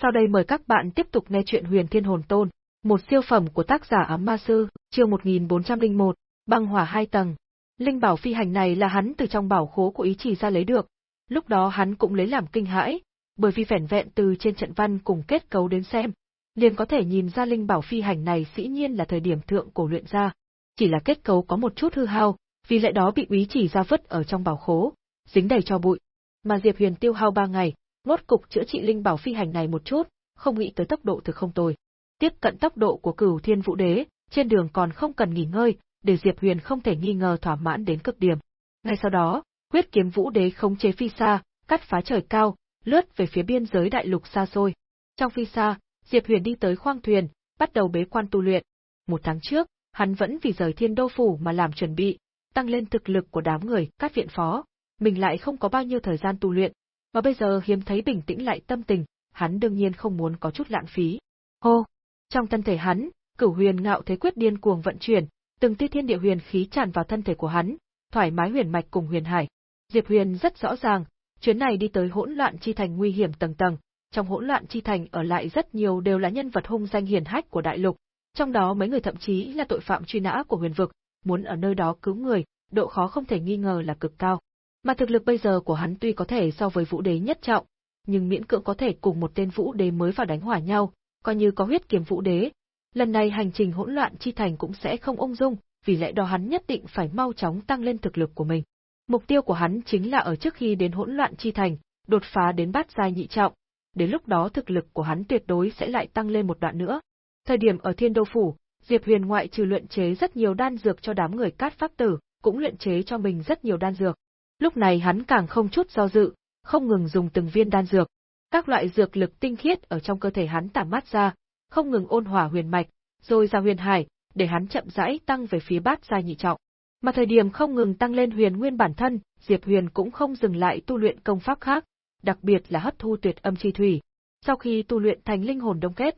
Sau đây mời các bạn tiếp tục nghe chuyện Huyền Thiên Hồn Tôn, một siêu phẩm của tác giả Ám Ma Sư, chương 1401, băng hỏa hai tầng. Linh bảo phi hành này là hắn từ trong bảo khố của ý chỉ ra lấy được. Lúc đó hắn cũng lấy làm kinh hãi, bởi vì vẻn vẹn từ trên trận văn cùng kết cấu đến xem, liền có thể nhìn ra linh bảo phi hành này dĩ nhiên là thời điểm thượng cổ luyện ra. Chỉ là kết cấu có một chút hư hao, vì lẽ đó bị ý chỉ ra vứt ở trong bảo khố, dính đầy cho bụi. Mà Diệp Huyền tiêu hao ba ngày, rốt cục chữa trị linh bảo phi hành này một chút, không nghĩ tới tốc độ thực không tồi. Tiếp cận tốc độ của Cửu Thiên Vũ Đế, trên đường còn không cần nghỉ ngơi, để Diệp Huyền không thể nghi ngờ thỏa mãn đến cực điểm. Ngay sau đó, huyết kiếm Vũ Đế khống chế phi xa, cắt phá trời cao, lướt về phía biên giới đại lục xa xôi. Trong phi xa, Diệp Huyền đi tới khoang thuyền, bắt đầu bế quan tu luyện. Một tháng trước, hắn vẫn vì rời Thiên Đô phủ mà làm chuẩn bị, tăng lên thực lực của đám người cát viện phó, mình lại không có bao nhiêu thời gian tu luyện, mà bây giờ hiếm thấy bình tĩnh lại tâm tình, hắn đương nhiên không muốn có chút lãng phí. Hô! Trong thân thể hắn, cửu huyền ngạo thế quyết điên cuồng vận chuyển, từng tia thiên địa huyền khí tràn vào thân thể của hắn, thoải mái huyền mạch cùng huyền hải. Diệp Huyền rất rõ ràng, chuyến này đi tới hỗn loạn chi thành nguy hiểm tầng tầng, trong hỗn loạn chi thành ở lại rất nhiều đều là nhân vật hung danh hiển hách của đại lục, trong đó mấy người thậm chí là tội phạm truy nã của huyền vực, muốn ở nơi đó cứu người, độ khó không thể nghi ngờ là cực cao. Mà thực lực bây giờ của hắn tuy có thể so với vũ đế nhất trọng, nhưng miễn cưỡng có thể cùng một tên vũ đế mới vào đánh hỏa nhau, coi như có huyết kiếm vũ đế. Lần này hành trình hỗn loạn chi thành cũng sẽ không ung dung, vì lẽ đó hắn nhất định phải mau chóng tăng lên thực lực của mình. Mục tiêu của hắn chính là ở trước khi đến hỗn loạn chi thành, đột phá đến bát giai nhị trọng, đến lúc đó thực lực của hắn tuyệt đối sẽ lại tăng lên một đoạn nữa. Thời điểm ở Thiên Đô phủ, Diệp Huyền ngoại trừ luyện chế rất nhiều đan dược cho đám người cát pháp tử, cũng luyện chế cho mình rất nhiều đan dược. Lúc này hắn càng không chút do dự, không ngừng dùng từng viên đan dược. Các loại dược lực tinh khiết ở trong cơ thể hắn tản mát ra, không ngừng ôn hòa huyền mạch, rồi ra huyền hải, để hắn chậm rãi tăng về phía bát giai nhị trọng. Mà thời điểm không ngừng tăng lên huyền nguyên bản thân, Diệp Huyền cũng không dừng lại tu luyện công pháp khác, đặc biệt là hấp thu tuyệt âm chi thủy. Sau khi tu luyện thành linh hồn đông kết,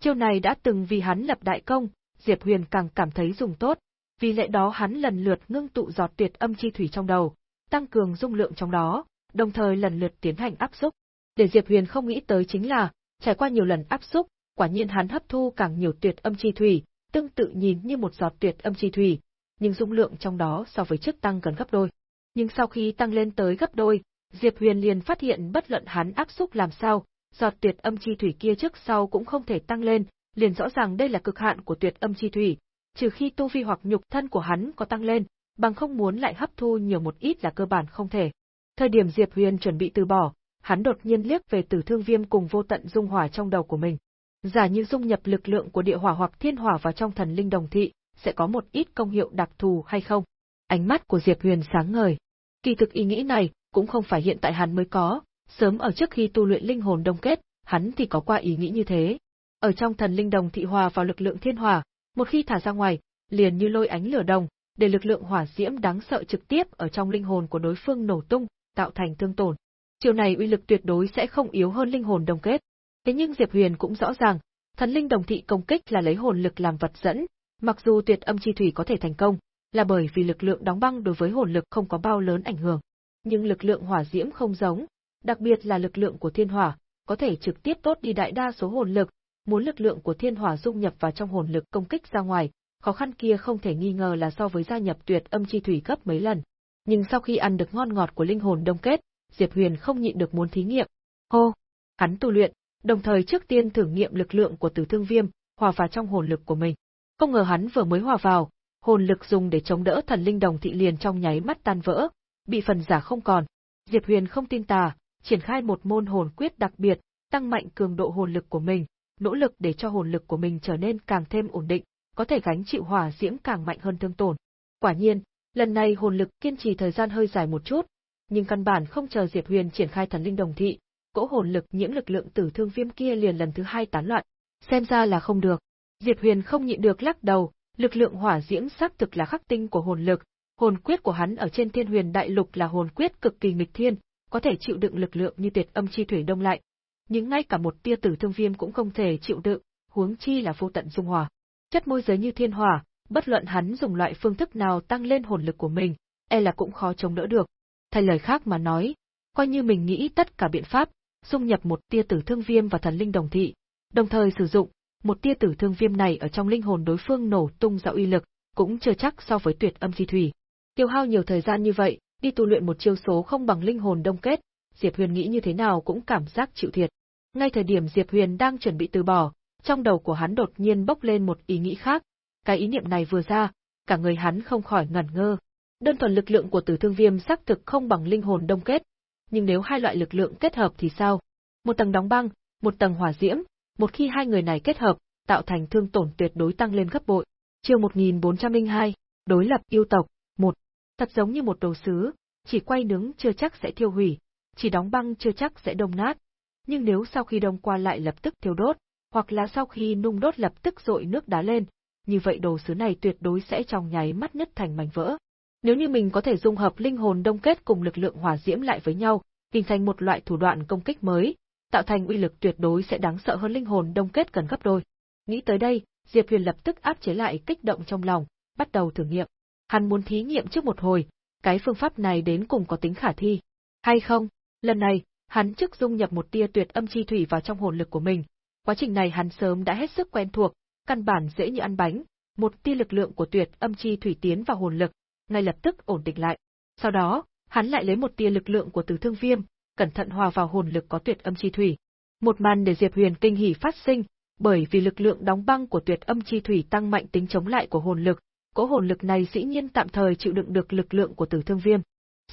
chiêu này đã từng vì hắn lập đại công, Diệp Huyền càng cảm thấy dùng tốt, vì lẽ đó hắn lần lượt ngưng tụ giọt tuyệt âm chi thủy trong đầu, tăng cường dung lượng trong đó, đồng thời lần lượt tiến hành áp xúc. Để Diệp Huyền không nghĩ tới chính là, trải qua nhiều lần áp xúc, quả nhiên hắn hấp thu càng nhiều tuyệt âm chi thủy, tương tự nhìn như một giọt tuyệt âm chi thủy, nhưng dung lượng trong đó so với trước tăng gần gấp đôi. Nhưng sau khi tăng lên tới gấp đôi, Diệp Huyền liền phát hiện bất luận hắn áp xúc làm sao, giọt tuyệt âm chi thủy kia trước sau cũng không thể tăng lên, liền rõ ràng đây là cực hạn của tuyệt âm chi thủy, trừ khi tu vi hoặc nhục thân của hắn có tăng lên, bằng không muốn lại hấp thu nhiều một ít là cơ bản không thể. Thời điểm Diệp Huyền chuẩn bị từ bỏ, hắn đột nhiên liếc về Tử Thương Viêm cùng vô tận dung hỏa trong đầu của mình. Giả như dung nhập lực lượng của địa hỏa hoặc thiên hỏa vào trong thần linh đồng thị, sẽ có một ít công hiệu đặc thù hay không? Ánh mắt của Diệp Huyền sáng ngời. Kỳ thực ý nghĩ này, cũng không phải hiện tại hắn mới có, sớm ở trước khi tu luyện linh hồn đông kết, hắn thì có qua ý nghĩ như thế. Ở trong thần linh đồng thị hòa vào lực lượng thiên hỏa, một khi thả ra ngoài, liền như lôi ánh lửa đồng, để lực lượng hỏa diễm đáng sợ trực tiếp ở trong linh hồn của đối phương nổ tung, tạo thành thương tổn. Chiều này uy lực tuyệt đối sẽ không yếu hơn linh hồn đồng kết. Thế nhưng Diệp Huyền cũng rõ ràng, thần linh đồng thị công kích là lấy hồn lực làm vật dẫn, mặc dù tuyệt âm chi thủy có thể thành công, là bởi vì lực lượng đóng băng đối với hồn lực không có bao lớn ảnh hưởng. Nhưng lực lượng hỏa diễm không giống, đặc biệt là lực lượng của thiên hỏa, có thể trực tiếp tốt đi đại đa số hồn lực, muốn lực lượng của thiên hỏa dung nhập vào trong hồn lực công kích ra ngoài, khó khăn kia không thể nghi ngờ là so với gia nhập tuyệt âm chi thủy gấp mấy lần. Nhưng sau khi ăn được ngon ngọt của linh hồn đông kết, Diệp Huyền không nhịn được muốn thí nghiệm. Hô! Hắn tu luyện, đồng thời trước tiên thử nghiệm lực lượng của tử thương viêm, hòa vào trong hồn lực của mình. Không ngờ hắn vừa mới hòa vào, hồn lực dùng để chống đỡ thần linh đồng thị liền trong nháy mắt tan vỡ, bị phần giả không còn. Diệp Huyền không tin tà, triển khai một môn hồn quyết đặc biệt, tăng mạnh cường độ hồn lực của mình, nỗ lực để cho hồn lực của mình trở nên càng thêm ổn định, có thể gánh chịu hỏa diễm càng mạnh hơn thương tổn. Quả nhiên, lần này hồn lực kiên trì thời gian hơi dài một chút, nhưng căn bản không chờ Diệp Huyền triển khai thần linh đồng thị, cỗ hồn lực nhiễm lực lượng tử thương viêm kia liền lần thứ hai tán loạn. Xem ra là không được. Diệp Huyền không nhịn được lắc đầu, lực lượng hỏa diễm xác thực là khắc tinh của hồn lực, hồn quyết của hắn ở trên Thiên Huyền Đại Lục là hồn quyết cực kỳ nghịch thiên, có thể chịu đựng lực lượng như tuyệt âm chi thủy đông lại. Nhưng ngay cả một tia tử thương viêm cũng không thể chịu đựng, huống chi là vô tận dung hỏa. Chất môi giới như thiên hỏa, bất luận hắn dùng loại phương thức nào tăng lên hồn lực của mình, e là cũng khó chống đỡ được. Thay lời khác mà nói, coi như mình nghĩ tất cả biện pháp, dung nhập một tia tử thương viêm và thần linh đồng thị, đồng thời sử dụng một tia tử thương viêm này ở trong linh hồn đối phương nổ tung ra uy lực, cũng chưa chắc so với tuyệt âm chi thủy. Tiêu hao nhiều thời gian như vậy, đi tu luyện một chiêu số không bằng linh hồn đông kết, Diệp Huyền nghĩ như thế nào cũng cảm giác chịu thiệt. Ngay thời điểm Diệp Huyền đang chuẩn bị từ bỏ, trong đầu của hắn đột nhiên bốc lên một ý nghĩ khác. Cái ý niệm này vừa ra, cả người hắn không khỏi ngẩn ngơ. Đơn thuần lực lượng của tử thương viêm xác thực không bằng linh hồn đông kết, nhưng nếu hai loại lực lượng kết hợp thì sao? Một tầng đóng băng, một tầng hỏa diễm, một khi hai người này kết hợp, tạo thành thương tổn tuyệt đối tăng lên gấp bội. Chương 1402, đối lập yêu tộc, một Thật giống như một đồ sứ, chỉ quay nướng chưa chắc sẽ thiêu hủy, chỉ đóng băng chưa chắc sẽ đông nát. Nhưng nếu sau khi đông qua lại lập tức thiêu đốt, hoặc là sau khi nung đốt lập tức dội nước đá lên, như vậy đồ sứ này tuyệt đối sẽ trong nháy mắt nứt thành mảnh vỡ. Nếu như mình có thể dung hợp linh hồn đông kết cùng lực lượng hỏa diễm lại với nhau, hình thành một loại thủ đoạn công kích mới, tạo thành uy lực tuyệt đối sẽ đáng sợ hơn linh hồn đông kết gần gấp đôi. Nghĩ tới đây, Diệp Huyền lập tức áp chế lại kích động trong lòng, bắt đầu thử nghiệm. Hắn muốn thí nghiệm trước một hồi, cái phương pháp này đến cùng có tính khả thi, hay không? Lần này, hắn trước dung nhập một tia tuyệt âm chi thủy vào trong hồn lực của mình. Quá trình này hắn sớm đã hết sức quen thuộc, căn bản dễ như ăn bánh, một tia lực lượng của tuyệt âm chi thủy tiến vào hồn lực, ngay lập tức ổn định lại. Sau đó, hắn lại lấy một tia lực lượng của Từ Thương Viêm, cẩn thận hòa vào hồn lực có tuyệt âm chi thủy. Một màn để Diệp Huyền kinh hỉ phát sinh, bởi vì lực lượng đóng băng của tuyệt âm chi thủy tăng mạnh tính chống lại của hồn lực, cỗ hồn lực này dĩ nhiên tạm thời chịu đựng được lực lượng của Tử Thương Viêm.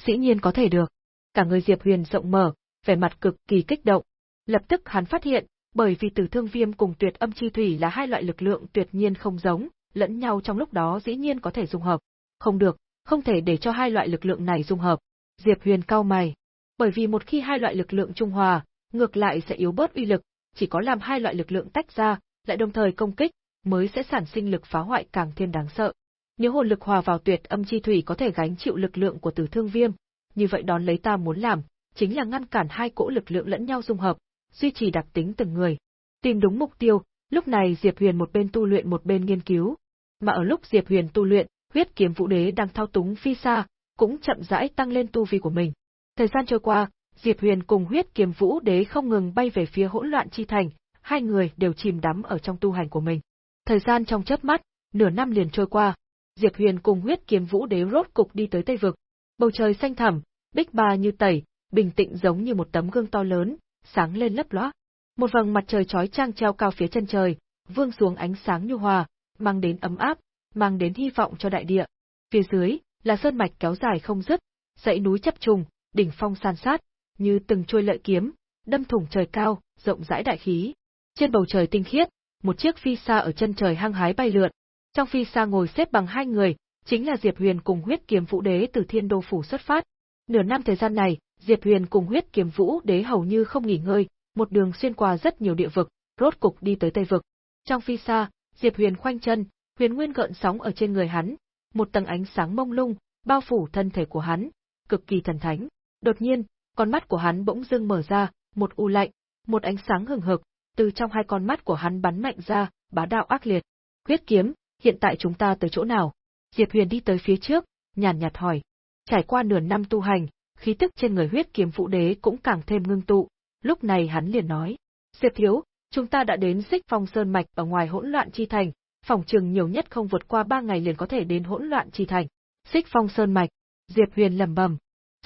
Dĩ nhiên có thể được. Cả người Diệp Huyền rộng mở, vẻ mặt cực kỳ kích động. Lập tức hắn phát hiện, bởi vì Tử Thương Viêm cùng Tuyệt Âm Chi Thủy là hai loại lực lượng tuyệt nhiên không giống, lẫn nhau trong lúc đó dĩ nhiên có thể dung hợp. Không được, không thể để cho hai loại lực lượng này dung hợp. Diệp Huyền cao mày, bởi vì một khi hai loại lực lượng trung hòa, ngược lại sẽ yếu bớt uy lực, chỉ có làm hai loại lực lượng tách ra, lại đồng thời công kích, mới sẽ sản sinh lực phá hoại càng thêm đáng sợ. Nếu hồn lực hòa vào tuyệt âm chi thủy có thể gánh chịu lực lượng của tử thương viêm, như vậy đón lấy ta muốn làm, chính là ngăn cản hai cỗ lực lượng lẫn nhau dung hợp, duy trì đặc tính từng người. Tìm đúng mục tiêu, lúc này Diệp Huyền một bên tu luyện một bên nghiên cứu. Mà ở lúc Diệp Huyền tu luyện, huyết kiếm vũ đế đang thao túng phi xa, cũng chậm rãi tăng lên tu vi của mình. Thời gian trôi qua, Diệp Huyền cùng huyết kiếm vũ đế không ngừng bay về phía hỗn loạn chi thành, hai người đều chìm đắm ở trong tu hành của mình. Thời gian trong chớp mắt, nửa năm liền trôi qua, Diệp Huyền cùng huyết kiếm vũ đế rốt cục đi tới Tây Vực. Bầu trời xanh thẳm, bích ba như tẩy, bình tĩnh giống như một tấm gương to lớn, sáng lên lấp lóa. Một vầng mặt trời chói chang treo cao phía chân trời, vương xuống ánh sáng nhu hòa, mang đến ấm áp, mang đến hy vọng cho đại địa. Phía dưới là sơn mạch kéo dài không dứt, dãy núi chập trùng, đỉnh phong san sát, như từng trôi lợi kiếm, đâm thủng trời cao, rộng rãi đại khí. Trên bầu trời tinh khiết, một chiếc phi xa ở chân trời hăng hái bay lượn, trong phi xa ngồi xếp bằng hai người, chính là Diệp Huyền cùng huyết kiếm vũ đế từ thiên đô phủ xuất phát. Nửa năm thời gian này, Diệp Huyền cùng huyết kiếm vũ đế hầu như không nghỉ ngơi, một đường xuyên qua rất nhiều địa vực, rốt cục đi tới Tây vực. Trong phi xa, Diệp Huyền khoanh chân, huyền nguyên gợn sóng ở trên người hắn, một tầng ánh sáng mông lung bao phủ thân thể của hắn, cực kỳ thần thánh. Đột nhiên, con mắt của hắn bỗng dưng mở ra, một u lạnh, một ánh sáng hừng hực, từ trong hai con mắt của hắn bắn mạnh ra, bá đạo ác liệt. Huyết kiếm, hiện tại chúng ta tới chỗ nào? Diệp Huyền đi tới phía trước, nhàn nhạt hỏi. Trải qua nửa năm tu hành, khí tức trên người huyết kiếm vũ đế cũng càng thêm ngưng tụ, lúc này hắn liền nói. Diệp Thiếu, chúng ta đã đến xích phong sơn mạch ở ngoài hỗn loạn chi thành, phòng trường nhiều nhất không vượt qua ba ngày liền có thể đến hỗn loạn chi thành. Xích phong sơn mạch, Diệp Huyền lẩm bẩm.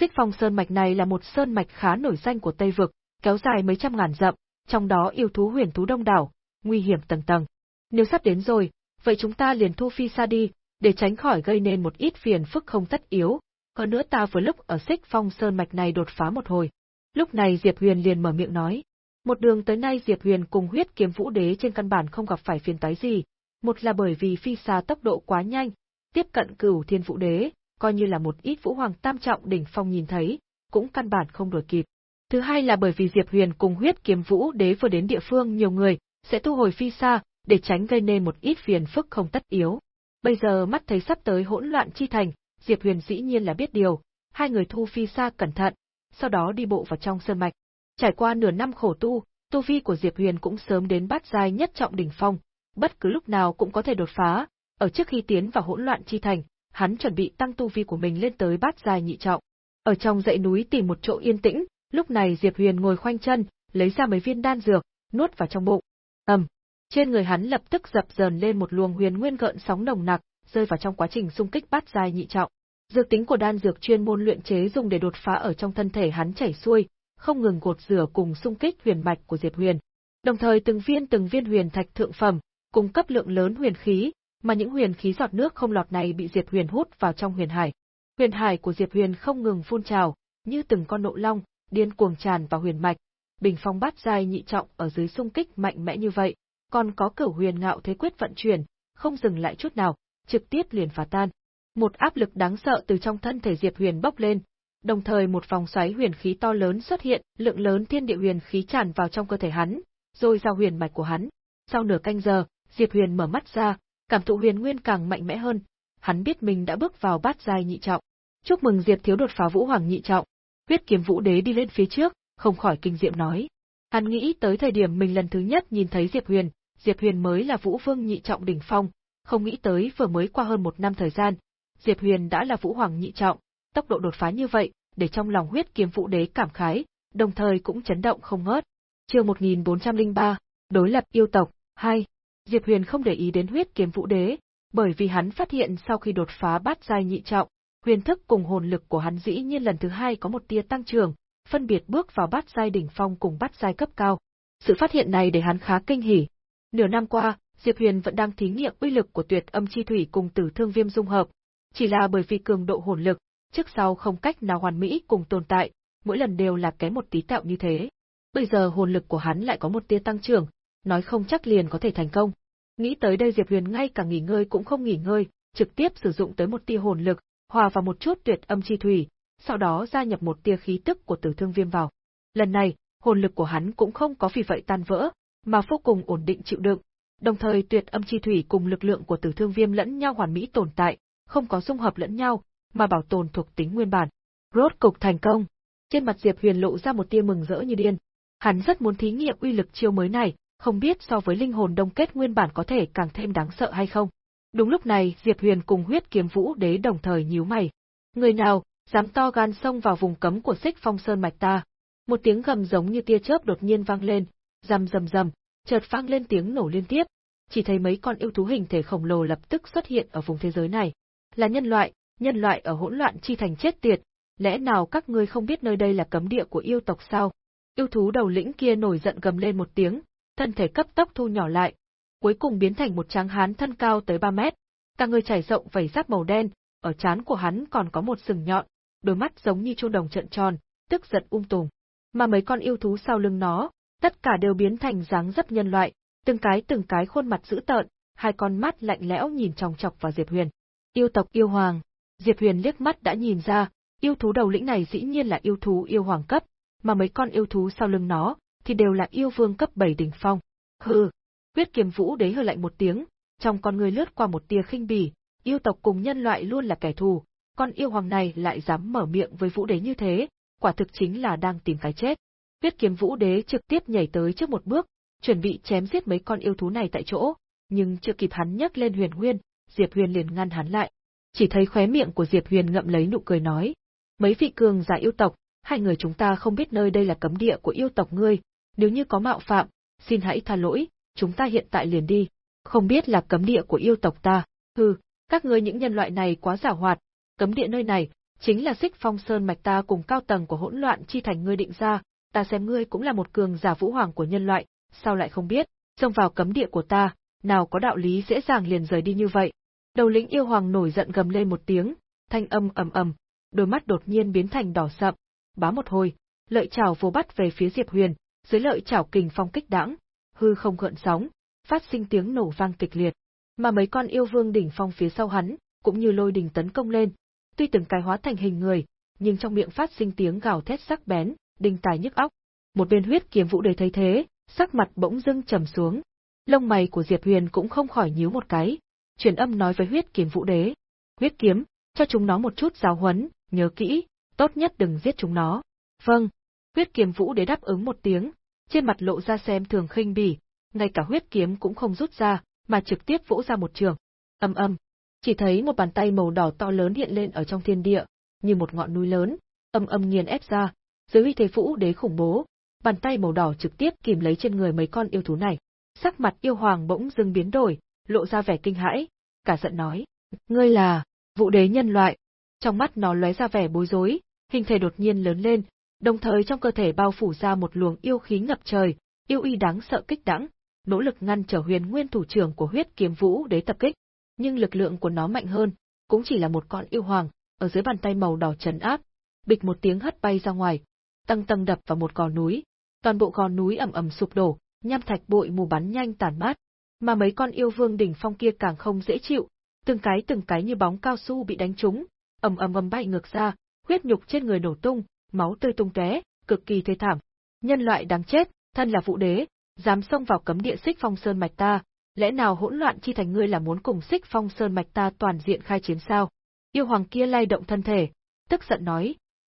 Xích phong sơn mạch này là một sơn mạch khá nổi danh của Tây Vực, kéo dài mấy trăm ngàn dặm, trong đó yêu thú huyền thú đông đảo, nguy hiểm tầng tầng. Nếu sắp đến rồi, vậy chúng ta liền thu phi xa đi, để tránh khỏi gây nên một ít phiền phức không tất yếu, hơn nữa ta vừa lúc ở xích phong sơn mạch này đột phá một hồi. Lúc này Diệp Huyền liền mở miệng nói. Một đường tới nay Diệp Huyền cùng huyết kiếm vũ đế trên căn bản không gặp phải phiền toái gì, một là bởi vì phi xa tốc độ quá nhanh, tiếp cận cửu thiên vũ đế, coi như là một ít vũ hoàng tam trọng đỉnh phong nhìn thấy, cũng căn bản không đuổi kịp. Thứ hai là bởi vì Diệp Huyền cùng huyết kiếm vũ đế vừa đến địa phương nhiều người, sẽ thu hồi phi xa, để tránh gây nên một ít phiền phức không tất yếu. Bây giờ mắt thấy sắp tới hỗn loạn chi thành, Diệp Huyền dĩ nhiên là biết điều, hai người thu phi xa cẩn thận, sau đó đi bộ vào trong sơn mạch. Trải qua nửa năm khổ tu, tu vi của Diệp Huyền cũng sớm đến bát giai nhất trọng đỉnh phong, bất cứ lúc nào cũng có thể đột phá, ở trước khi tiến vào hỗn loạn chi thành, hắn chuẩn bị tăng tu vi của mình lên tới bát giai nhị trọng. Ở trong dãy núi tìm một chỗ yên tĩnh, Lúc này Diệp Huyền ngồi khoanh chân, lấy ra mấy viên đan dược, nuốt vào trong bụng. Ầm, trên người hắn lập tức dập dờn lên một luồng huyền nguyên gợn sóng nồng nặc, rơi vào trong quá trình xung kích bát giai nhị trọng. Dược tính của đan dược chuyên môn luyện chế dùng để đột phá ở trong thân thể hắn chảy xuôi, không ngừng gột rửa cùng xung kích huyền mạch của Diệp Huyền. Đồng thời từng viên từng viên huyền thạch thượng phẩm, cung cấp lượng lớn huyền khí, mà những huyền khí giọt nước không lọt này bị Diệp Huyền hút vào trong huyền hải. Huyền hải của Diệp Huyền không ngừng phun trào, như từng con nộ long, điên cuồng tràn vào huyền mạch. Bình phong bát giai nhị trọng ở dưới xung kích mạnh mẽ như vậy, còn có cửu huyền ngạo thế quyết vận chuyển, không dừng lại chút nào, trực tiếp liền phá tan. Một áp lực đáng sợ từ trong thân thể Diệp Huyền bốc lên, đồng thời một vòng xoáy huyền khí to lớn xuất hiện, lượng lớn thiên địa huyền khí tràn vào trong cơ thể hắn, rồi ra huyền mạch của hắn. Sau nửa canh giờ, Diệp Huyền mở mắt ra, cảm thụ huyền nguyên càng mạnh mẽ hơn, hắn biết mình đã bước vào bát giai nhị trọng. Chúc mừng Diệp thiếu đột phá Vũ Hoàng nhị trọng. Huyết kiếm Vũ Đế đi lên phía trước, không khỏi kinh diệm nói. Hắn nghĩ tới thời điểm mình lần thứ nhất nhìn thấy Diệp Huyền, Diệp Huyền mới là Vũ Vương nhị trọng đỉnh phong, không nghĩ tới vừa mới qua hơn một năm thời gian, Diệp Huyền đã là Vũ Hoàng nhị trọng, tốc độ đột phá như vậy, để trong lòng huyết kiếm Vũ Đế cảm khái, đồng thời cũng chấn động không ngớt. Chương 1403, đối lập yêu tộc 2. Diệp Huyền không để ý đến huyết kiếm Vũ Đế, bởi vì hắn phát hiện sau khi đột phá bát giai nhị trọng, huyền thức cùng hồn lực của hắn dĩ nhiên lần thứ hai có một tia tăng trưởng, phân biệt bước vào bát giai đỉnh phong cùng bát giai cấp cao. Sự phát hiện này để hắn khá kinh hỉ. Nửa năm qua, Diệp Huyền vẫn đang thí nghiệm uy lực của tuyệt âm chi thủy cùng tử thương viêm dung hợp, chỉ là bởi vì cường độ hồn lực, trước sau không cách nào hoàn mỹ cùng tồn tại, mỗi lần đều là kém một tí tạo như thế. Bây giờ hồn lực của hắn lại có một tia tăng trưởng, nói không chắc liền có thể thành công. Nghĩ tới đây Diệp Huyền ngay cả nghỉ ngơi cũng không nghỉ ngơi, trực tiếp sử dụng tới một tia hồn lực, hòa vào một chút tuyệt âm chi thủy, sau đó gia nhập một tia khí tức của tử thương viêm vào. Lần này, hồn lực của hắn cũng không có vì vậy tan vỡ, mà vô cùng ổn định chịu đựng, đồng thời tuyệt âm chi thủy cùng lực lượng của tử thương viêm lẫn nhau hoàn mỹ tồn tại, không có dung hợp lẫn nhau, mà bảo tồn thuộc tính nguyên bản. Rốt cục thành công. Trên mặt Diệp Huyền lộ ra một tia mừng rỡ như điên. Hắn rất muốn thí nghiệm uy lực chiêu mới này, không biết so với linh hồn đông kết nguyên bản có thể càng thêm đáng sợ hay không. Đúng lúc này, Diệp Huyền cùng huyết kiếm vũ đế đồng thời nhíu mày. Người nào, dám to gan xông vào vùng cấm của xích phong sơn mạch ta? Một tiếng gầm giống như tia chớp đột nhiên vang lên, rầm rầm rầm, chợt vang lên tiếng nổ liên tiếp, chỉ thấy mấy con yêu thú hình thể khổng lồ lập tức xuất hiện ở vùng thế giới này. Là nhân loại, nhân loại ở hỗn loạn chi thành chết tiệt, lẽ nào các ngươi không biết nơi đây là cấm địa của yêu tộc sao? Yêu thú đầu lĩnh kia nổi giận gầm lên một tiếng, thân thể cấp tốc thu nhỏ lại, cuối cùng biến thành một tráng hán thân cao tới 3 mét, cả người trải rộng vảy giáp màu đen, ở trán của hắn còn có một sừng nhọn, đôi mắt giống như chuông đồng trận tròn, tức giận ung tùm. Mà mấy con yêu thú sau lưng nó, tất cả đều biến thành dáng dấp nhân loại, từng cái từng cái khuôn mặt dữ tợn, hai con mắt lạnh lẽo nhìn chòng chọc vào Diệp Huyền. Yêu tộc yêu hoàng, Diệp Huyền liếc mắt đã nhìn ra, yêu thú đầu lĩnh này dĩ nhiên là yêu thú yêu hoàng cấp, mà mấy con yêu thú sau lưng nó thì đều là yêu vương cấp 7 đỉnh phong. Hừ, huyết kiềm vũ đế hừ lạnh một tiếng, trong con người lướt qua một tia khinh bỉ, yêu tộc cùng nhân loại luôn là kẻ thù, con yêu hoàng này lại dám mở miệng với vũ đế như thế, quả thực chính là đang tìm cái chết. Viết kiếm vũ đế trực tiếp nhảy tới trước một bước, chuẩn bị chém giết mấy con yêu thú này tại chỗ, nhưng chưa kịp hắn nhấc lên huyền nguyên, Diệp Huyền liền ngăn hắn lại. Chỉ thấy khóe miệng của Diệp Huyền ngậm lấy nụ cười nói, mấy vị cường giả yêu tộc, hai người chúng ta không biết nơi đây là cấm địa của yêu tộc ngươi, nếu như có mạo phạm, xin hãy tha lỗi, chúng ta hiện tại liền đi. Không biết là cấm địa của yêu tộc ta, hừ, các ngươi những nhân loại này quá giả hoạt, cấm địa nơi này, chính là xích phong sơn mạch ta cùng cao tầng của hỗn loạn chi thành ngươi định ra, ta xem ngươi cũng là một cường giả vũ hoàng của nhân loại, sao lại không biết, xông vào cấm địa của ta, nào có đạo lý dễ dàng liền rời đi như vậy. Đầu lĩnh yêu hoàng nổi giận gầm lên một tiếng, thanh âm ầm ầm, đôi mắt đột nhiên biến thành đỏ sậm, bá một hồi, lợi chảo vồ bắt về phía Diệp Huyền, dưới lợi chảo kình phong kích đãng, hư không gợn sóng, phát sinh tiếng nổ vang kịch liệt. Mà mấy con yêu vương đỉnh phong phía sau hắn, cũng như lôi đình tấn công lên, tuy từng cái hóa thành hình người, nhưng trong miệng phát sinh tiếng gào thét sắc bén, đinh tài nhức óc. Một bên huyết kiếm vũ đế thấy thế, sắc mặt bỗng dưng trầm xuống. Lông mày của Diệp Huyền cũng không khỏi nhíu một cái, truyền âm nói với huyết kiếm vũ đế. Huyết kiếm, cho chúng nó một chút giáo huấn, nhớ kỹ, tốt nhất đừng giết chúng nó. Vâng, huyết kiếm vũ đế đáp ứng một tiếng, trên mặt lộ ra xem thường khinh bỉ, ngay cả huyết kiếm cũng không rút ra, mà trực tiếp vỗ ra một trường. Âm âm, chỉ thấy một bàn tay màu đỏ to lớn hiện lên ở trong thiên địa, như một ngọn núi lớn, âm âm nghiền ép ra, dưới uy thế vũ đế khủng bố, bàn tay màu đỏ trực tiếp kìm lấy trên người mấy con yêu thú này. Sắc mặt yêu hoàng bỗng dưng biến đổi, lộ ra vẻ kinh hãi, cả giận nói: "Ngươi là Vũ đế nhân loại?" Trong mắt nó lóe ra vẻ bối rối, hình thể đột nhiên lớn lên, đồng thời trong cơ thể bao phủ ra một luồng yêu khí ngập trời, yêu uy đáng sợ kích đãng, nỗ lực ngăn trở Huyền Nguyên thủ trưởng của huyết kiếm vũ đế tập kích, nhưng lực lượng của nó mạnh hơn, cũng chỉ là một con yêu hoàng, ở dưới bàn tay màu đỏ trấn áp, bịch một tiếng hất bay ra ngoài, tăng tầng đập vào một gò núi, toàn bộ gò núi ầm ầm sụp đổ, nham thạch bụi mù bắn nhanh tàn mát, mà mấy con yêu vương đỉnh phong kia càng không dễ chịu, từng cái từng cái như bóng cao su bị đánh trúng, ầm ầm ầm bay ngược ra, huyết nhục trên người nổ tung, máu tươi tung tóe, cực kỳ thê thảm. Nhân loại đáng chết, thân là vũ đế, dám xông vào cấm địa Xích Phong Sơn mạch ta, lẽ nào hỗn loạn chi thành ngươi là muốn cùng Xích Phong Sơn mạch ta toàn diện khai chiến sao? Yêu hoàng kia lay động thân thể, tức giận nói,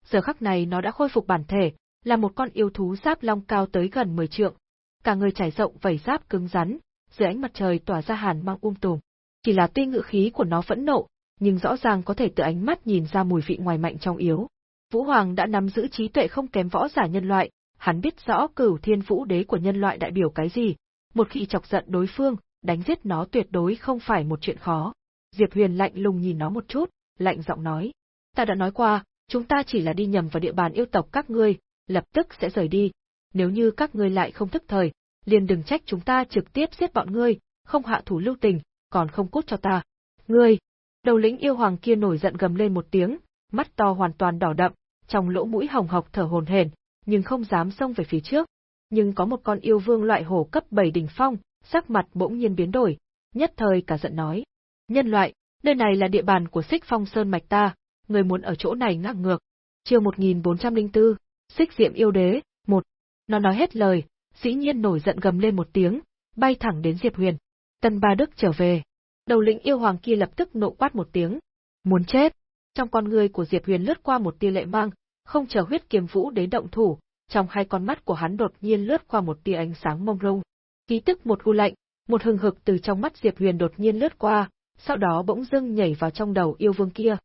giờ khắc này nó đã khôi phục bản thể, là một con yêu thú giáp long cao tới gần 10 trượng, cả người trải rộng vảy giáp cứng rắn, dưới ánh mặt trời tỏa ra hàn mang um tùm. Chỉ là tuy ngự khí của nó phẫn nộ, nhưng rõ ràng có thể từ ánh mắt nhìn ra mùi vị ngoài mạnh trong yếu. Vũ Hoàng đã nắm giữ trí tuệ không kém võ giả nhân loại, hắn biết rõ cửu thiên vũ đế của nhân loại đại biểu cái gì, một khi chọc giận đối phương, đánh giết nó tuyệt đối không phải một chuyện khó. Diệp Huyền lạnh lùng nhìn nó một chút, lạnh giọng nói. Ta đã nói qua, chúng ta chỉ là đi nhầm vào địa bàn yêu tộc các ngươi, lập tức sẽ rời đi. Nếu như các ngươi lại không thức thời, liền đừng trách chúng ta trực tiếp giết bọn ngươi, không hạ thủ lưu tình, còn không cút cho ta. Ngươi! Đầu lĩnh yêu hoàng kia nổi giận gầm lên một tiếng, mắt to hoàn toàn đỏ đậm, trong lỗ mũi hồng hộc thở hồn hển, nhưng không dám xông về phía trước. Nhưng có một con yêu vương loại hổ cấp 7 đỉnh phong, sắc mặt bỗng nhiên biến đổi, nhất thời cả giận nói: "Nhân loại, nơi này là địa bàn của Xích Phong Sơn mạch ta, người muốn ở chỗ này ngang ngược." Chiều 1404, Xích Diệm yêu đế, một. Nó nói hết lời, dĩ nhiên nổi giận gầm lên một tiếng, bay thẳng đến Diệp Huyền. Tân Ba Đức trở về. Đầu lĩnh yêu hoàng kia lập tức nộ quát một tiếng. Muốn chết. Trong con người của Diệp Huyền lướt qua một tia lệ mang, không chờ huyết kiếm vũ đến động thủ, trong hai con mắt của hắn đột nhiên lướt qua một tia ánh sáng mông lung. Ký tức một u lạnh, một hừng hực từ trong mắt Diệp Huyền đột nhiên lướt qua, sau đó bỗng dưng nhảy vào trong đầu yêu vương kia.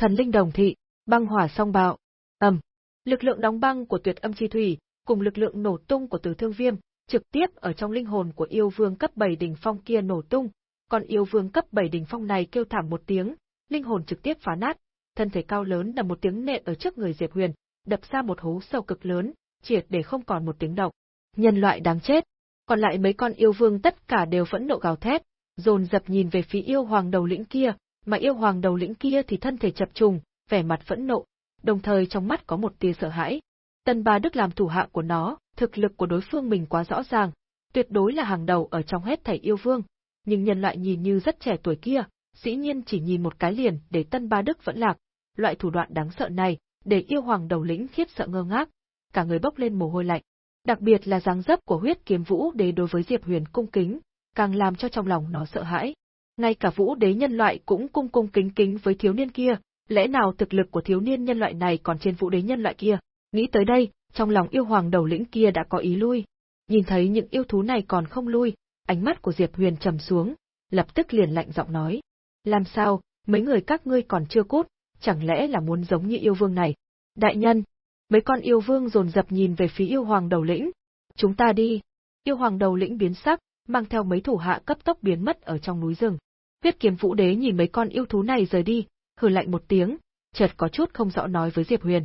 Thần linh đồng thị, băng hỏa song bạo. Ầm. Lực lượng đóng băng của Tuyệt Âm chi thủy, cùng lực lượng nổ tung của Từ Thương Viêm, trực tiếp ở trong linh hồn của yêu vương cấp 7 đỉnh phong kia nổ tung, còn yêu vương cấp 7 đỉnh phong này kêu thảm một tiếng, linh hồn trực tiếp phá nát, thân thể cao lớn là một tiếng nện ở trước người Diệp Huyền, đập ra một hố sâu cực lớn, triệt để không còn một tiếng động. Nhân loại đáng chết. Còn lại mấy con yêu vương tất cả đều phẫn nộ gào thét, dồn dập nhìn về phía yêu hoàng đầu lĩnh kia, mà yêu hoàng đầu lĩnh kia thì thân thể chập trùng, vẻ mặt phẫn nộ, đồng thời trong mắt có một tia sợ hãi. Tần bà Đức làm thủ hạ của nó, thực lực của đối phương mình quá rõ ràng, tuyệt đối là hàng đầu ở trong hết thảy yêu vương, nhưng nhân loại nhìn như rất trẻ tuổi kia, dĩ nhiên chỉ nhìn một cái liền để Tân Ba Đức vẫn lạc, loại thủ đoạn đáng sợ này, để yêu hoàng đầu lĩnh khiếp sợ ngơ ngác, cả người bốc lên mồ hôi lạnh. Đặc biệt là dáng dấp của huyết kiếm vũ đế đối với Diệp Huyền cung kính, càng làm cho trong lòng nó sợ hãi. Ngay cả vũ đế nhân loại cũng cung cung kính kính với thiếu niên kia, lẽ nào thực lực của thiếu niên nhân loại này còn trên vũ đế nhân loại kia? Nghĩ tới đây, trong lòng yêu hoàng đầu lĩnh kia đã có ý lui. Nhìn thấy những yêu thú này còn không lui, ánh mắt của Diệp Huyền trầm xuống, lập tức liền lạnh giọng nói. Làm sao, mấy người các ngươi còn chưa cút, chẳng lẽ là muốn giống như yêu vương này? Đại nhân, mấy con yêu vương dồn dập nhìn về phía yêu hoàng đầu lĩnh. Chúng ta đi. Yêu hoàng đầu lĩnh biến sắc, mang theo mấy thủ hạ cấp tốc biến mất ở trong núi rừng. Huyết kiếm vũ đế nhìn mấy con yêu thú này rời đi, hừ lạnh một tiếng, chợt có chút không rõ nói với Diệp Huyền.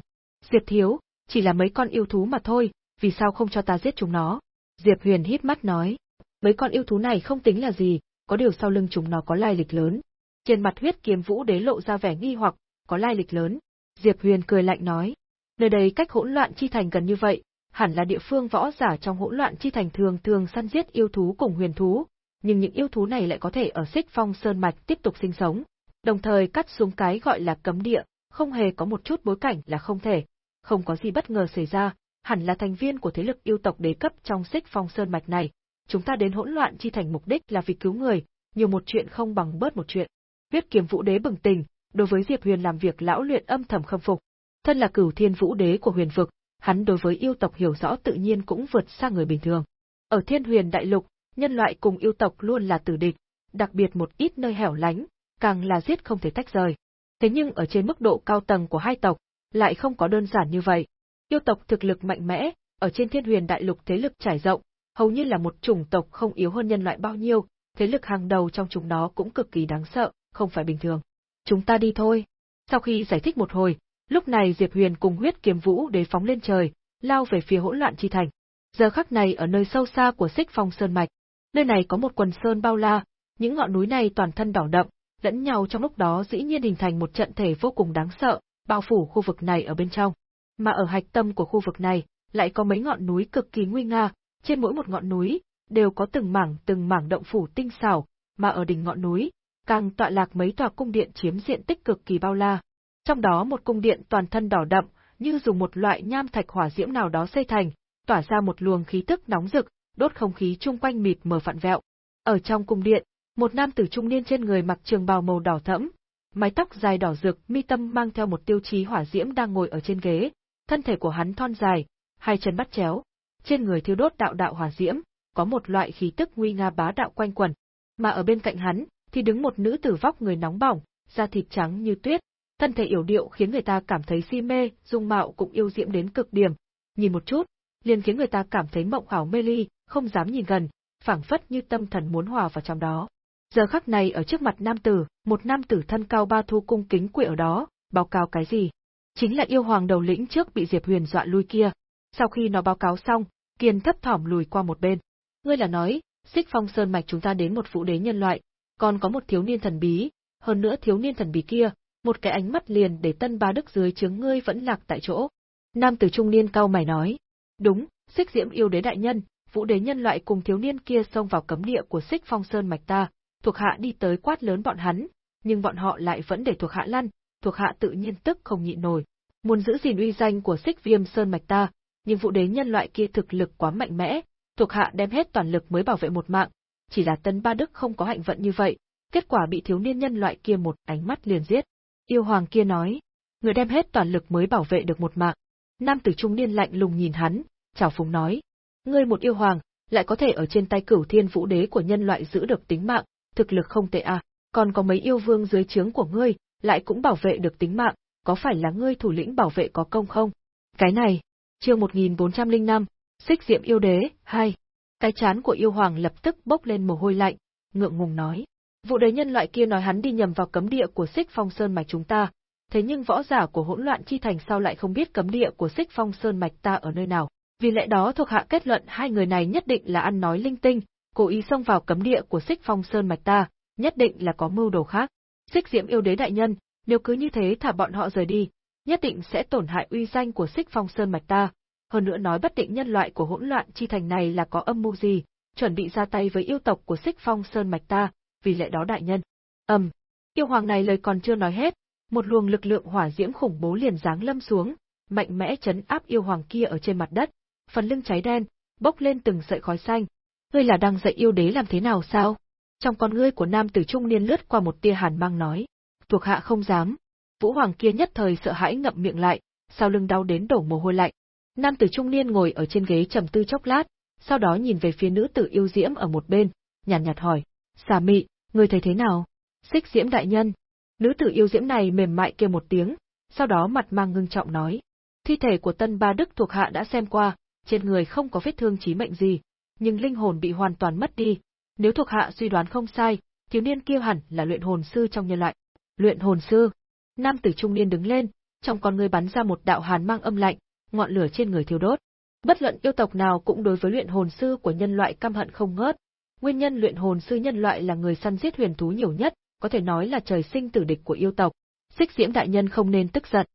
Diệp thiếu, chỉ là mấy con yêu thú mà thôi, vì sao không cho ta giết chúng nó? Diệp Huyền hít mắt nói. Mấy con yêu thú này không tính là gì, có điều sau lưng chúng nó có lai lịch lớn. Trên mặt huyết kiếm vũ đế lộ ra vẻ nghi hoặc, có lai lịch lớn. Diệp Huyền cười lạnh nói, nơi đây cách hỗn loạn chi thành gần như vậy, hẳn là địa phương võ giả trong hỗn loạn chi thành thường thường săn giết yêu thú cùng huyền thú, nhưng những yêu thú này lại có thể ở xích phong sơn mạch tiếp tục sinh sống, đồng thời cắt xuống cái gọi là cấm địa, không hề có một chút bối cảnh là không thể, không có gì bất ngờ xảy ra, hẳn là thành viên của thế lực yêu tộc đế cấp trong xích phong sơn mạch này. Chúng ta đến hỗn loạn chi thành mục đích là vì cứu người, nhiều một chuyện không bằng bớt một chuyện. Huyết kiếm vũ đế bừng tỉnh, đối với Diệp Huyền làm việc lão luyện âm thầm khâm phục. Thân là cửu thiên vũ đế của huyền vực, hắn đối với yêu tộc hiểu rõ tự nhiên cũng vượt xa người bình thường. Ở thiên huyền đại lục, nhân loại cùng yêu tộc luôn là tử địch, đặc biệt một ít nơi hẻo lánh, càng là giết không thể tách rời. Thế nhưng ở trên mức độ cao tầng của hai tộc, lại không có đơn giản như vậy. Yêu tộc thực lực mạnh mẽ, ở trên thiên huyền đại lục thế lực trải rộng, hầu như là một chủng tộc không yếu hơn nhân loại bao nhiêu, thế lực hàng đầu trong chúng nó cũng cực kỳ đáng sợ, không phải bình thường. Chúng ta đi thôi. Sau khi giải thích một hồi, lúc này Diệp Huyền cùng huyết kiếm vũ đế phóng lên trời, lao về phía hỗn loạn chi thành. Giờ khắc này ở nơi sâu xa của xích phong sơn mạch, nơi này có một quần sơn bao la, những ngọn núi này toàn thân đỏ đậm, lẫn nhau trong lúc đó dĩ nhiên hình thành một trận thể vô cùng đáng sợ, bao phủ khu vực này ở bên trong. Mà ở hạch tâm của khu vực này, lại có mấy ngọn núi cực kỳ nguy nga, trên mỗi một ngọn núi đều có từng mảng từng mảng động phủ tinh xảo, mà ở đỉnh ngọn núi, càng tọa lạc mấy tòa cung điện chiếm diện tích cực kỳ bao la. Trong đó một cung điện toàn thân đỏ đậm, như dùng một loại nham thạch hỏa diễm nào đó xây thành, tỏa ra một luồng khí tức nóng rực, đốt không khí chung quanh mịt mờ vặn vẹo. Ở trong cung điện, một nam tử trung niên trên người mặc trường bào màu đỏ thẫm, mái tóc dài đỏ rực, mi tâm mang theo một tiêu chí hỏa diễm đang ngồi ở trên ghế, thân thể của hắn thon dài, hai chân bắt chéo, trên người thiêu đốt đạo đạo hỏa diễm, có một loại khí tức nguy nga bá đạo quanh quẩn. Mà ở bên cạnh hắn, thì đứng một nữ tử vóc người nóng bỏng, da thịt trắng như tuyết, thân thể yểu điệu khiến người ta cảm thấy si mê, dung mạo cũng yêu diễm đến cực điểm. Nhìn một chút, liền khiến người ta cảm thấy mộng ảo mê ly, không dám nhìn gần, phảng phất như tâm thần muốn hòa vào trong đó. Giờ khắc này ở trước mặt nam tử, một nam tử thân cao ba thu cung kính quỳ ở đó, báo cáo cái gì? Chính là yêu hoàng đầu lĩnh trước bị Diệp Huyền dọa lui kia. Sau khi nó báo cáo xong, Kiên thấp thỏm lùi qua một bên. Ngươi là nói, xích phong sơn mạch chúng ta đến một vũ đế nhân loại, còn có một thiếu niên thần bí, hơn nữa thiếu niên thần bí kia, một cái ánh mắt liền để tân ba đức dưới chướng ngươi vẫn lạc tại chỗ. Nam tử trung niên cao mày nói, đúng, xích diễm yêu đế đại nhân, vũ đế nhân loại cùng thiếu niên kia xông vào cấm địa của xích phong sơn mạch ta, thuộc hạ đi tới quát lớn bọn hắn, nhưng bọn họ lại vẫn để thuộc hạ lăn, thuộc hạ tự nhiên tức không nhịn nổi. Muốn giữ gìn uy danh của xích viêm sơn mạch ta, nhưng vũ đế nhân loại kia thực lực quá mạnh mẽ, thuộc hạ đem hết toàn lực mới bảo vệ một mạng, chỉ là Tân Ba Đức không có hạnh vận như vậy, kết quả bị thiếu niên nhân loại kia một ánh mắt liền giết. Yêu hoàng kia nói, người đem hết toàn lực mới bảo vệ được một mạng. Nam tử trung niên lạnh lùng nhìn hắn, chào phúng nói, ngươi một yêu hoàng, lại có thể ở trên tay cửu thiên vũ đế của nhân loại giữ được tính mạng, thực lực không tệ à, còn có mấy yêu vương dưới trướng của ngươi, lại cũng bảo vệ được tính mạng, có phải là ngươi thủ lĩnh bảo vệ có công không? Cái này, chương 1405, Xích Diệm Yêu Đế, hai, Cái chán của yêu hoàng lập tức bốc lên mồ hôi lạnh, ngượng ngùng nói. Vụ đấy nhân loại kia nói hắn đi nhầm vào cấm địa của Xích Phong Sơn mạch chúng ta, thế nhưng võ giả của hỗn loạn chi thành sao lại không biết cấm địa của Xích Phong Sơn mạch ta ở nơi nào. Vì lẽ đó thuộc hạ kết luận hai người này nhất định là ăn nói linh tinh, cố ý xông vào cấm địa của Xích Phong Sơn mạch ta, nhất định là có mưu đồ khác. Xích Diễm yêu đế đại nhân, nếu cứ như thế thả bọn họ rời đi, nhất định sẽ tổn hại uy danh của Xích Phong Sơn mạch ta, hơn nữa nói bất định nhân loại của hỗn loạn chi thành này là có âm mưu gì, chuẩn bị ra tay với yêu tộc của Xích Phong Sơn mạch ta, vì lẽ đó đại nhân. Ầm, yêu hoàng này lời còn chưa nói hết, một luồng lực lượng hỏa diễm khủng bố liền giáng lâm xuống, mạnh mẽ chấn áp yêu hoàng kia ở trên mặt đất, phần lưng cháy đen, bốc lên từng sợi khói xanh. Ngươi là đang dạy yêu đế làm thế nào sao? Trong con ngươi của nam tử trung niên lướt qua một tia hàn mang nói, thuộc hạ không dám. Vũ hoàng kia nhất thời sợ hãi ngậm miệng lại, sau lưng đau đến đổ mồ hôi lạnh. Nam tử trung niên ngồi ở trên ghế trầm tư chốc lát, sau đó nhìn về phía nữ tử yêu diễm ở một bên, nhàn nhạt, nhạt hỏi, xà mị, người thấy thế nào? Xích diễm đại nhân. Nữ tử yêu diễm này mềm mại kêu một tiếng, sau đó mặt mang ngưng trọng nói. Thi thể của tân ba đức thuộc hạ đã xem qua, trên người không có vết thương chí mệnh gì, nhưng linh hồn bị hoàn toàn mất đi. Nếu thuộc hạ suy đoán không sai, thiếu niên kia hẳn là luyện hồn sư trong nhân loại. Luyện hồn sư. Nam tử trung niên đứng lên, trong con người bắn ra một đạo hàn mang âm lạnh, ngọn lửa trên người thiêu đốt. Bất luận yêu tộc nào cũng đối với luyện hồn sư của nhân loại căm hận không ngớt. Nguyên nhân luyện hồn sư nhân loại là người săn giết huyền thú nhiều nhất, có thể nói là trời sinh tử địch của yêu tộc. Xích Diễm đại nhân không nên tức giận.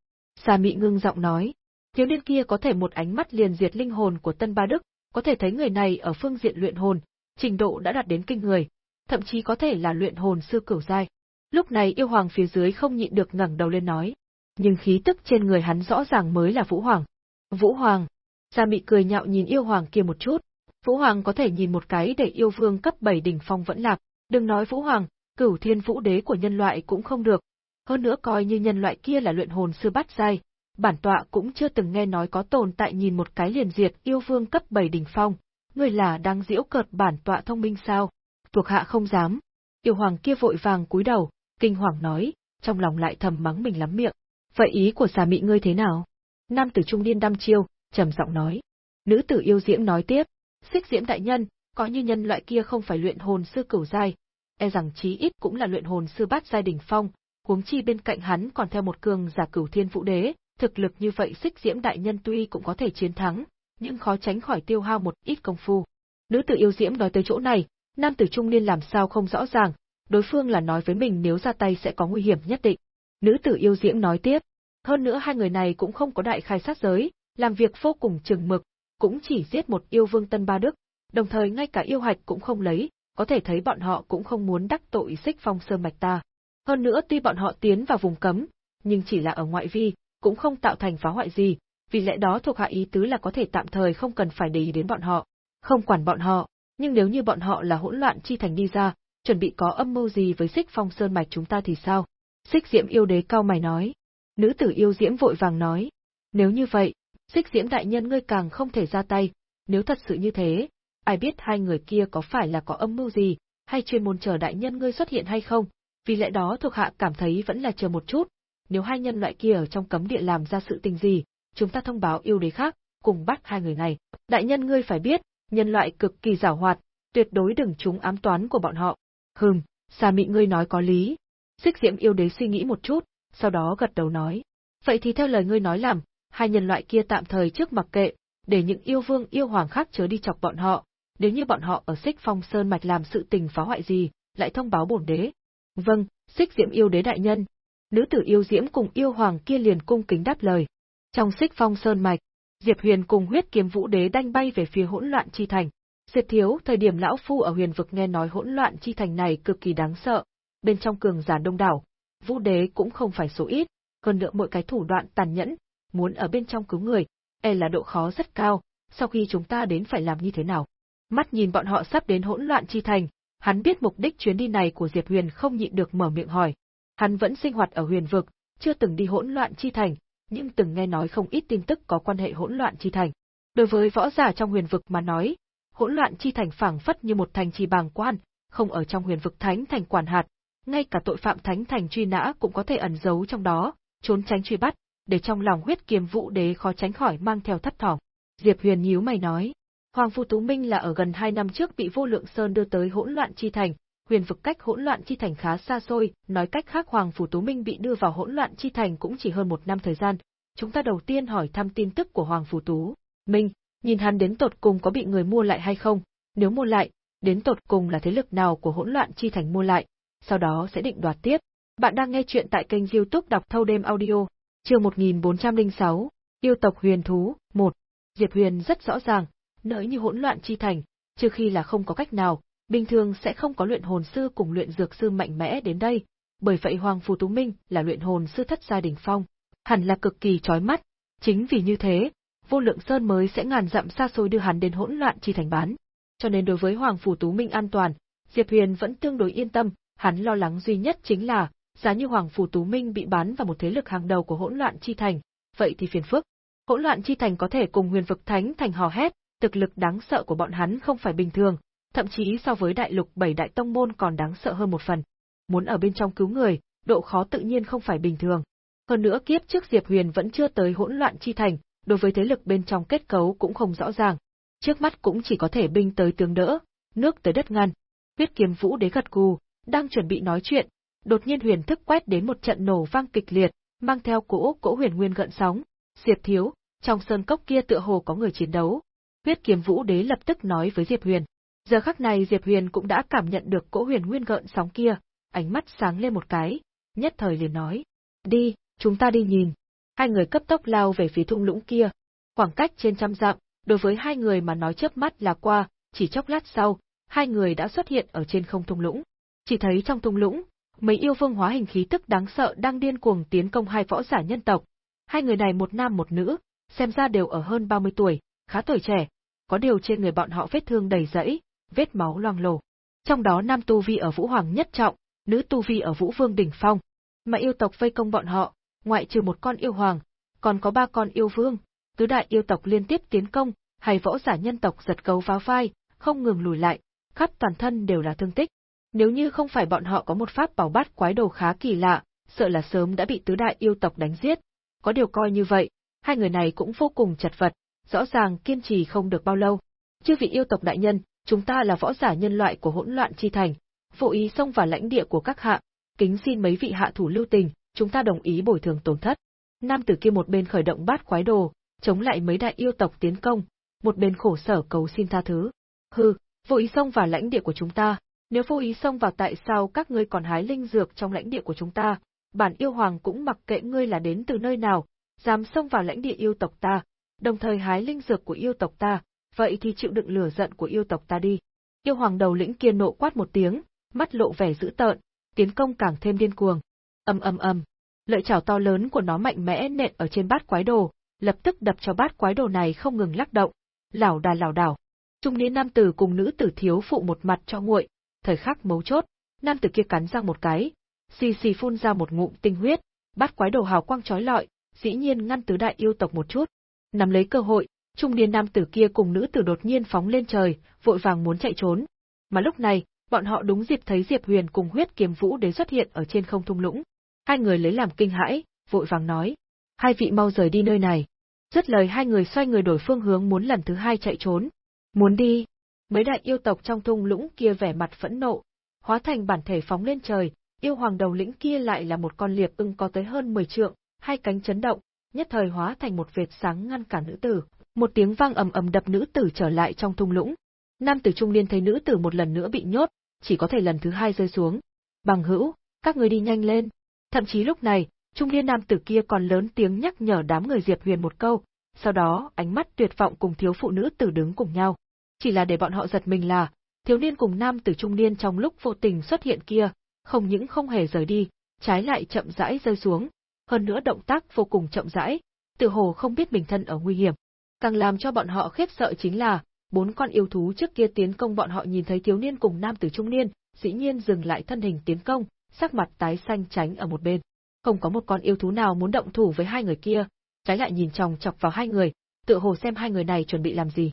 Sa Mị ngưng giọng nói, thiếu niên kia có thể một ánh mắt liền diệt linh hồn của Tân Ba Đức, có thể thấy người này ở phương diện luyện hồn, trình độ đã đạt đến kinh người, thậm chí có thể là luyện hồn sư cửu giai. Lúc này yêu hoàng phía dưới không nhịn được ngẩng đầu lên nói, nhưng khí tức trên người hắn rõ ràng mới là Vũ Hoàng. Vũ Hoàng. Gia Mị cười nhạo nhìn yêu hoàng kia một chút. Vũ Hoàng có thể nhìn một cái để yêu vương cấp 7 đỉnh phong vẫn lạc, đừng nói Vũ Hoàng, cửu thiên vũ đế của nhân loại cũng không được. Hơn nữa coi như nhân loại kia là luyện hồn sư bát giai, bản tọa cũng chưa từng nghe nói có tồn tại nhìn một cái liền diệt yêu vương cấp 7 đỉnh phong. Người là đang diễu cợt bản tọa thông minh sao? Thuộc hạ không dám. Yêu hoàng kia vội vàng cúi đầu, kinh hoàng nói, trong lòng lại thầm mắng mình lắm miệng. Vậy ý của xà mị ngươi thế nào? Nam tử trung niên đăm chiêu, trầm giọng nói. Nữ tử yêu diễm nói tiếp, xích diễm đại nhân, có như nhân loại kia không phải luyện hồn sư cửu giai, e rằng chí ít cũng là luyện hồn sư bát giai đỉnh phong, huống chi bên cạnh hắn còn theo một cường giả cửu thiên vũ đế, thực lực như vậy xích diễm đại nhân tuy cũng có thể chiến thắng, nhưng khó tránh khỏi tiêu hao một ít công phu. Nữ tử yêu diễm nói tới chỗ này, nam tử trung niên làm sao không rõ ràng, đối phương là nói với mình nếu ra tay sẽ có nguy hiểm nhất định. Nữ tử yêu diễm nói tiếp, hơn nữa hai người này cũng không có đại khai sát giới, làm việc vô cùng chừng mực, cũng chỉ giết một yêu vương tân ba đức, đồng thời ngay cả yêu hạch cũng không lấy, có thể thấy bọn họ cũng không muốn đắc tội xích phong sơn mạch ta. Hơn nữa tuy bọn họ tiến vào vùng cấm, nhưng chỉ là ở ngoại vi, cũng không tạo thành phá hoại gì, vì lẽ đó thuộc hạ ý tứ là có thể tạm thời không cần phải để ý đến bọn họ, không quản bọn họ, nhưng nếu như bọn họ là hỗn loạn chi thành đi ra, chuẩn bị có âm mưu gì với xích phong sơn mạch chúng ta thì sao? Xích diễm yêu đế cao mày nói. Nữ tử yêu diễm vội vàng nói. Nếu như vậy, xích diễm đại nhân ngươi càng không thể ra tay, nếu thật sự như thế, ai biết hai người kia có phải là có âm mưu gì, hay chuyên môn chờ đại nhân ngươi xuất hiện hay không, vì lẽ đó thuộc hạ cảm thấy vẫn là chờ một chút, nếu hai nhân loại kia ở trong cấm địa làm ra sự tình gì, chúng ta thông báo yêu đế khác, cùng bắt hai người này. Đại nhân ngươi phải biết, nhân loại cực kỳ giảo hoạt, tuyệt đối đừng trúng ám toán của bọn họ. Hừm, xà mị ngươi nói có lý. Xích diễm yêu đế suy nghĩ một chút, sau đó gật đầu nói. Vậy thì theo lời ngươi nói làm, hai nhân loại kia tạm thời trước mặc kệ, để những yêu vương yêu hoàng khác chớ đi chọc bọn họ, nếu như bọn họ ở xích phong sơn mạch làm sự tình phá hoại gì, lại thông báo bổn đế. Vâng, xích diễm yêu đế đại nhân. Nữ tử yêu diễm cùng yêu hoàng kia liền cung kính đáp lời. Trong xích phong sơn mạch, Diệp Huyền cùng huyết kiếm vũ đế đanh bay về phía hỗn loạn chi thành. Diệp Thiếu, thời điểm lão phu ở huyền vực nghe nói hỗn loạn chi thành này cực kỳ đáng sợ, bên trong cường giả đông đảo, vũ đế cũng không phải số ít, hơn nữa mỗi cái thủ đoạn tàn nhẫn, muốn ở bên trong cứu người, e là độ khó rất cao, sau khi chúng ta đến phải làm như thế nào? Mắt nhìn bọn họ sắp đến hỗn loạn chi thành, hắn biết mục đích chuyến đi này của Diệp Huyền không nhịn được mở miệng hỏi. Hắn vẫn sinh hoạt ở huyền vực, chưa từng đi hỗn loạn chi thành, nhưng từng nghe nói không ít tin tức có quan hệ hỗn loạn chi thành. Đối với võ giả trong huyền vực mà nói, hỗn loạn chi thành phảng phất như một thành trì bàng quan, không ở trong huyền vực thánh thành quản hạt, ngay cả tội phạm thánh thành truy nã cũng có thể ẩn giấu trong đó, trốn tránh truy bắt, để trong lòng huyết kiềm vũ đế khó tránh khỏi mang theo thất thỏm. Diệp Huyền nhíu mày nói, Hoàng Phu Tú Minh là ở gần hai năm trước bị vô lượng sơn đưa tới hỗn loạn chi thành, huyền vực cách hỗn loạn chi thành khá xa xôi, nói cách khác Hoàng Phủ Tú Minh bị đưa vào hỗn loạn chi thành cũng chỉ hơn một năm thời gian. Chúng ta đầu tiên hỏi thăm tin tức của Hoàng Phủ Tú. Minh, nhìn hắn đến tột cùng có bị người mua lại hay không, nếu mua lại, đến tột cùng là thế lực nào của hỗn loạn chi thành mua lại, sau đó sẽ định đoạt tiếp. Bạn đang nghe chuyện tại kênh youtube đọc thâu đêm audio, chương 1406, yêu tộc huyền thú, 1. Diệp Huyền rất rõ ràng, nỡ như hỗn loạn chi thành, trừ khi là không có cách nào, bình thường sẽ không có luyện hồn sư cùng luyện dược sư mạnh mẽ đến đây, bởi vậy Hoàng Phù Tú Minh là luyện hồn sư thất gia đỉnh phong, hẳn là cực kỳ chói mắt, chính vì như thế, vô lượng sơn mới sẽ ngàn dặm xa xôi đưa hắn đến hỗn loạn chi thành bán. Cho nên đối với Hoàng Phù Tú Minh an toàn, Diệp Huyền vẫn tương đối yên tâm, hắn lo lắng duy nhất chính là, giá như Hoàng phủ Tú Minh bị bán vào một thế lực hàng đầu của hỗn loạn chi thành, vậy thì phiền phức. Hỗn loạn chi thành có thể cùng huyền vực thánh thành hò hét, thực lực đáng sợ của bọn hắn không phải bình thường, thậm chí so với đại lục bảy đại tông môn còn đáng sợ hơn một phần. Muốn ở bên trong cứu người, độ khó tự nhiên không phải bình thường. Hơn nữa kiếp trước Diệp Huyền vẫn chưa tới hỗn loạn chi thành, đối với thế lực bên trong kết cấu cũng không rõ ràng. Trước mắt cũng chỉ có thể binh tới tướng đỡ, nước tới đất ngăn. Huyết kiếm vũ đế gật gù, đang chuẩn bị nói chuyện, đột nhiên huyền thức quét đến một trận nổ vang kịch liệt, mang theo cỗ cỗ huyền nguyên gợn sóng. Diệp thiếu, trong sơn cốc kia tựa hồ có người chiến đấu. Huyết kiếm vũ đế lập tức nói với Diệp Huyền. Giờ khắc này Diệp Huyền cũng đã cảm nhận được cỗ huyền nguyên gợn sóng kia, ánh mắt sáng lên một cái, nhất thời liền nói. Đi, chúng ta đi nhìn. Hai người cấp tốc lao về phía thung lũng kia. Khoảng cách trên trăm dặm, đối với hai người mà nói chớp mắt là qua, chỉ chốc lát sau, hai người đã xuất hiện ở trên không thung lũng. Chỉ thấy trong thung lũng, mấy yêu vương hóa hình khí tức đáng sợ đang điên cuồng tiến công hai võ giả nhân tộc. Hai người này một nam một nữ, xem ra đều ở hơn 30 tuổi, khá tuổi trẻ, có điều trên người bọn họ vết thương đầy rẫy, vết máu loang lổ. Trong đó nam tu vi ở Vũ Hoàng nhất trọng, nữ tu vi ở Vũ Vương đỉnh phong. Mà yêu tộc vây công bọn họ, ngoại trừ một con yêu hoàng, còn có ba con yêu vương, tứ đại yêu tộc liên tiếp tiến công, hay võ giả nhân tộc giật cấu phá vai, không ngừng lùi lại, khắp toàn thân đều là thương tích. Nếu như không phải bọn họ có một pháp bảo bát quái đồ khá kỳ lạ, sợ là sớm đã bị tứ đại yêu tộc đánh giết. Có điều coi như vậy, Hai người này cũng vô cùng chật vật, rõ ràng kiên trì không được bao lâu. Chư vị yêu tộc đại nhân, chúng ta là võ giả nhân loại của hỗn loạn chi thành, vô ý xông vào lãnh địa của các hạ, kính xin mấy vị hạ thủ lưu tình, chúng ta đồng ý bồi thường tổn thất. Nam tử kia một bên khởi động bát quái đồ, chống lại mấy đại yêu tộc tiến công, một bên khổ sở cầu xin tha thứ. Hừ, vô ý xông vào lãnh địa của chúng ta, nếu vô ý xông vào tại sao các ngươi còn hái linh dược trong lãnh địa của chúng ta, bản yêu hoàng cũng mặc kệ ngươi là đến từ nơi nào, dám xông vào lãnh địa yêu tộc ta, đồng thời hái linh dược của yêu tộc ta, vậy thì chịu đựng lửa giận của yêu tộc ta đi. Yêu hoàng đầu lĩnh kia nộ quát một tiếng, mắt lộ vẻ dữ tợn, tiến công càng thêm điên cuồng. Ầm ầm ầm, lợi chảo to lớn của nó mạnh mẽ nện ở trên bát quái đồ, lập tức đập cho bát quái đồ này không ngừng lắc động, lảo đà lảo đảo. Trung niên nam tử cùng nữ tử thiếu phụ một mặt cho nguội, thời khắc mấu chốt, nam tử kia cắn răng một cái, xì xì phun ra một ngụm tinh huyết, bắt quái đồ hào quang chói lọi, dĩ nhiên ngăn tứ đại yêu tộc một chút. Nắm lấy cơ hội, trung niên nam tử kia cùng nữ tử đột nhiên phóng lên trời, vội vàng muốn chạy trốn. Mà lúc này, bọn họ đúng dịp thấy Diệp Huyền cùng huyết kiếm vũ đế xuất hiện ở trên không thung lũng. Hai người lấy làm kinh hãi, vội vàng nói: "Hai vị mau rời đi nơi này." Dứt lời hai người xoay người đổi phương hướng muốn lần thứ hai chạy trốn. Muốn đi? Mấy đại yêu tộc trong thung lũng kia vẻ mặt phẫn nộ, hóa thành bản thể phóng lên trời, yêu hoàng đầu lĩnh kia lại là một con liệp ưng có tới hơn 10 trượng, hai cánh chấn động, nhất thời hóa thành một vệt sáng ngăn cản nữ tử, một tiếng vang ầm ầm đập nữ tử trở lại trong thung lũng. Nam tử trung niên thấy nữ tử một lần nữa bị nhốt, chỉ có thể lần thứ hai rơi xuống. Bằng hữu, các người đi nhanh lên. Thậm chí lúc này, trung niên nam tử kia còn lớn tiếng nhắc nhở đám người Diệp Huyền một câu, sau đó ánh mắt tuyệt vọng cùng thiếu phụ nữ tử đứng cùng nhau. Chỉ là để bọn họ giật mình là, thiếu niên cùng nam tử trung niên trong lúc vô tình xuất hiện kia, không những không hề rời đi, trái lại chậm rãi rơi xuống, hơn nữa động tác vô cùng chậm rãi, tự hồ không biết mình thân ở nguy hiểm. Càng làm cho bọn họ khiếp sợ chính là, bốn con yêu thú trước kia tiến công bọn họ nhìn thấy thiếu niên cùng nam tử trung niên, dĩ nhiên dừng lại thân hình tiến công, sắc mặt tái xanh tránh ở một bên. Không có một con yêu thú nào muốn động thủ với hai người kia, trái lại nhìn chòng chọc vào hai người, tự hồ xem hai người này chuẩn bị làm gì.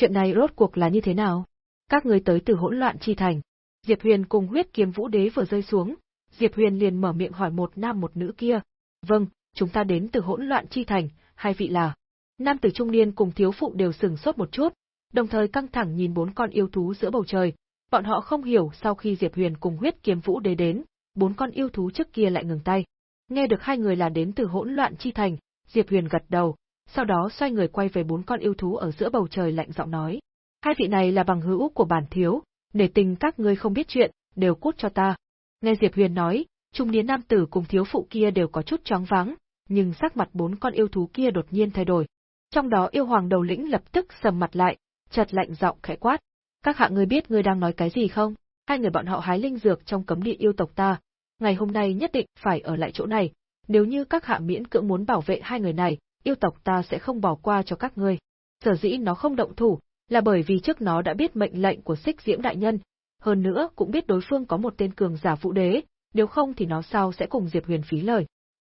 Chuyện này rốt cuộc là như thế nào? Các người tới từ hỗn loạn chi thành. Diệp Huyền cùng huyết kiếm vũ đế vừa rơi xuống, Diệp Huyền liền mở miệng hỏi một nam một nữ kia. Vâng, chúng ta đến từ hỗn loạn chi thành, hai vị là. Nam tử trung niên cùng thiếu phụ đều sừng sốt một chút, đồng thời căng thẳng nhìn bốn con yêu thú giữa bầu trời. Bọn họ không hiểu sau khi Diệp Huyền cùng huyết kiếm vũ đế đến, bốn con yêu thú trước kia lại ngừng tay. Nghe được hai người là đến từ hỗn loạn chi thành, Diệp Huyền gật đầu, sau đó xoay người quay về bốn con yêu thú ở giữa bầu trời lạnh giọng nói. Hai vị này là bằng hữu của bản thiếu, để tình các ngươi không biết chuyện, đều cút cho ta. Nghe Diệp Huyền nói, trung niên nam tử cùng thiếu phụ kia đều có chút choáng váng, nhưng sắc mặt bốn con yêu thú kia đột nhiên thay đổi. Trong đó yêu hoàng đầu lĩnh lập tức sầm mặt lại, chợt lạnh giọng khẽ quát. Các hạ người biết ngươi đang nói cái gì không? Hai người bọn họ hái linh dược trong cấm địa yêu tộc ta. Ngày hôm nay nhất định phải ở lại chỗ này. Nếu như các hạ miễn cưỡng muốn bảo vệ hai người này, yêu tộc ta sẽ không bỏ qua cho các ngươi. Sở dĩ nó không động thủ, là bởi vì trước nó đã biết mệnh lệnh của Sích diễm đại nhân, hơn nữa cũng biết đối phương có một tên cường giả vũ đế, nếu không thì nó sao sẽ cùng Diệp Huyền phí lời.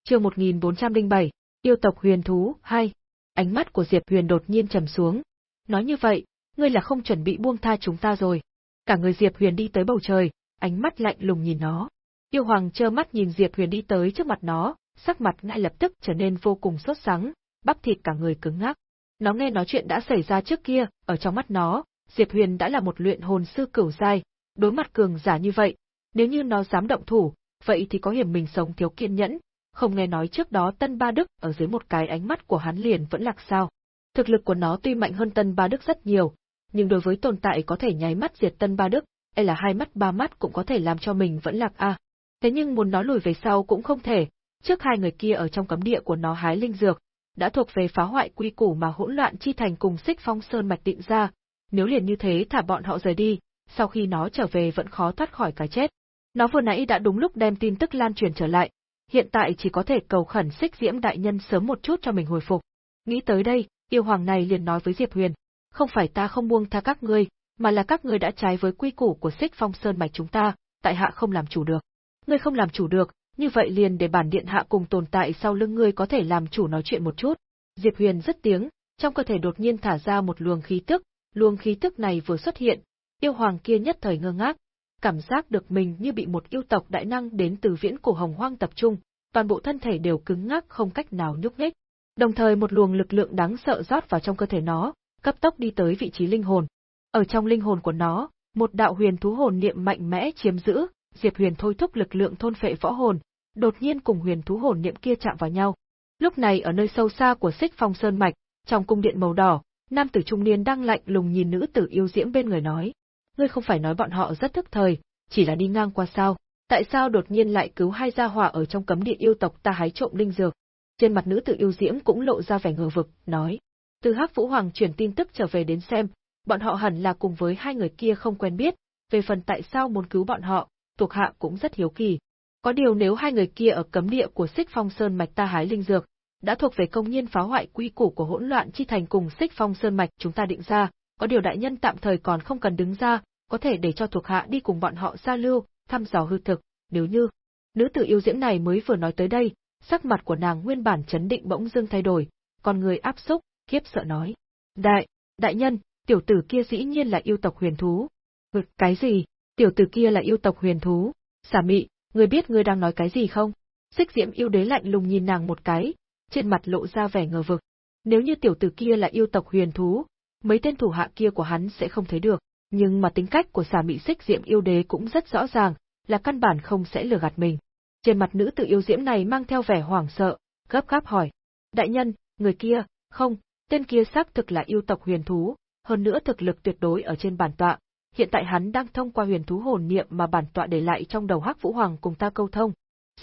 Chương 1407, yêu tộc huyền thú 2. Ánh mắt của Diệp Huyền đột nhiên trầm xuống. Nói như vậy, ngươi là không chuẩn bị buông tha chúng ta rồi. Cả người Diệp Huyền đi tới bầu trời, ánh mắt lạnh lùng nhìn nó. Yêu Hoàng trơ mắt nhìn Diệp Huyền đi tới trước mặt nó, sắc mặt ngay lập tức trở nên vô cùng sốt sắng, bắp thịt cả người cứng ngắc. Nó nghe nói chuyện đã xảy ra trước kia, ở trong mắt nó, Diệp Huyền đã là một luyện hồn sư cửu giai, đối mặt cường giả như vậy, nếu như nó dám động thủ, vậy thì có hiểm mình sống thiếu kiên nhẫn, không nghe nói trước đó Tân Ba Đức ở dưới một cái ánh mắt của hắn liền vẫn lạc sao. Thực lực của nó tuy mạnh hơn Tân Ba Đức rất nhiều, nhưng đối với tồn tại có thể nháy mắt diệt Tân Ba Đức, hay là hai mắt ba mắt cũng có thể làm cho mình vẫn lạc a. Thế nhưng muốn nó lùi về sau cũng không thể, trước hai người kia ở trong cấm địa của nó hái linh dược, đã thuộc về phá hoại quy củ mà hỗn loạn chi thành cùng xích phong sơn mạch định ra, nếu liền như thế thả bọn họ rời đi, sau khi nó trở về vẫn khó thoát khỏi cái chết. Nó vừa nãy đã đúng lúc đem tin tức lan truyền trở lại, hiện tại chỉ có thể cầu khẩn xích diễm đại nhân sớm một chút cho mình hồi phục. Nghĩ tới đây, yêu hoàng này liền nói với Diệp Huyền, không phải ta không buông tha các ngươi, mà là các ngươi đã trái với quy củ của xích phong sơn mạch chúng ta, tại hạ không làm chủ được. Ngươi không làm chủ được, như vậy liền để bản điện hạ cùng tồn tại sau lưng ngươi có thể làm chủ nói chuyện một chút. Diệp Huyền rất tiếng, trong cơ thể đột nhiên thả ra một luồng khí tức, luồng khí tức này vừa xuất hiện, yêu hoàng kia nhất thời ngơ ngác, cảm giác được mình như bị một yêu tộc đại năng đến từ viễn cổ hồng hoang tập trung, toàn bộ thân thể đều cứng ngắc không cách nào nhúc nhích. Đồng thời một luồng lực lượng đáng sợ rót vào trong cơ thể nó, cấp tốc đi tới vị trí linh hồn. Ở trong linh hồn của nó, một đạo huyền thú hồn niệm mạnh mẽ chiếm giữ, Diệp Huyền thôi thúc lực lượng thôn phệ võ hồn, đột nhiên cùng huyền thú hồn niệm kia chạm vào nhau. Lúc này ở nơi sâu xa của Xích Phong Sơn mạch, trong cung điện màu đỏ, nam tử trung niên đang lạnh lùng nhìn nữ tử yêu diễm bên người nói: "Ngươi không phải nói bọn họ rất thức thời, chỉ là đi ngang qua sao? Tại sao đột nhiên lại cứu hai gia hỏa ở trong cấm địa yêu tộc ta hái trộm linh dược?" Trên mặt nữ tử yêu diễm cũng lộ ra vẻ ngờ vực, nói: "Từ Hắc Vũ Hoàng truyền tin tức trở về đến xem, bọn họ hẳn là cùng với hai người kia không quen biết, về phần tại sao muốn cứu bọn họ, thuộc hạ cũng rất hiếu kỳ. Có điều nếu hai người kia ở cấm địa của Xích Phong Sơn mạch ta hái linh dược, đã thuộc về công nhiên phá hoại quy củ của hỗn loạn chi thành cùng Xích Phong Sơn mạch chúng ta định ra, có điều đại nhân tạm thời còn không cần đứng ra, có thể để cho thuộc hạ đi cùng bọn họ giao lưu, thăm dò hư thực, nếu như nữ tử yêu diễm này mới vừa nói tới đây, sắc mặt của nàng nguyên bản chấn định bỗng dưng thay đổi, con người áp xúc, khiếp sợ nói: "Đại, đại nhân, tiểu tử kia dĩ nhiên là yêu tộc huyền thú." Cái gì? Tiểu tử kia là yêu tộc huyền thú?" Xả Mị, ngươi biết ngươi đang nói cái gì không? Xích Diễm yêu đế lạnh lùng nhìn nàng một cái, trên mặt lộ ra vẻ ngờ vực. Nếu như tiểu tử kia là yêu tộc huyền thú, mấy tên thủ hạ kia của hắn sẽ không thấy được, nhưng mà tính cách của xà mị xích diễm yêu đế cũng rất rõ ràng, là căn bản không sẽ lừa gạt mình. Trên mặt nữ tử yêu diễm này mang theo vẻ hoảng sợ, gấp gáp hỏi. Đại nhân, người kia, không, tên kia xác thực là yêu tộc huyền thú, hơn nữa thực lực tuyệt đối ở trên bản tọa. Hiện tại hắn đang thông qua huyền thú hồn niệm mà bản tọa để lại trong đầu Hắc Vũ Hoàng cùng ta câu thông.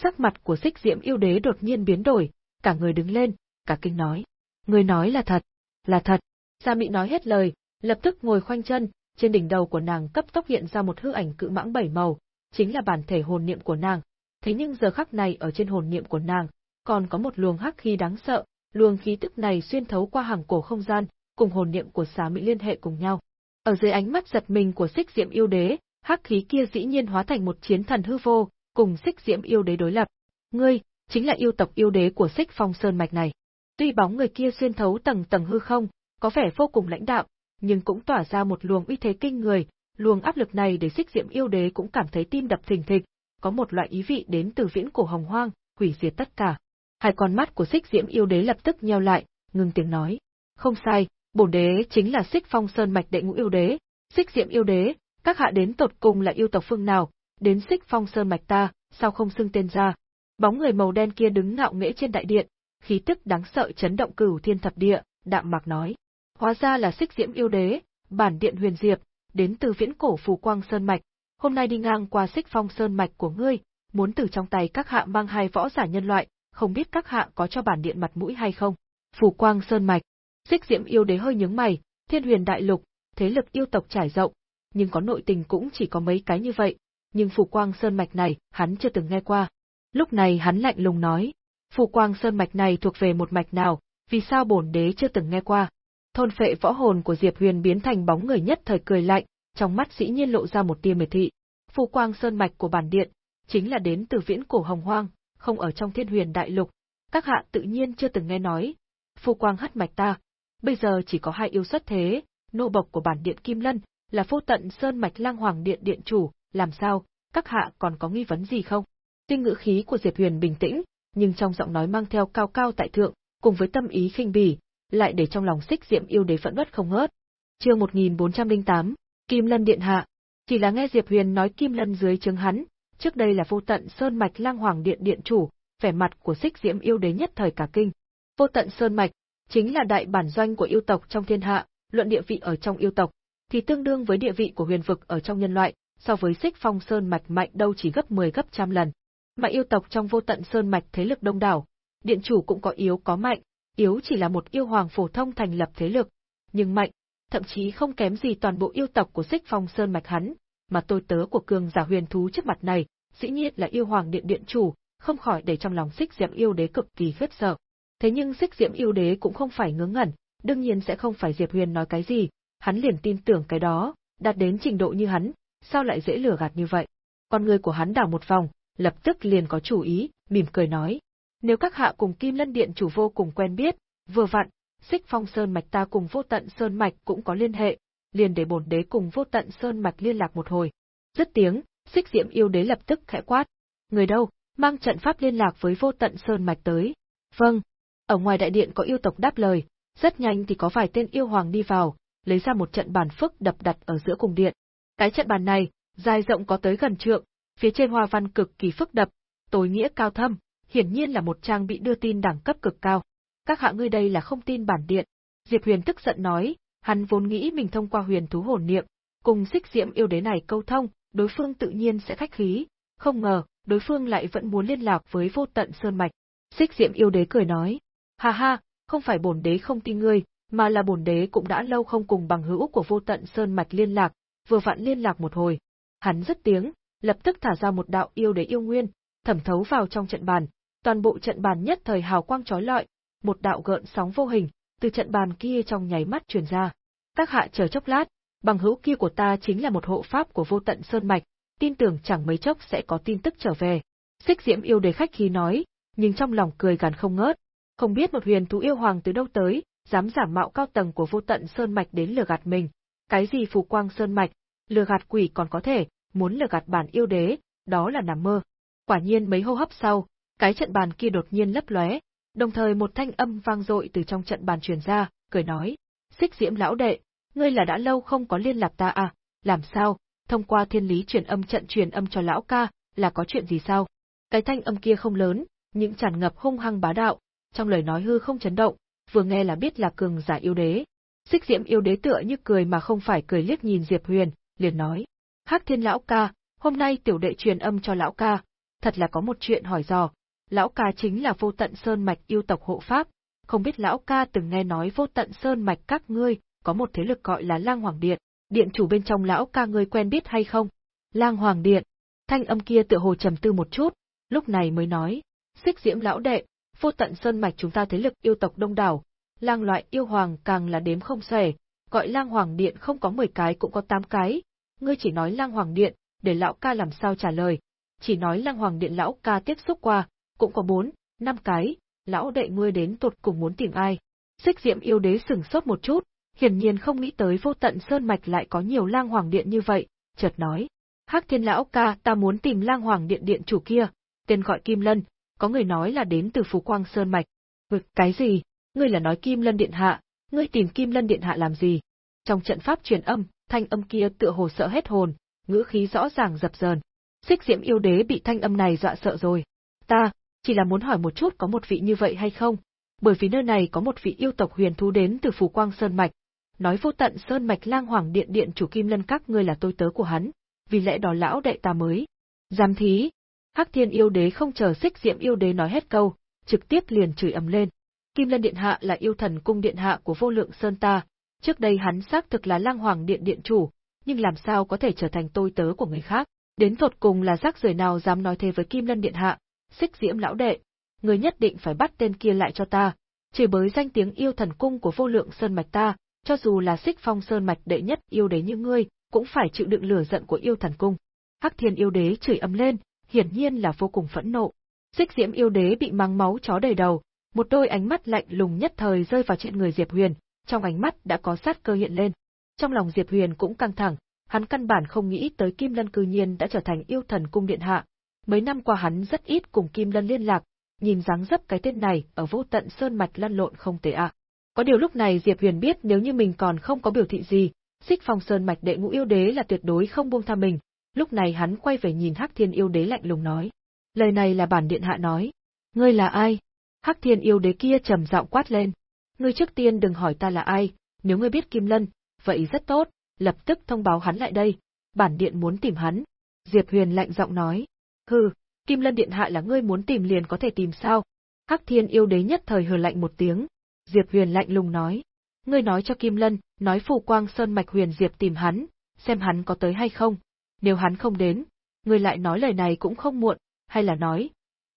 Sắc mặt của Xích Diễm yêu đế đột nhiên biến đổi, cả người đứng lên, cả kinh nói. Người nói là thật, là thật. Gia Mị nói hết lời, lập tức ngồi khoanh chân, trên đỉnh đầu của nàng cấp tốc hiện ra một hư ảnh cự mãng bảy màu, chính là bản thể hồn niệm của nàng. Thế nhưng giờ khắc này ở trên hồn niệm của nàng, còn có một luồng hắc khí đáng sợ, luồng khí tức này xuyên thấu qua hàng cổ không gian, cùng hồn niệm của xá mỹ liên hệ cùng nhau. Ở dưới ánh mắt giật mình của xích diệm yêu đế, hắc khí kia dĩ nhiên hóa thành một chiến thần hư vô, cùng xích diệm yêu đế đối lập. Ngươi, chính là yêu tộc yêu đế của xích phong sơn mạch này. Tuy bóng người kia xuyên thấu tầng tầng hư không, có vẻ vô cùng lãnh đạo, nhưng cũng tỏa ra một luồng uy thế kinh người, luồng áp lực này để xích diệm yêu đế cũng cảm thấy tim đập thình thịch, có một loại ý vị đến từ viễn cổ hồng hoang, hủy diệt tất cả. Hai con mắt của xích diễm yêu đế lập tức nheo lại, ngừng tiếng nói. Không sai, bổn đế chính là xích phong sơn mạch đệ ngũ yêu đế, xích diệm yêu đế, các hạ đến tột cùng là yêu tộc phương nào, đến xích phong sơn mạch ta, sao không xưng tên ra, Bóng người màu đen kia đứng ngạo nghễ trên đại điện, khí tức đáng sợ chấn động cửu thiên thập địa, đạm mạc nói. Hóa ra là xích diễm yêu đế, bản điện huyền diệp, đến từ viễn cổ phù quang sơn mạch, hôm nay đi ngang qua xích phong sơn mạch của ngươi, muốn từ trong tay các hạ mang hai võ giả nhân loại, không biết các hạ có cho bản điện mặt mũi hay không. Phù quang sơn mạch, xích diễm yêu đế hơi nhướng mày, thiên huyền đại lục, thế lực yêu tộc trải rộng, nhưng có nội tình cũng chỉ có mấy cái như vậy, nhưng phù quang sơn mạch này, hắn chưa từng nghe qua. Lúc này hắn lạnh lùng nói, phù quang sơn mạch này thuộc về một mạch nào, vì sao bổn đế chưa từng nghe qua. Thôn phệ võ hồn của Diệp Huyền biến thành bóng người nhất thời cười lạnh, trong mắt dĩ nhiên lộ ra một tia mệt thị. Phù quang sơn mạch của bản điện, chính là đến từ viễn cổ hồng hoang, không ở trong thiên huyền đại lục. Các hạ tự nhiên chưa từng nghe nói. Phù quang hất mạch ta, bây giờ chỉ có hai yêu xuất thế, nô bộc của bản điện Kim Lân, là vô tận sơn mạch lang hoàng điện điện chủ, làm sao, các hạ còn có nghi vấn gì không? Tuy ngữ khí của Diệp Huyền bình tĩnh, nhưng trong giọng nói mang theo cao cao tại thượng, cùng với tâm ý khinh bỉ, lại để trong lòng xích diệm yêu đế phẫn bất không hớt. Chương 1408, Kim Lân điện hạ. Chỉ là nghe Diệp Huyền nói Kim Lân dưới trướng hắn, trước đây là vô tận sơn mạch lang hoàng điện điện chủ, vẻ mặt của xích diễm yêu đế nhất thời cả kinh. Vô tận sơn mạch chính là đại bản doanh của yêu tộc trong thiên hạ, luận địa vị ở trong yêu tộc thì tương đương với địa vị của huyền vực ở trong nhân loại, so với xích phong sơn mạch mạnh đâu chỉ gấp 10 gấp trăm lần. Mà yêu tộc trong vô tận sơn mạch thế lực đông đảo, điện chủ cũng có yếu có mạnh, yếu chỉ là một yêu hoàng phổ thông thành lập thế lực, nhưng mạnh, thậm chí không kém gì toàn bộ yêu tộc của Xích Phong Sơn mạch hắn, mà tôi tớ của cường giả huyền thú trước mặt này, dĩ nhiên là yêu hoàng điện điện chủ, không khỏi để trong lòng Xích Diệm yêu đế cực kỳ khiếp sợ. Thế nhưng Xích diễm yêu đế cũng không phải ngớ ngẩn, đương nhiên sẽ không phải Diệp Huyền nói cái gì, hắn liền tin tưởng cái đó, đạt đến trình độ như hắn, sao lại dễ lừa gạt như vậy. Con người của hắn đảo một vòng, lập tức liền có chủ ý, mỉm cười nói. Nếu các hạ cùng Kim Lân Điện chủ vô cùng quen biết, vừa vặn, xích phong sơn mạch ta cùng vô tận sơn mạch cũng có liên hệ, liền để bổn đế cùng vô tận sơn mạch liên lạc một hồi. Dứt tiếng, xích diễm yêu đế lập tức khẽ quát. Người đâu, mang trận pháp liên lạc với vô tận sơn mạch tới. Vâng. Ở ngoài đại điện có yêu tộc đáp lời, rất nhanh thì có vài tên yêu hoàng đi vào, lấy ra một trận bàn phức đập đặt ở giữa cung điện. Cái trận bàn này, dài rộng có tới gần trượng, phía trên hoa văn cực kỳ phức đập, tối nghĩa cao thâm, hiển nhiên là một trang bị đưa tin đẳng cấp cực cao. Các hạ ngươi đây là không tin bản điện. Diệp Huyền tức giận nói, hắn vốn nghĩ mình thông qua huyền thú hồn niệm, cùng xích diễm yêu đế này câu thông, đối phương tự nhiên sẽ khách khí, không ngờ, đối phương lại vẫn muốn liên lạc với vô tận sơn mạch. Xích diễm yêu đế cười nói, ha ha, không phải bổn đế không tin ngươi, mà là bổn đế cũng đã lâu không cùng bằng hữu của vô tận sơn mạch liên lạc, vừa vặn liên lạc một hồi. Hắn rất tiếng, lập tức thả ra một đạo yêu đế yêu nguyên, thẩm thấu vào trong trận bàn, toàn bộ trận bàn nhất thời hào quang chói lọi, một đạo gợn sóng vô hình từ trận bàn kia trong nháy mắt truyền ra. Các hạ chờ chốc lát, bằng hữu kia của ta chính là một hộ pháp của vô tận sơn mạch, tin tưởng chẳng mấy chốc sẽ có tin tức trở về. Xích Diễm yêu đế khách khí nói, nhưng trong lòng cười gằn không ngớt, không biết một huyền thú yêu hoàng từ đâu tới, dám giả mạo cao tầng của vô tận sơn mạch đến lừa gạt mình. Cái gì phù quang sơn mạch, lừa gạt quỷ còn có thể, muốn lừa gạt bản yêu đế, đó là nằm mơ. Quả nhiên mấy hô hấp sau, cái trận bàn kia đột nhiên lấp lóe, đồng thời một thanh âm vang dội từ trong trận bàn truyền ra, cười nói: "Xích Diễm lão đệ, ngươi là đã lâu không có liên lạc ta à? Làm sao? Thông qua thiên lý truyền âm trận truyền âm cho lão ca, là có chuyện gì sao?" Cái thanh âm kia không lớn, nhưng tràn ngập hung hăng bá đạo, trong lời nói hư không chấn động, vừa nghe là biết là cường giả yêu đế. Xích Diễm yêu đế tựa như cười mà không phải cười liếc nhìn Diệp Huyền, liền nói: "Hắc Thiên lão ca, hôm nay tiểu đệ truyền âm cho lão ca, thật là có một chuyện hỏi dò, lão ca chính là vô tận sơn mạch yêu tộc hộ pháp, không biết lão ca từng nghe nói vô tận sơn mạch các ngươi, có một thế lực gọi là Lang Hoàng Điện, điện chủ bên trong lão ca ngươi quen biết hay không? Lang Hoàng Điện, thanh âm kia tựa hồ trầm tư một chút, lúc này mới nói, xích diễm lão đệ, vô tận sơn mạch chúng ta thế lực yêu tộc đông đảo, lang loại yêu hoàng càng là đếm không xuể, gọi lang hoàng điện không có 10 cái cũng có 8 cái, ngươi chỉ nói lang hoàng điện, để lão ca làm sao trả lời, chỉ nói lang hoàng điện lão ca tiếp xúc qua, cũng có 4, 5 cái, lão đệ ngươi đến tột cùng muốn tìm ai. Xích diệm yêu đế sừng sốt một chút, hiển nhiên không nghĩ tới vô tận sơn mạch lại có nhiều lang hoàng điện như vậy, chợt nói. Hắc thiên lão ca ta muốn tìm lang hoàng điện điện chủ kia, tên gọi Kim Lân, có người nói là đến từ Phú Quang Sơn Mạch. Ừ, cái gì? Ngươi là nói Kim Lân Điện Hạ, ngươi tìm Kim Lân Điện Hạ làm gì? Trong trận pháp truyền âm, thanh âm kia tựa hồ sợ hết hồn, ngữ khí rõ ràng dập dờn. Xích Diễm yêu đế bị thanh âm này dọa sợ rồi. Ta, chỉ là muốn hỏi một chút có một vị như vậy hay không? Bởi vì nơi này có một vị yêu tộc huyền thú đến từ Phú Quang Sơn Mạch. Nói vô tận Sơn Mạch lang hoàng điện điện chủ Kim Lân các ngươi là tôi tớ của hắn, vì lẽ đó lão đệ ta mới. Giám thí, Hắc Thiên yêu đế không chờ Xích Diệm yêu đế nói hết câu, trực tiếp liền chửi ầm lên. Kim Lân điện hạ là yêu thần cung điện hạ của Vô Lượng Sơn ta, trước đây hắn xác thực là Lang Hoàng điện điện chủ, nhưng làm sao có thể trở thành tôi tớ của người khác? Đến tột cùng là rác rưởi nào dám nói thế với Kim Lân điện hạ? Xích Diễm lão đệ, người nhất định phải bắt tên kia lại cho ta, chỉ bới danh tiếng yêu thần cung của Vô Lượng Sơn mạch ta, cho dù là Xích Phong Sơn mạch đệ nhất yêu đế như ngươi, cũng phải chịu đựng lửa giận của yêu thần cung. Hắc Thiên yêu đế chửi ầm lên, hiển nhiên là vô cùng phẫn nộ. Xích Diễm yêu đế bị mang máu chó đầy đầu, một đôi ánh mắt lạnh lùng nhất thời rơi vào trên người Diệp Huyền, trong ánh mắt đã có sát cơ hiện lên. Trong lòng Diệp Huyền cũng căng thẳng, hắn căn bản không nghĩ tới Kim Lân cư nhiên đã trở thành yêu thần cung điện hạ. Mấy năm qua hắn rất ít cùng Kim Lân liên lạc, nhìn dáng dấp cái tên này ở vô tận sơn mạch lăn lộn không tệ ạ. Có điều lúc này Diệp Huyền biết nếu như mình còn không có biểu thị gì, Xích Phong Sơn mạch đệ ngũ yêu đế là tuyệt đối không buông tha mình, Lúc này hắn quay về nhìn Hắc Thiên yêu đế lạnh lùng nói. Lời này là bản điện hạ nói. Ngươi là ai? Hắc Thiên yêu đế kia trầm giọng quát lên. Ngươi trước tiên đừng hỏi ta là ai, nếu ngươi biết Kim Lân, vậy rất tốt, lập tức thông báo hắn lại đây, bản điện muốn tìm hắn. Diệp Huyền lạnh giọng nói. Hừ, Kim Lân điện hạ là ngươi muốn tìm liền có thể tìm sao? Hắc Thiên yêu đế nhất thời hừ lạnh một tiếng. Diệp Huyền lạnh lùng nói. Ngươi nói cho Kim Lân, nói phù quang sơn mạch huyền Diệp tìm hắn, xem hắn có tới hay không, nếu hắn không đến, ngươi lại nói lời này cũng không muộn, hay là nói,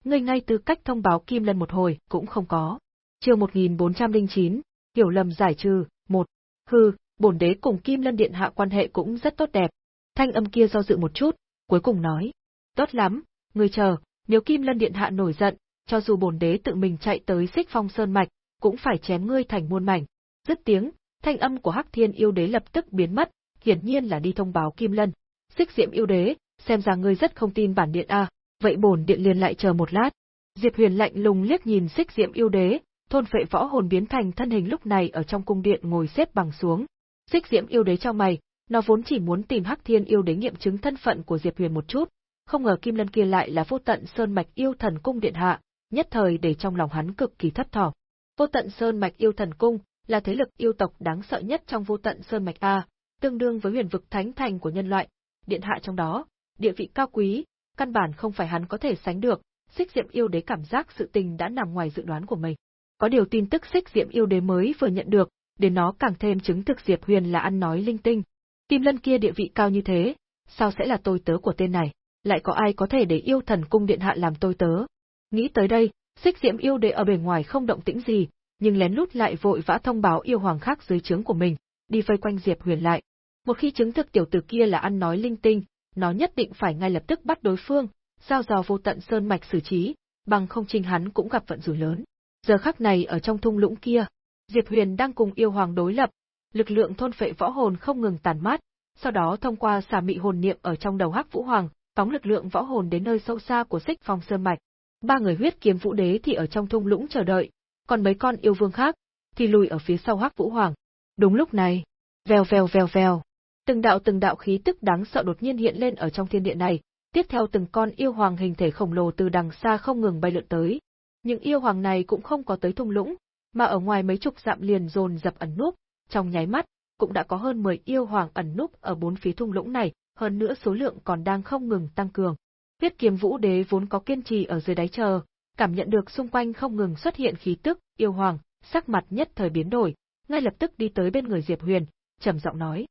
ngươi ngay tư cách thông báo Kim Lân một hồi cũng không có. Chương 1409, hiểu lầm giải trừ, một. Hừ, bổn đế cùng Kim Lân điện hạ quan hệ cũng rất tốt đẹp. Thanh âm kia do dự một chút, cuối cùng nói, tốt lắm, ngươi chờ, nếu Kim Lân điện hạ nổi giận, cho dù bổn đế tự mình chạy tới Xích Phong Sơn mạch, cũng phải chém ngươi thành muôn mảnh. Dứt tiếng, thanh âm của Hắc Thiên yêu đế lập tức biến mất, hiển nhiên là đi thông báo Kim Lân. Xích Diệm yêu đế, xem ra ngươi rất không tin bản điện a, vậy bổn điện liền lại chờ một lát. Diệp Huyền lạnh lùng liếc nhìn Xích Diệm yêu đế, thôn phệ võ hồn biến thành thân hình lúc này ở trong cung điện ngồi xếp bằng xuống. Xích Diễm yêu đế cho mày, nó vốn chỉ muốn tìm Hắc Thiên yêu đế nghiệm chứng thân phận của Diệp Huyền một chút, không ngờ Kim Lân kia lại là vô tận sơn mạch yêu thần cung điện hạ, nhất thời để trong lòng hắn cực kỳ thấp thỏm. Vô tận sơn mạch yêu thần cung là thế lực yêu tộc đáng sợ nhất trong vô tận sơn mạch a, tương đương với huyền vực thánh thành của nhân loại, điện hạ trong đó, địa vị cao quý, căn bản không phải hắn có thể sánh được, Xích Diệm yêu đế cảm giác sự tình đã nằm ngoài dự đoán của mình. Có điều tin tức Xích Diệm yêu đế mới vừa nhận được, để nó càng thêm chứng thực Diệp Huyền là ăn nói linh tinh. Kim Lân kia địa vị cao như thế, sao sẽ là tôi tớ của tên này? Lại có ai có thể để yêu thần cung điện hạ làm tôi tớ? Nghĩ tới đây, Xích Diễm yêu đế ở bề ngoài không động tĩnh gì, nhưng lén lút lại vội vã thông báo yêu hoàng khác dưới trướng của mình, đi vây quanh Diệp Huyền lại. Một khi chứng thực tiểu tử kia là ăn nói linh tinh, nó nhất định phải ngay lập tức bắt đối phương, giao dò vô tận sơn mạch xử trí, bằng không trình hắn cũng gặp vận rủi lớn. Giờ khắc này ở trong thung lũng kia, Diệp Huyền đang cùng yêu hoàng đối lập, lực lượng thôn phệ võ hồn không ngừng tàn mát, sau đó thông qua xà mị hồn niệm ở trong đầu Hắc Vũ Hoàng, phóng lực lượng võ hồn đến nơi sâu xa của Xích Phong Sơn mạch. Ba người huyết kiếm vũ đế thì ở trong thung lũng chờ đợi, còn mấy con yêu vương khác thì lùi ở phía sau Hắc Vũ Hoàng. Đúng lúc này, vèo vèo vèo vèo, từng đạo từng đạo khí tức đáng sợ đột nhiên hiện lên ở trong thiên địa này, tiếp theo từng con yêu hoàng hình thể khổng lồ từ đằng xa không ngừng bay lượn tới. Những yêu hoàng này cũng không có tới thung lũng, mà ở ngoài mấy chục dặm liền dồn dập ẩn núp, trong nháy mắt, cũng đã có hơn 10 yêu hoàng ẩn núp ở bốn phía thung lũng này, hơn nữa số lượng còn đang không ngừng tăng cường. Huyết kiếm vũ đế vốn có kiên trì ở dưới đáy chờ, cảm nhận được xung quanh không ngừng xuất hiện khí tức, yêu hoàng, sắc mặt nhất thời biến đổi, ngay lập tức đi tới bên người Diệp Huyền, trầm giọng nói: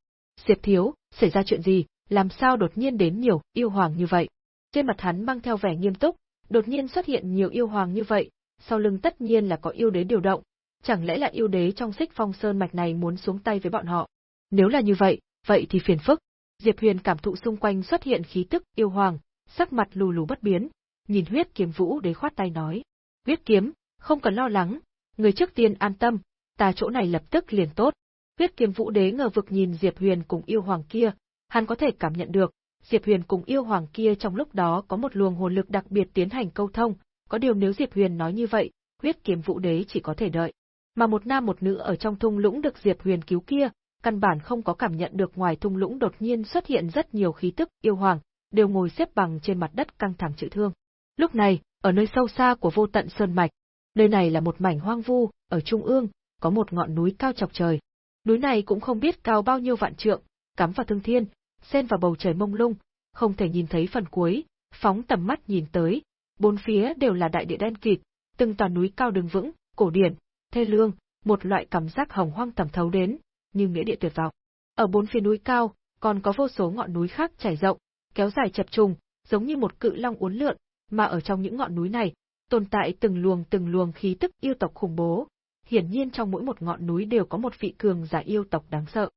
"Diệp thiếu, xảy ra chuyện gì, làm sao đột nhiên đến nhiều yêu hoàng như vậy?" Trên mặt hắn mang theo vẻ nghiêm túc, đột nhiên xuất hiện nhiều yêu hoàng như vậy, sau lưng tất nhiên là có yêu đế điều động, chẳng lẽ là yêu đế trong xích phong sơn mạch này muốn xuống tay với bọn họ? Nếu là như vậy, vậy thì phiền phức. Diệp Huyền cảm thụ xung quanh xuất hiện khí tức yêu hoàng, sắc mặt lù lù bất biến, nhìn huyết kiếm vũ đế khoát tay nói. Huyết kiếm, không cần lo lắng, người trước tiên an tâm, ta chỗ này lập tức liền tốt. Huyết kiếm vũ đế ngờ vực nhìn Diệp Huyền cùng yêu hoàng kia, hắn có thể cảm nhận được, Diệp Huyền cùng yêu hoàng kia trong lúc đó có một luồng hồn lực đặc biệt tiến hành câu thông, có điều nếu Diệp Huyền nói như vậy, huyết kiếm vũ đế chỉ có thể đợi. Mà một nam một nữ ở trong thung lũng được Diệp Huyền cứu kia, căn bản không có cảm nhận được ngoài thung lũng đột nhiên xuất hiện rất nhiều khí tức yêu hoàng, đều ngồi xếp bằng trên mặt đất căng thẳng chịu thương. Lúc này, ở nơi sâu xa của vô tận sơn mạch, nơi này là một mảnh hoang vu, ở trung ương, có một ngọn núi cao chọc trời. Núi này cũng không biết cao bao nhiêu vạn trượng, cắm vào thương thiên, xen vào bầu trời mông lung, không thể nhìn thấy phần cuối, phóng tầm mắt nhìn tới, bốn phía đều là đại địa đen kịt, từng tòa núi cao đứng vững, cổ điển, thê lương, một loại cảm giác hồng hoang tầm thấu đến, như nghĩa địa tuyệt vọng. Ở bốn phía núi cao, còn có vô số ngọn núi khác trải rộng, kéo dài chập trùng, giống như một cự long uốn lượn, mà ở trong những ngọn núi này, tồn tại từng luồng từng luồng khí tức yêu tộc khủng bố. Hiển nhiên trong mỗi một ngọn núi đều có một vị cường giả yêu tộc đáng sợ.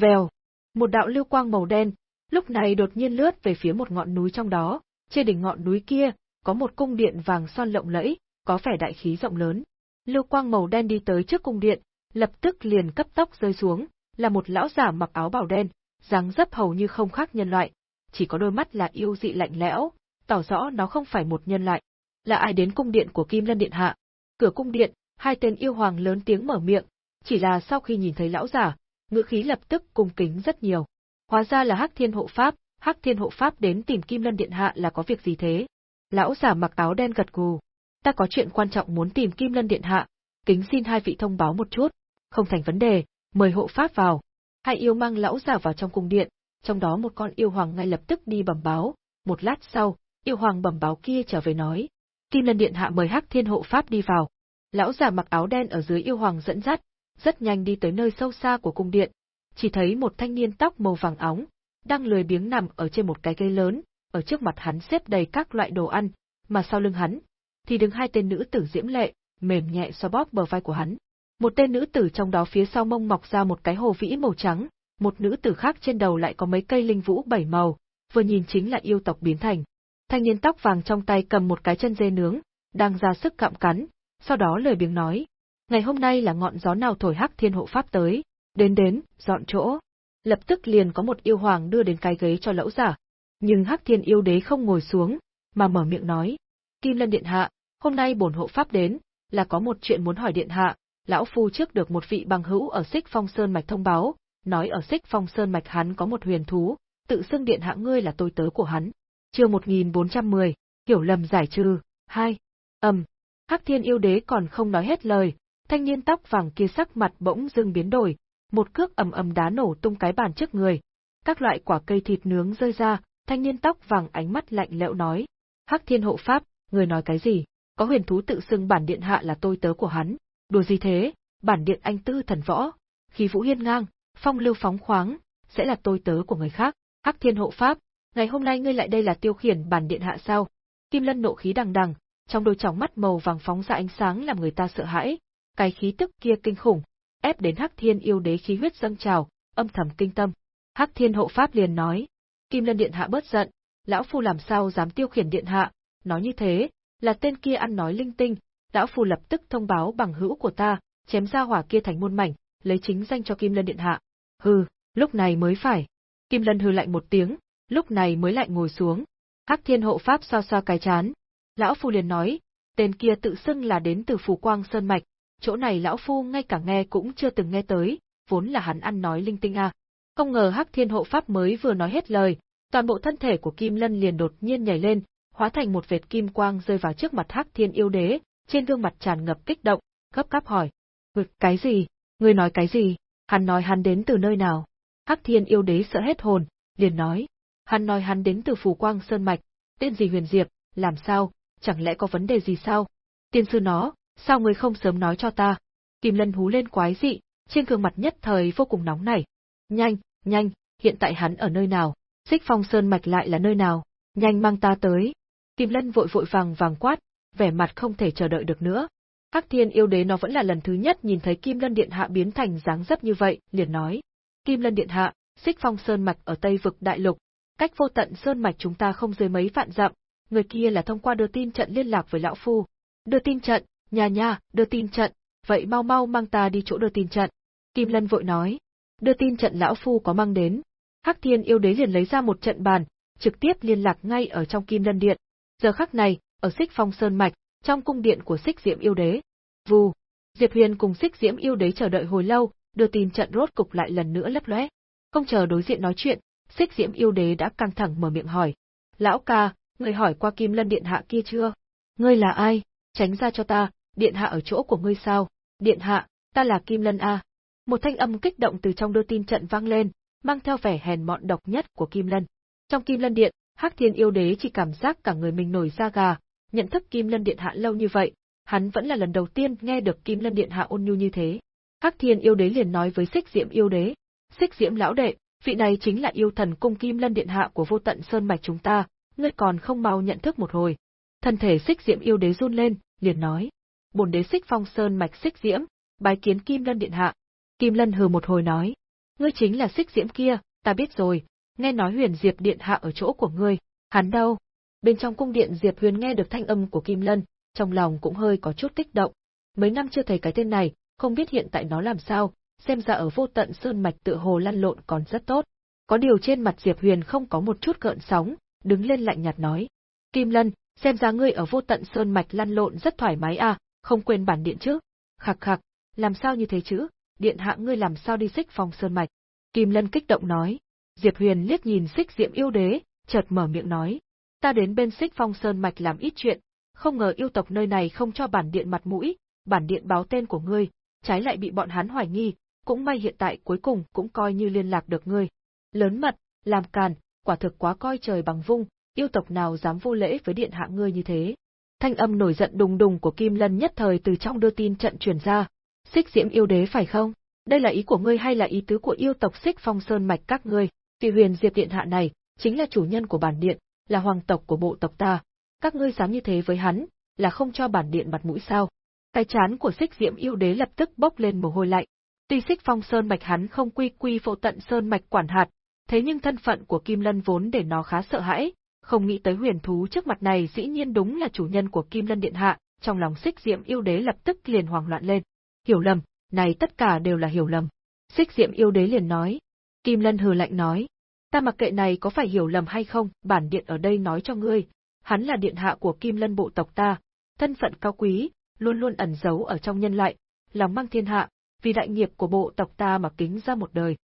Vèo, một đạo lưu quang màu đen, lúc này đột nhiên lướt về phía một ngọn núi trong đó, trên đỉnh ngọn núi kia, có một cung điện vàng son lộng lẫy, có vẻ đại khí rộng lớn. Lưu quang màu đen đi tới trước cung điện, lập tức liền cấp tốc rơi xuống, là một lão giả mặc áo bào đen, dáng dấp hầu như không khác nhân loại, chỉ có đôi mắt là yêu dị lạnh lẽo, tỏ rõ nó không phải một nhân loại. Là ai đến cung điện của Kim Lân Điện Hạ? Cửa cung điện, hai tên yêu hoàng lớn tiếng mở miệng, chỉ là sau khi nhìn thấy lão giả, ngữ khí lập tức cung kính rất nhiều. Hóa ra là Hắc Thiên Hộ Pháp, Hắc Thiên Hộ Pháp đến tìm Kim Lân Điện Hạ là có việc gì thế? Lão giả mặc áo đen gật gù. Ta có chuyện quan trọng muốn tìm Kim Lân Điện Hạ, kính xin hai vị thông báo một chút. Không thành vấn đề, mời hộ pháp vào. Hai yêu mang lão giả vào trong cung điện, trong đó một con yêu hoàng ngay lập tức đi bẩm báo. Một lát sau, yêu hoàng bẩm báo kia trở về nói. Kim Lân Điện Hạ mời Hắc Thiên Hộ Pháp đi vào. Lão già mặc áo đen ở dưới yêu hoàng dẫn dắt, rất nhanh đi tới nơi sâu xa của cung điện. Chỉ thấy một thanh niên tóc màu vàng óng, đang lười biếng nằm ở trên một cái cây lớn, ở trước mặt hắn xếp đầy các loại đồ ăn, mà sau lưng hắn, thì đứng hai tên nữ tử diễm lệ, mềm nhẹ xoa bóp bờ vai của hắn. Một tên nữ tử trong đó phía sau mông mọc ra một cái hồ vĩ màu trắng, một nữ tử khác trên đầu lại có mấy cây linh vũ bảy màu, vừa nhìn chính là yêu tộc biến thành. Thanh niên tóc vàng trong tay cầm một cái chân dê nướng, đang ra sức cạm cắn, sau đó lời biếng nói, ngày hôm nay là ngọn gió nào thổi hắc thiên hộ pháp tới, đến đến, dọn chỗ. Lập tức liền có một yêu hoàng đưa đến cái ghế cho lẫu giả. Nhưng hắc thiên yêu đế không ngồi xuống, mà mở miệng nói, Kim Lân Điện Hạ, hôm nay bổn hộ pháp đến, là có một chuyện muốn hỏi điện hạ, lão phu trước được một vị bằng hữu ở Xích Phong Sơn mạch thông báo, nói ở Xích Phong Sơn mạch hắn có một huyền thú, tự xưng điện hạ ngươi là tôi tớ của hắn. Chương 1410, hiểu lầm giải trừ, 2. Ầm. Hắc Thiên yêu đế còn không nói hết lời, thanh niên tóc vàng kia sắc mặt bỗng dưng biến đổi, một cước ầm ầm đá nổ tung cái bàn trước người. Các loại quả cây thịt nướng rơi ra, thanh niên tóc vàng ánh mắt lạnh lẽo nói: "Hắc Thiên hộ pháp, người nói cái gì? Có huyền thú tự xưng bản điện hạ là tôi tớ của hắn, đùa gì thế? Bản điện anh tư thần võ, khí vũ hiên ngang, phong lưu phóng khoáng, sẽ là tôi tớ của người khác. Hắc Thiên hộ pháp, ngày hôm nay ngươi lại đây là tiêu khiển bản điện hạ sao? Kim Lân nộ khí đằng đằng, trong đôi tròng mắt màu vàng phóng ra ánh sáng làm người ta sợ hãi, cái khí tức kia kinh khủng, ép đến Hắc Thiên yêu đế khí huyết dâng trào, âm thầm kinh tâm. Hắc Thiên hộ pháp liền nói, Kim Lân điện hạ bớt giận, lão phu làm sao dám tiêu khiển điện hạ, nói như thế, là tên kia ăn nói linh tinh, lão phu lập tức thông báo bằng hữu của ta, chém ra hỏa kia thành muôn mảnh, lấy chính danh cho Kim Lân điện hạ. Hừ, lúc này mới phải. Kim Lân hừ lạnh một tiếng, lúc này mới lại ngồi xuống. Hắc Thiên hộ pháp xoa xoa cái chán. Lão phu liền nói, tên kia tự xưng là đến từ Phù Quang Sơn mạch, chỗ này lão phu ngay cả nghe cũng chưa từng nghe tới, vốn là hắn ăn nói linh tinh à. Không ngờ Hắc Thiên hộ pháp mới vừa nói hết lời, toàn bộ thân thể của Kim Lân liền đột nhiên nhảy lên, hóa thành một vệt kim quang rơi vào trước mặt Hắc Thiên yêu đế, trên gương mặt tràn ngập kích động, gấp gáp hỏi: "Ngực cái gì? Ngươi nói cái gì? Hắn nói hắn đến từ nơi nào?" Hắc Thiên yêu đế sợ hết hồn, liền nói: "Hắn nói hắn đến từ Phù Quang Sơn mạch, tên gì Huyền Diệp, làm sao, chẳng lẽ có vấn đề gì sao? Tiên sư nó, sao người không sớm nói cho ta?" Kim Lân hú lên quái dị, trên gương mặt nhất thời vô cùng nóng nảy. "Nhanh, nhanh, hiện tại hắn ở nơi nào? Xích Phong Sơn mạch lại là nơi nào? Nhanh mang ta tới." Kim Lân vội vội vàng vàng quát, vẻ mặt không thể chờ đợi được nữa. Hắc Thiên yêu đế nó vẫn là lần thứ nhất nhìn thấy Kim Lân Điện Hạ biến thành dáng dấp như vậy, liền nói. Kim Lân Điện Hạ, xích phong sơn mạch ở Tây vực đại lục, cách vô tận sơn mạch chúng ta không dưới mấy vạn dặm, người kia là thông qua đưa tin trận liên lạc với lão phu. Đưa tin trận, nhà nhà, đưa tin trận, vậy mau mau mang ta đi chỗ đưa tin trận. Kim Lân vội nói. Đưa tin trận lão phu có mang đến. Hắc Thiên yêu đế liền lấy ra một trận bàn, trực tiếp liên lạc ngay ở trong Kim Lân Điện. Giờ khắc này, ở Xích Phong Sơn mạch, trong cung điện của Xích Diễm yêu đế. Vù, Diệp Huyền cùng Xích Diễm yêu đế chờ đợi hồi lâu, đưa tin trận rốt cục lại lần nữa lấp lóe. Không chờ đối diện nói chuyện, Xích Diễm yêu đế đã căng thẳng mở miệng hỏi: "Lão ca, người hỏi qua Kim Lân điện hạ kia chưa? Ngươi là ai? Tránh ra cho ta, điện hạ ở chỗ của ngươi sao? Điện hạ, ta là Kim Lân a." Một thanh âm kích động từ trong đưa tin trận vang lên, mang theo vẻ hèn mọn độc nhất của Kim Lân. Trong Kim Lân điện, Hắc Thiên yêu đế chỉ cảm giác cả người mình nổi da gà, nhận thức Kim Lân Điện Hạ lâu như vậy, hắn vẫn là lần đầu tiên nghe được Kim Lân Điện Hạ ôn nhu như thế. Hắc Thiên yêu đế liền nói với Xích Diễm yêu đế, Xích Diễm lão đệ, vị này chính là yêu thần cung Kim Lân Điện Hạ của vô tận sơn mạch chúng ta, ngươi còn không mau nhận thức một hồi. Thân thể Xích Diễm yêu đế run lên, liền nói, bổn đế Xích Phong Sơn mạch Xích Diễm, bái kiến Kim Lân Điện Hạ. Kim Lân hừ một hồi nói, ngươi chính là Xích Diễm kia, ta biết rồi, nghe nói Huyền Diệp Điện Hạ ở chỗ của ngươi, hắn đâu? Bên trong cung điện Diệp Huyền nghe được thanh âm của Kim Lân, trong lòng cũng hơi có chút kích động. Mấy năm chưa thấy cái tên này, không biết hiện tại nó làm sao, xem ra ở vô tận sơn mạch tự hồ lăn lộn còn rất tốt. Có điều trên mặt Diệp Huyền không có một chút gợn sóng, đứng lên lạnh nhạt nói. Kim Lân, xem ra ngươi ở vô tận sơn mạch lăn lộn rất thoải mái à, không quên bản điện chứ. Khạc khạc, làm sao như thế chứ, điện hạ ngươi làm sao đi xích phòng sơn mạch. Kim Lân kích động nói. Diệp Huyền liếc nhìn xích diệm yêu đế, chợt mở miệng nói ta đến bên xích phong sơn mạch làm ít chuyện, không ngờ yêu tộc nơi này không cho bản điện mặt mũi, bản điện báo tên của ngươi, trái lại bị bọn hắn hoài nghi, cũng may hiện tại cuối cùng cũng coi như liên lạc được ngươi. Lớn mật, làm càn, quả thực quá coi trời bằng vung, yêu tộc nào dám vô lễ với điện hạ ngươi như thế. Thanh âm nổi giận đùng đùng của Kim Lân nhất thời từ trong đưa tin trận truyền ra. Xích diễm yêu đế phải không? Đây là ý của ngươi hay là ý tứ của yêu tộc xích phong sơn mạch các ngươi? Vì huyền diệp điện hạ này, chính là chủ nhân của bản điện, là hoàng tộc của bộ tộc ta, các ngươi dám như thế với hắn, là không cho bản điện mặt mũi sao? Cái chán của Xích Diễm yêu đế lập tức bốc lên mồ hôi lạnh. Tuy Xích Phong Sơn mạch hắn không quy quy phụ tận sơn mạch quản hạt, thế nhưng thân phận của Kim Lân vốn để nó khá sợ hãi, không nghĩ tới huyền thú trước mặt này dĩ nhiên đúng là chủ nhân của Kim Lân điện hạ, trong lòng Xích diệm yêu đế lập tức liền hoảng loạn lên. Hiểu lầm, này tất cả đều là hiểu lầm. Xích diệm yêu đế liền nói. Kim Lân hừ lạnh nói, Ta mặc kệ này có phải hiểu lầm hay không, bản điện ở đây nói cho ngươi, hắn là điện hạ của Kim Lân bộ tộc ta, thân phận cao quý, luôn luôn ẩn giấu ở trong nhân loại, lòng mang thiên hạ, vì đại nghiệp của bộ tộc ta mà kính ra một đời.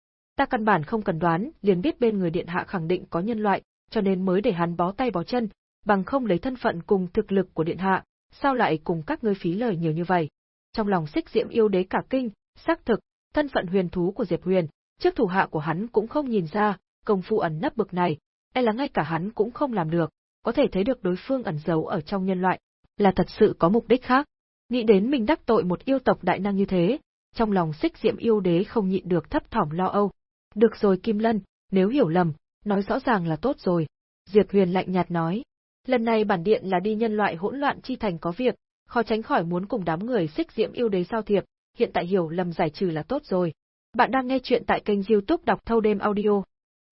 Ta căn bản không cần đoán, liền biết bên người điện hạ khẳng định có nhân loại, cho nên mới để hắn bó tay bó chân, bằng không lấy thân phận cùng thực lực của điện hạ, sao lại cùng các ngươi phí lời nhiều như vậy. Trong lòng xích diễm yêu đế cả kinh, xác thực, thân phận huyền thú của Diệp Huyền, trước thủ hạ của hắn cũng không nhìn ra, công phu ẩn nấp bực này, e là ngay cả hắn cũng không làm được, có thể thấy được đối phương ẩn giấu ở trong nhân loại, là thật sự có mục đích khác. Nghĩ đến mình đắc tội một yêu tộc đại năng như thế, trong lòng xích diễm yêu đế không nhịn được thấp thỏm lo âu. Được rồi Kim Lân, nếu hiểu lầm, nói rõ ràng là tốt rồi. Diệp Huyền lạnh nhạt nói, lần này bản điện là đi nhân loại hỗn loạn chi thành có việc, khó tránh khỏi muốn cùng đám người xích diễm yêu đế giao thiệp, hiện tại hiểu lầm giải trừ là tốt rồi. Bạn đang nghe chuyện tại kênh youtube đọc thâu đêm audio.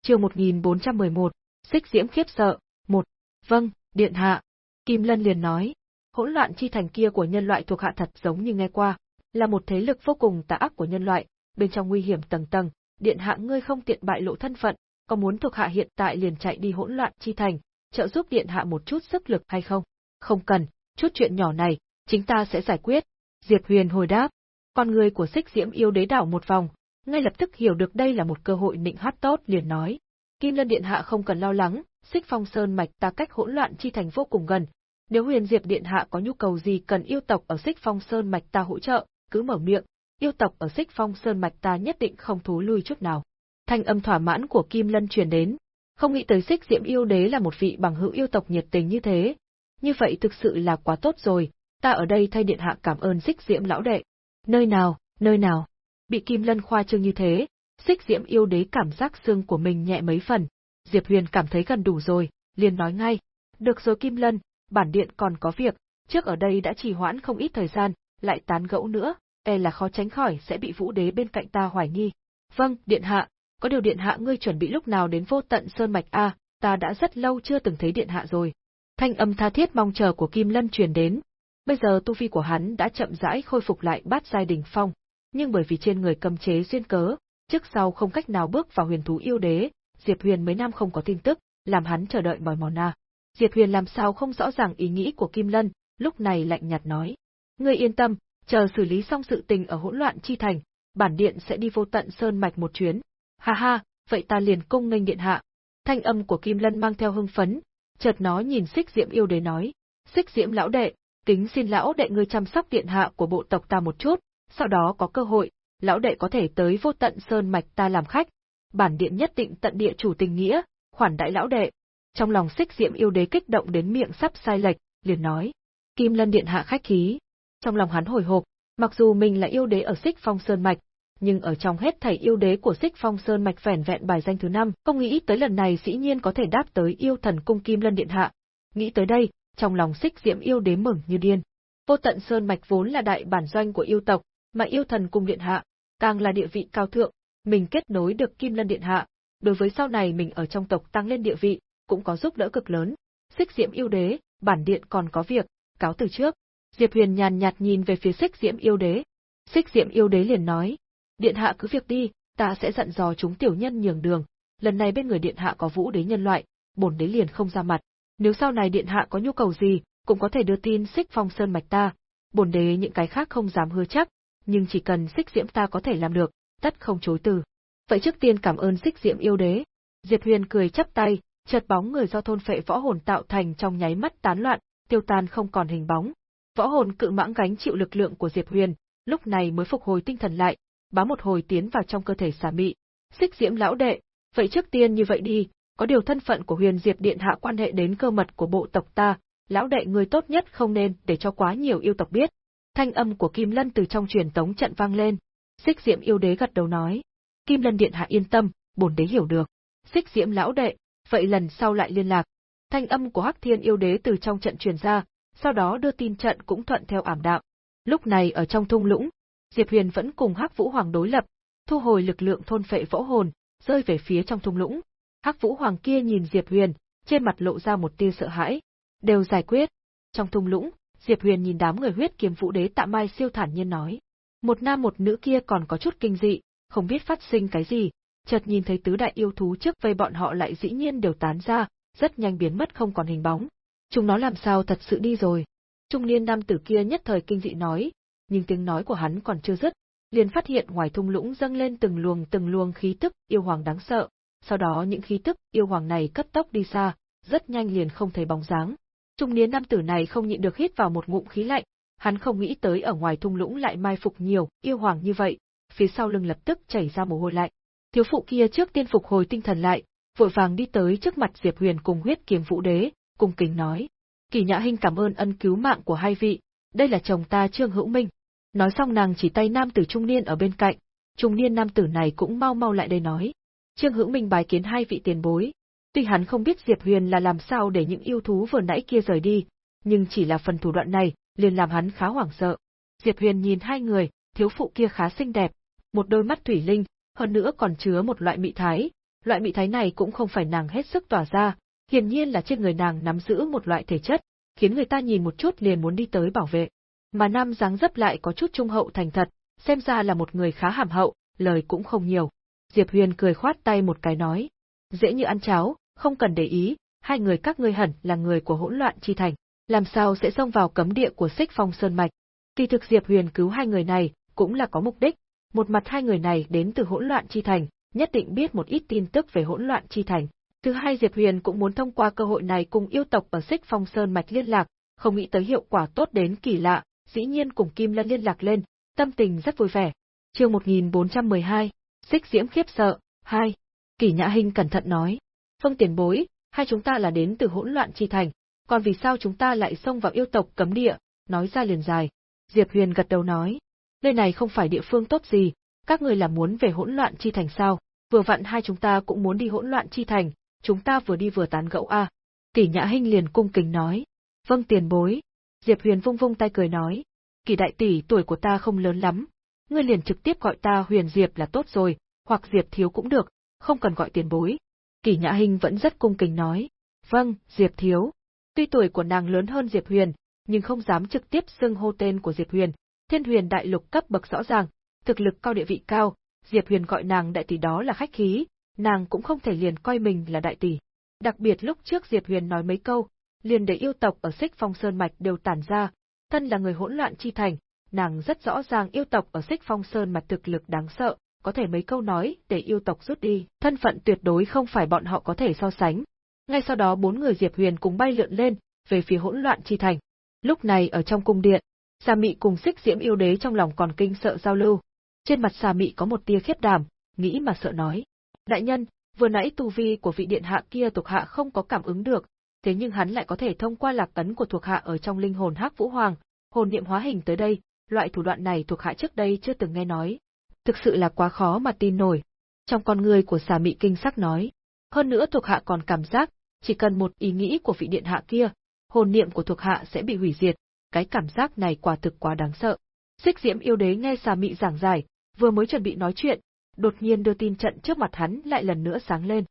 Trường 1411, xích diễm khiếp sợ, 1. Vâng, điện hạ. Kim Lân liền nói, hỗn loạn chi thành kia của nhân loại thuộc hạ thật giống như nghe qua, là một thế lực vô cùng tà ác của nhân loại, bên trong nguy hiểm tầng tầng, điện hạ ngươi không tiện bại lộ thân phận, có muốn thuộc hạ hiện tại liền chạy đi hỗn loạn chi thành, trợ giúp điện hạ một chút sức lực hay không? Không cần, chút chuyện nhỏ này, chính ta sẽ giải quyết. Diệp Huyền hồi đáp, con người của xích diễm yêu đế đảo một vòng, ngay lập tức hiểu được đây là một cơ hội nịnh hát tốt liền nói. Kim Lân Điện Hạ không cần lo lắng, xích phong sơn mạch ta cách hỗn loạn chi thành vô cùng gần. Nếu huyền diệp điện hạ có nhu cầu gì cần yêu tộc ở xích phong sơn mạch ta hỗ trợ, cứ mở miệng, yêu tộc ở xích phong sơn mạch ta nhất định không thú lui chút nào. Thanh âm thỏa mãn của Kim Lân truyền đến, không nghĩ tới xích Diễm yêu đế là một vị bằng hữu yêu tộc nhiệt tình như thế. Như vậy thực sự là quá tốt rồi, ta ở đây thay điện hạ cảm ơn xích Diễm lão đệ. Nơi nào, nơi nào? Bị Kim Lân khoa trương như thế, xích Diễm yêu đế cảm giác xương của mình nhẹ mấy phần. Diệp Huyền cảm thấy gần đủ rồi, liền nói ngay. Được rồi Kim Lân, bản điện còn có việc, trước ở đây đã trì hoãn không ít thời gian, lại tán gẫu nữa, e là khó tránh khỏi sẽ bị vũ đế bên cạnh ta hoài nghi. Vâng, điện hạ, có điều điện hạ ngươi chuẩn bị lúc nào đến vô tận sơn mạch a, ta đã rất lâu chưa từng thấy điện hạ rồi. Thanh âm tha thiết mong chờ của Kim Lân truyền đến. Bây giờ tu vi của hắn đã chậm rãi khôi phục lại bát giai đỉnh phong, nhưng bởi vì trên người cầm chế duyên cớ, trước sau không cách nào bước vào huyền thú yêu đế, Diệp Huyền mấy năm không có tin tức, làm hắn chờ đợi mỏi mòn à. Diệp Huyền làm sao không rõ ràng ý nghĩ của Kim Lân, lúc này lạnh nhạt nói. Ngươi yên tâm, chờ xử lý xong sự tình ở hỗn loạn chi thành, bản điện sẽ đi vô tận sơn mạch một chuyến. Ha ha, vậy ta liền cung nghênh điện hạ. Thanh âm của Kim Lân mang theo hưng phấn, chợt nó nhìn Xích Diễm yêu đế nói, Xích Diễm lão đệ, kính xin lão đệ ngươi chăm sóc điện hạ của bộ tộc ta một chút, sau đó có cơ hội, lão đệ có thể tới vô tận sơn mạch ta làm khách, bản điện nhất định tận địa chủ tình nghĩa, khoản đại lão đệ. Trong lòng Xích Diễm yêu đế kích động đến miệng sắp sai lệch, liền nói, Kim Lân điện hạ khách khí, trong lòng hắn hồi hộp, mặc dù mình là yêu đế ở Xích Phong Sơn Mạch, nhưng ở trong hết thảy yêu đế của Xích Phong Sơn Mạch vẻn vẹn bài danh thứ năm, không nghĩ tới lần này dĩ nhiên có thể đáp tới yêu thần cung Kim Lân Điện Hạ. Nghĩ tới đây, trong lòng Xích Diễm yêu đế mừng như điên. Vô tận Sơn Mạch vốn là đại bản doanh của yêu tộc, mà yêu thần cung Điện Hạ, càng là địa vị cao thượng, mình kết nối được Kim Lân Điện Hạ, đối với sau này mình ở trong tộc tăng lên địa vị, cũng có giúp đỡ cực lớn. Xích Diễm yêu đế, bản điện còn có việc, cáo từ trước. Diệp Huyền nhàn nhạt nhìn về phía Sích Diễm yêu đế. Sích Diễm yêu đế liền nói, điện hạ cứ việc đi, ta sẽ dặn dò chúng tiểu nhân nhường đường. Lần này bên người điện hạ có vũ đế nhân loại, bổn đế liền không ra mặt. Nếu sau này điện hạ có nhu cầu gì, cũng có thể đưa tin Sích Phong Sơn mạch ta. Bổn đế những cái khác không dám hứa chắc, nhưng chỉ cần Sích Diễm ta có thể làm được, tất không chối từ. Vậy trước tiên cảm ơn Sích Diễm yêu đế. Diệp Huyền cười chắp tay, chợt bóng người do thôn phệ võ hồn tạo thành trong nháy mắt tán loạn, tiêu tan không còn hình bóng. Võ hồn cự mãng gánh chịu lực lượng của Diệp Huyền, lúc này mới phục hồi tinh thần lại, bám một hồi tiến vào trong cơ thể xà mị. Xích Diễm lão đệ, vậy trước tiên như vậy đi, có điều thân phận của Huyền Diệp điện hạ quan hệ đến cơ mật của bộ tộc ta, lão đệ người tốt nhất không nên để cho quá nhiều yêu tộc biết. Thanh âm của Kim Lân từ trong truyền tống trận vang lên. Xích Diễm yêu đế gật đầu nói, Kim Lân điện hạ yên tâm, bổn đế hiểu được. Xích Diễm lão đệ, vậy lần sau lại liên lạc. Thanh âm của Hắc Thiên yêu đế từ trong trận truyền ra, sau đó đưa tin trận cũng thuận theo ảm đạm. Lúc này ở trong thung lũng, Diệp Huyền vẫn cùng Hắc Vũ Hoàng đối lập, thu hồi lực lượng thôn phệ võ hồn, rơi về phía trong thung lũng. Hắc Vũ Hoàng kia nhìn Diệp Huyền, trên mặt lộ ra một tia sợ hãi. Đều giải quyết. Trong thung lũng, Diệp Huyền nhìn đám người huyết kiếm vũ đế tạ mai siêu thản nhiên nói. Một nam một nữ kia còn có chút kinh dị, không biết phát sinh cái gì, chợt nhìn thấy tứ đại yêu thú trước vây bọn họ lại dĩ nhiên đều tán ra, rất nhanh biến mất không còn hình bóng. Chúng nó làm sao thật sự đi rồi. Trung niên nam tử kia nhất thời kinh dị nói, nhưng tiếng nói của hắn còn chưa dứt, liền phát hiện ngoài thung lũng dâng lên từng luồng từng luồng khí tức yêu hoàng đáng sợ, sau đó những khí tức yêu hoàng này cấp tốc đi xa, rất nhanh liền không thấy bóng dáng. Trung niên nam tử này không nhịn được hít vào một ngụm khí lạnh, hắn không nghĩ tới ở ngoài thung lũng lại mai phục nhiều yêu hoàng như vậy, phía sau lưng lập tức chảy ra mồ hôi lạnh. Thiếu phụ kia trước tiên phục hồi tinh thần lại, vội vàng đi tới trước mặt Diệp Huyền cùng huyết kiếm vũ đế, cung kính nói: "Kỳ Nhã Hinh cảm ơn ân cứu mạng của hai vị, đây là chồng ta Trương Hữu Minh." Nói xong nàng chỉ tay nam tử trung niên ở bên cạnh, trung niên nam tử này cũng mau mau lại đây nói: "Trương Hữu Minh bài kiến hai vị tiền bối." Tuy hắn không biết Diệp Huyền là làm sao để những yêu thú vừa nãy kia rời đi, nhưng chỉ là phần thủ đoạn này, liền làm hắn khá hoảng sợ. Diệp Huyền nhìn hai người, thiếu phụ kia khá xinh đẹp, một đôi mắt thủy linh, hơn nữa còn chứa một loại mị thái, loại mị thái này cũng không phải nàng hết sức tỏa ra, hiển nhiên là trên người nàng nắm giữ một loại thể chất, khiến người ta nhìn một chút liền muốn đi tới bảo vệ. Mà nam dáng dấp lại có chút trung hậu thành thật, xem ra là một người khá hàm hậu, lời cũng không nhiều. Diệp Huyền cười khoát tay một cái nói, dễ như ăn cháo, không cần để ý, hai người các ngươi hẳn là người của hỗn loạn chi thành, làm sao sẽ xông vào cấm địa của Xích Phong Sơn mạch. Kỳ thực Diệp Huyền cứu hai người này cũng là có mục đích, một mặt hai người này đến từ hỗn loạn chi thành, nhất định biết một ít tin tức về hỗn loạn chi thành. Thứ hai Diệp Huyền cũng muốn thông qua cơ hội này cùng yêu tộc ở Xích Phong Sơn mạch liên lạc, không nghĩ tới hiệu quả tốt đến kỳ lạ, dĩ nhiên cùng Kim Lân liên lạc lên, tâm tình rất vui vẻ. Chương 1412, Xích Diễm khiếp sợ, 2. Kỷ Nhã Hinh cẩn thận nói, phương tiền bối, hai chúng ta là đến từ hỗn loạn chi thành, còn vì sao chúng ta lại xông vào yêu tộc cấm địa?" Nói ra liền dài. Diệp Huyền gật đầu nói, "Nơi này không phải địa phương tốt gì, các người là muốn về hỗn loạn chi thành sao? Vừa vặn hai chúng ta cũng muốn đi hỗn loạn chi thành, chúng ta vừa đi vừa tán gẫu a." À. Kỷ Nhã Hinh liền cung kính nói, "Vâng tiền bối." Diệp Huyền vung vung tay cười nói, "Kỷ đại tỷ tuổi của ta không lớn lắm, ngươi liền trực tiếp gọi ta Huyền Diệp là tốt rồi, hoặc Diệp thiếu cũng được, không cần gọi tiền bối." Kỷ Nhã Hinh vẫn rất cung kính nói, "Vâng, Diệp thiếu." Tuy tuổi của nàng lớn hơn Diệp Huyền, nhưng không dám trực tiếp xưng hô tên của Diệp Huyền, Thiên Huyền đại lục cấp bậc rõ ràng, thực lực cao địa vị cao, Diệp Huyền gọi nàng đại tỷ đó là khách khí, nàng cũng không thể liền coi mình là đại tỷ. Đặc biệt lúc trước Diệp Huyền nói mấy câu, liền để yêu tộc ở Xích Phong Sơn mạch đều tản ra, thân là người hỗn loạn chi thành, nàng rất rõ ràng yêu tộc ở Xích Phong Sơn mạch thực lực đáng sợ, có thể mấy câu nói để yêu tộc rút đi, thân phận tuyệt đối không phải bọn họ có thể so sánh. Ngay sau đó bốn người Diệp Huyền cùng bay lượn lên, về phía hỗn loạn chi thành. Lúc này ở trong cung điện, Sa Mị cùng Xích Diễm yêu đế trong lòng còn kinh sợ giao lưu. Trên mặt Sa Mị có một tia khiếp đảm, nghĩ mà sợ nói: "Đại nhân, vừa nãy tu vi của vị điện hạ kia thuộc hạ không có cảm ứng được, thế nhưng hắn lại có thể thông qua lạc ấn của thuộc hạ ở trong linh hồn Hắc Vũ Hoàng, hồn niệm hóa hình tới đây, loại thủ đoạn này thuộc hạ trước đây chưa từng nghe nói. Thực sự là quá khó mà tin nổi." Trong con người của xà Mị kinh sắc nói: "Hơn nữa thuộc hạ còn cảm giác, chỉ cần một ý nghĩ của vị điện hạ kia, hồn niệm của thuộc hạ sẽ bị hủy diệt, cái cảm giác này quả thực quá đáng sợ. Xích Diễm yêu đế nghe xà mị giảng giải, vừa mới chuẩn bị nói chuyện, đột nhiên đưa tin trận trước mặt hắn lại lần nữa sáng lên.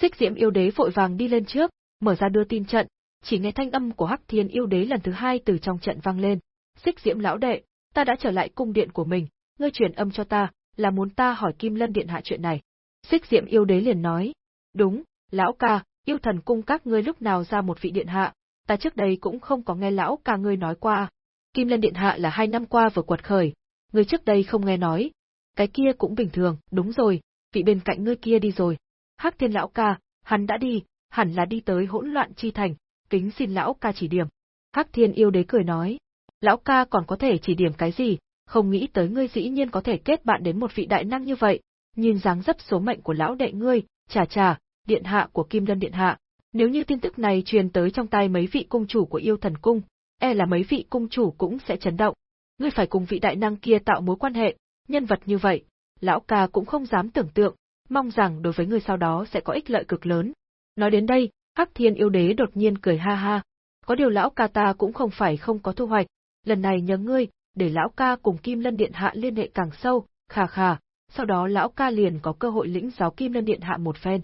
Xích Diễm yêu đế vội vàng đi lên trước, mở ra đưa tin trận, chỉ nghe thanh âm của Hắc Thiên yêu đế lần thứ hai từ trong trận vang lên. Xích Diễm lão đệ, ta đã trở lại cung điện của mình, ngươi truyền âm cho ta, là muốn ta hỏi Kim Lân điện hạ chuyện này. Xích Diễm yêu đế liền nói, đúng, lão ca, yêu thần cung các ngươi lúc nào ra một vị điện hạ, ta trước đây cũng không có nghe lão ca ngươi nói qua. Kim Lân Điện Hạ là hai năm qua vừa quật khởi, ngươi trước đây không nghe nói. Cái kia cũng bình thường, đúng rồi, vị bên cạnh ngươi kia đi rồi. Hắc Thiên lão ca, hắn đã đi, hẳn là đi tới hỗn loạn chi thành, kính xin lão ca chỉ điểm. Hắc Thiên yêu đế cười nói, lão ca còn có thể chỉ điểm cái gì, không nghĩ tới ngươi dĩ nhiên có thể kết bạn đến một vị đại năng như vậy, nhìn dáng dấp số mệnh của lão đệ ngươi, chà chà, điện hạ của Kim Lân điện hạ, nếu như tin tức này truyền tới trong tay mấy vị cung chủ của yêu thần cung, e là mấy vị cung chủ cũng sẽ chấn động. Ngươi phải cùng vị đại năng kia tạo mối quan hệ, nhân vật như vậy, lão ca cũng không dám tưởng tượng, mong rằng đối với ngươi sau đó sẽ có ích lợi cực lớn. Nói đến đây, Hắc Thiên yêu đế đột nhiên cười ha ha. Có điều lão ca ta cũng không phải không có thu hoạch, lần này nhớ ngươi, để lão ca cùng Kim Lân Điện Hạ liên hệ càng sâu, khà khà, sau đó lão ca liền có cơ hội lĩnh giáo Kim Lân Điện Hạ một phen.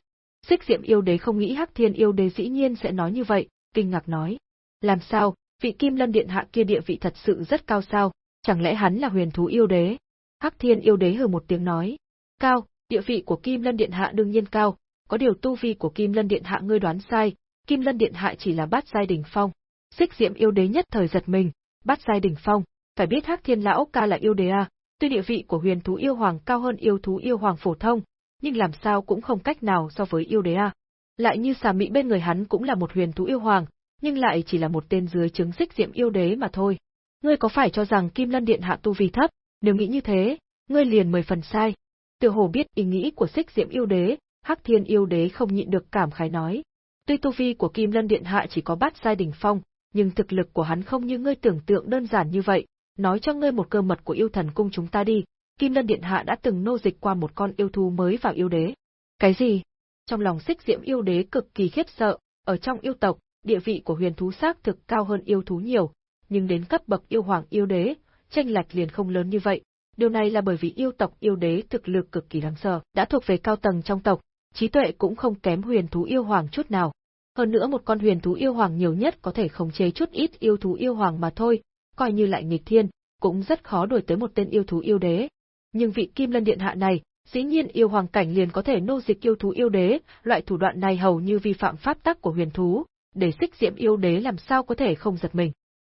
Xích Diệm yêu đế không nghĩ Hắc Thiên yêu đế dĩ nhiên sẽ nói như vậy, kinh ngạc nói. Làm sao, vị Kim Lân Điện hạ kia địa vị thật sự rất cao sao, chẳng lẽ hắn là huyền thú yêu đế? Hắc Thiên yêu đế hừ một tiếng nói. Cao, địa vị của Kim Lân Điện hạ đương nhiên cao, có điều tu vi của Kim Lân Điện hạ ngươi đoán sai, Kim Lân Điện hạ chỉ là bát giai đỉnh phong. Xích Diệm yêu đế nhất thời giật mình, bát giai đỉnh phong, phải biết Hắc Thiên lão ca là yêu đế a, tuy địa vị của huyền thú yêu hoàng cao hơn yêu thú yêu hoàng phổ thông, nhưng làm sao cũng không cách nào so với yêu đế a. Lại như xà mị bên người hắn cũng là một huyền thú yêu hoàng, nhưng lại chỉ là một tên dưới chứng xích diệm yêu đế mà thôi. Ngươi có phải cho rằng Kim Lân Điện hạ tu vi thấp, nếu nghĩ như thế, ngươi liền mười phần sai. Tiểu hồ biết ý nghĩ của xích Diễm yêu đế, Hắc Thiên yêu đế không nhịn được cảm khái nói. Tuy tu vi của Kim Lân Điện hạ chỉ có bát giai đỉnh phong, nhưng thực lực của hắn không như ngươi tưởng tượng đơn giản như vậy, nói cho ngươi một cơ mật của yêu thần cung chúng ta đi, Kim Lân Điện Hạ đã từng nô dịch qua một con yêu thú mới vào yêu đế. Cái gì? Trong lòng xích Diễm yêu đế cực kỳ khiếp sợ, ở trong yêu tộc, địa vị của huyền thú xác thực cao hơn yêu thú nhiều, nhưng đến cấp bậc yêu hoàng yêu đế, tranh lệch liền không lớn như vậy. Điều này là bởi vì yêu tộc yêu đế thực lực cực kỳ đáng sợ, đã thuộc về cao tầng trong tộc, trí tuệ cũng không kém huyền thú yêu hoàng chút nào. Hơn nữa một con huyền thú yêu hoàng nhiều nhất có thể khống chế chút ít yêu thú yêu hoàng mà thôi, coi như lại nghịch thiên, cũng rất khó đuổi tới một tên yêu thú yêu đế. Nhưng vị Kim Lân Điện hạ này, dĩ nhiên yêu hoàng cảnh liền có thể nô dịch yêu thú yêu đế, loại thủ đoạn này hầu như vi phạm pháp tắc của huyền thú, để xích diễm yêu đế làm sao có thể không giật mình.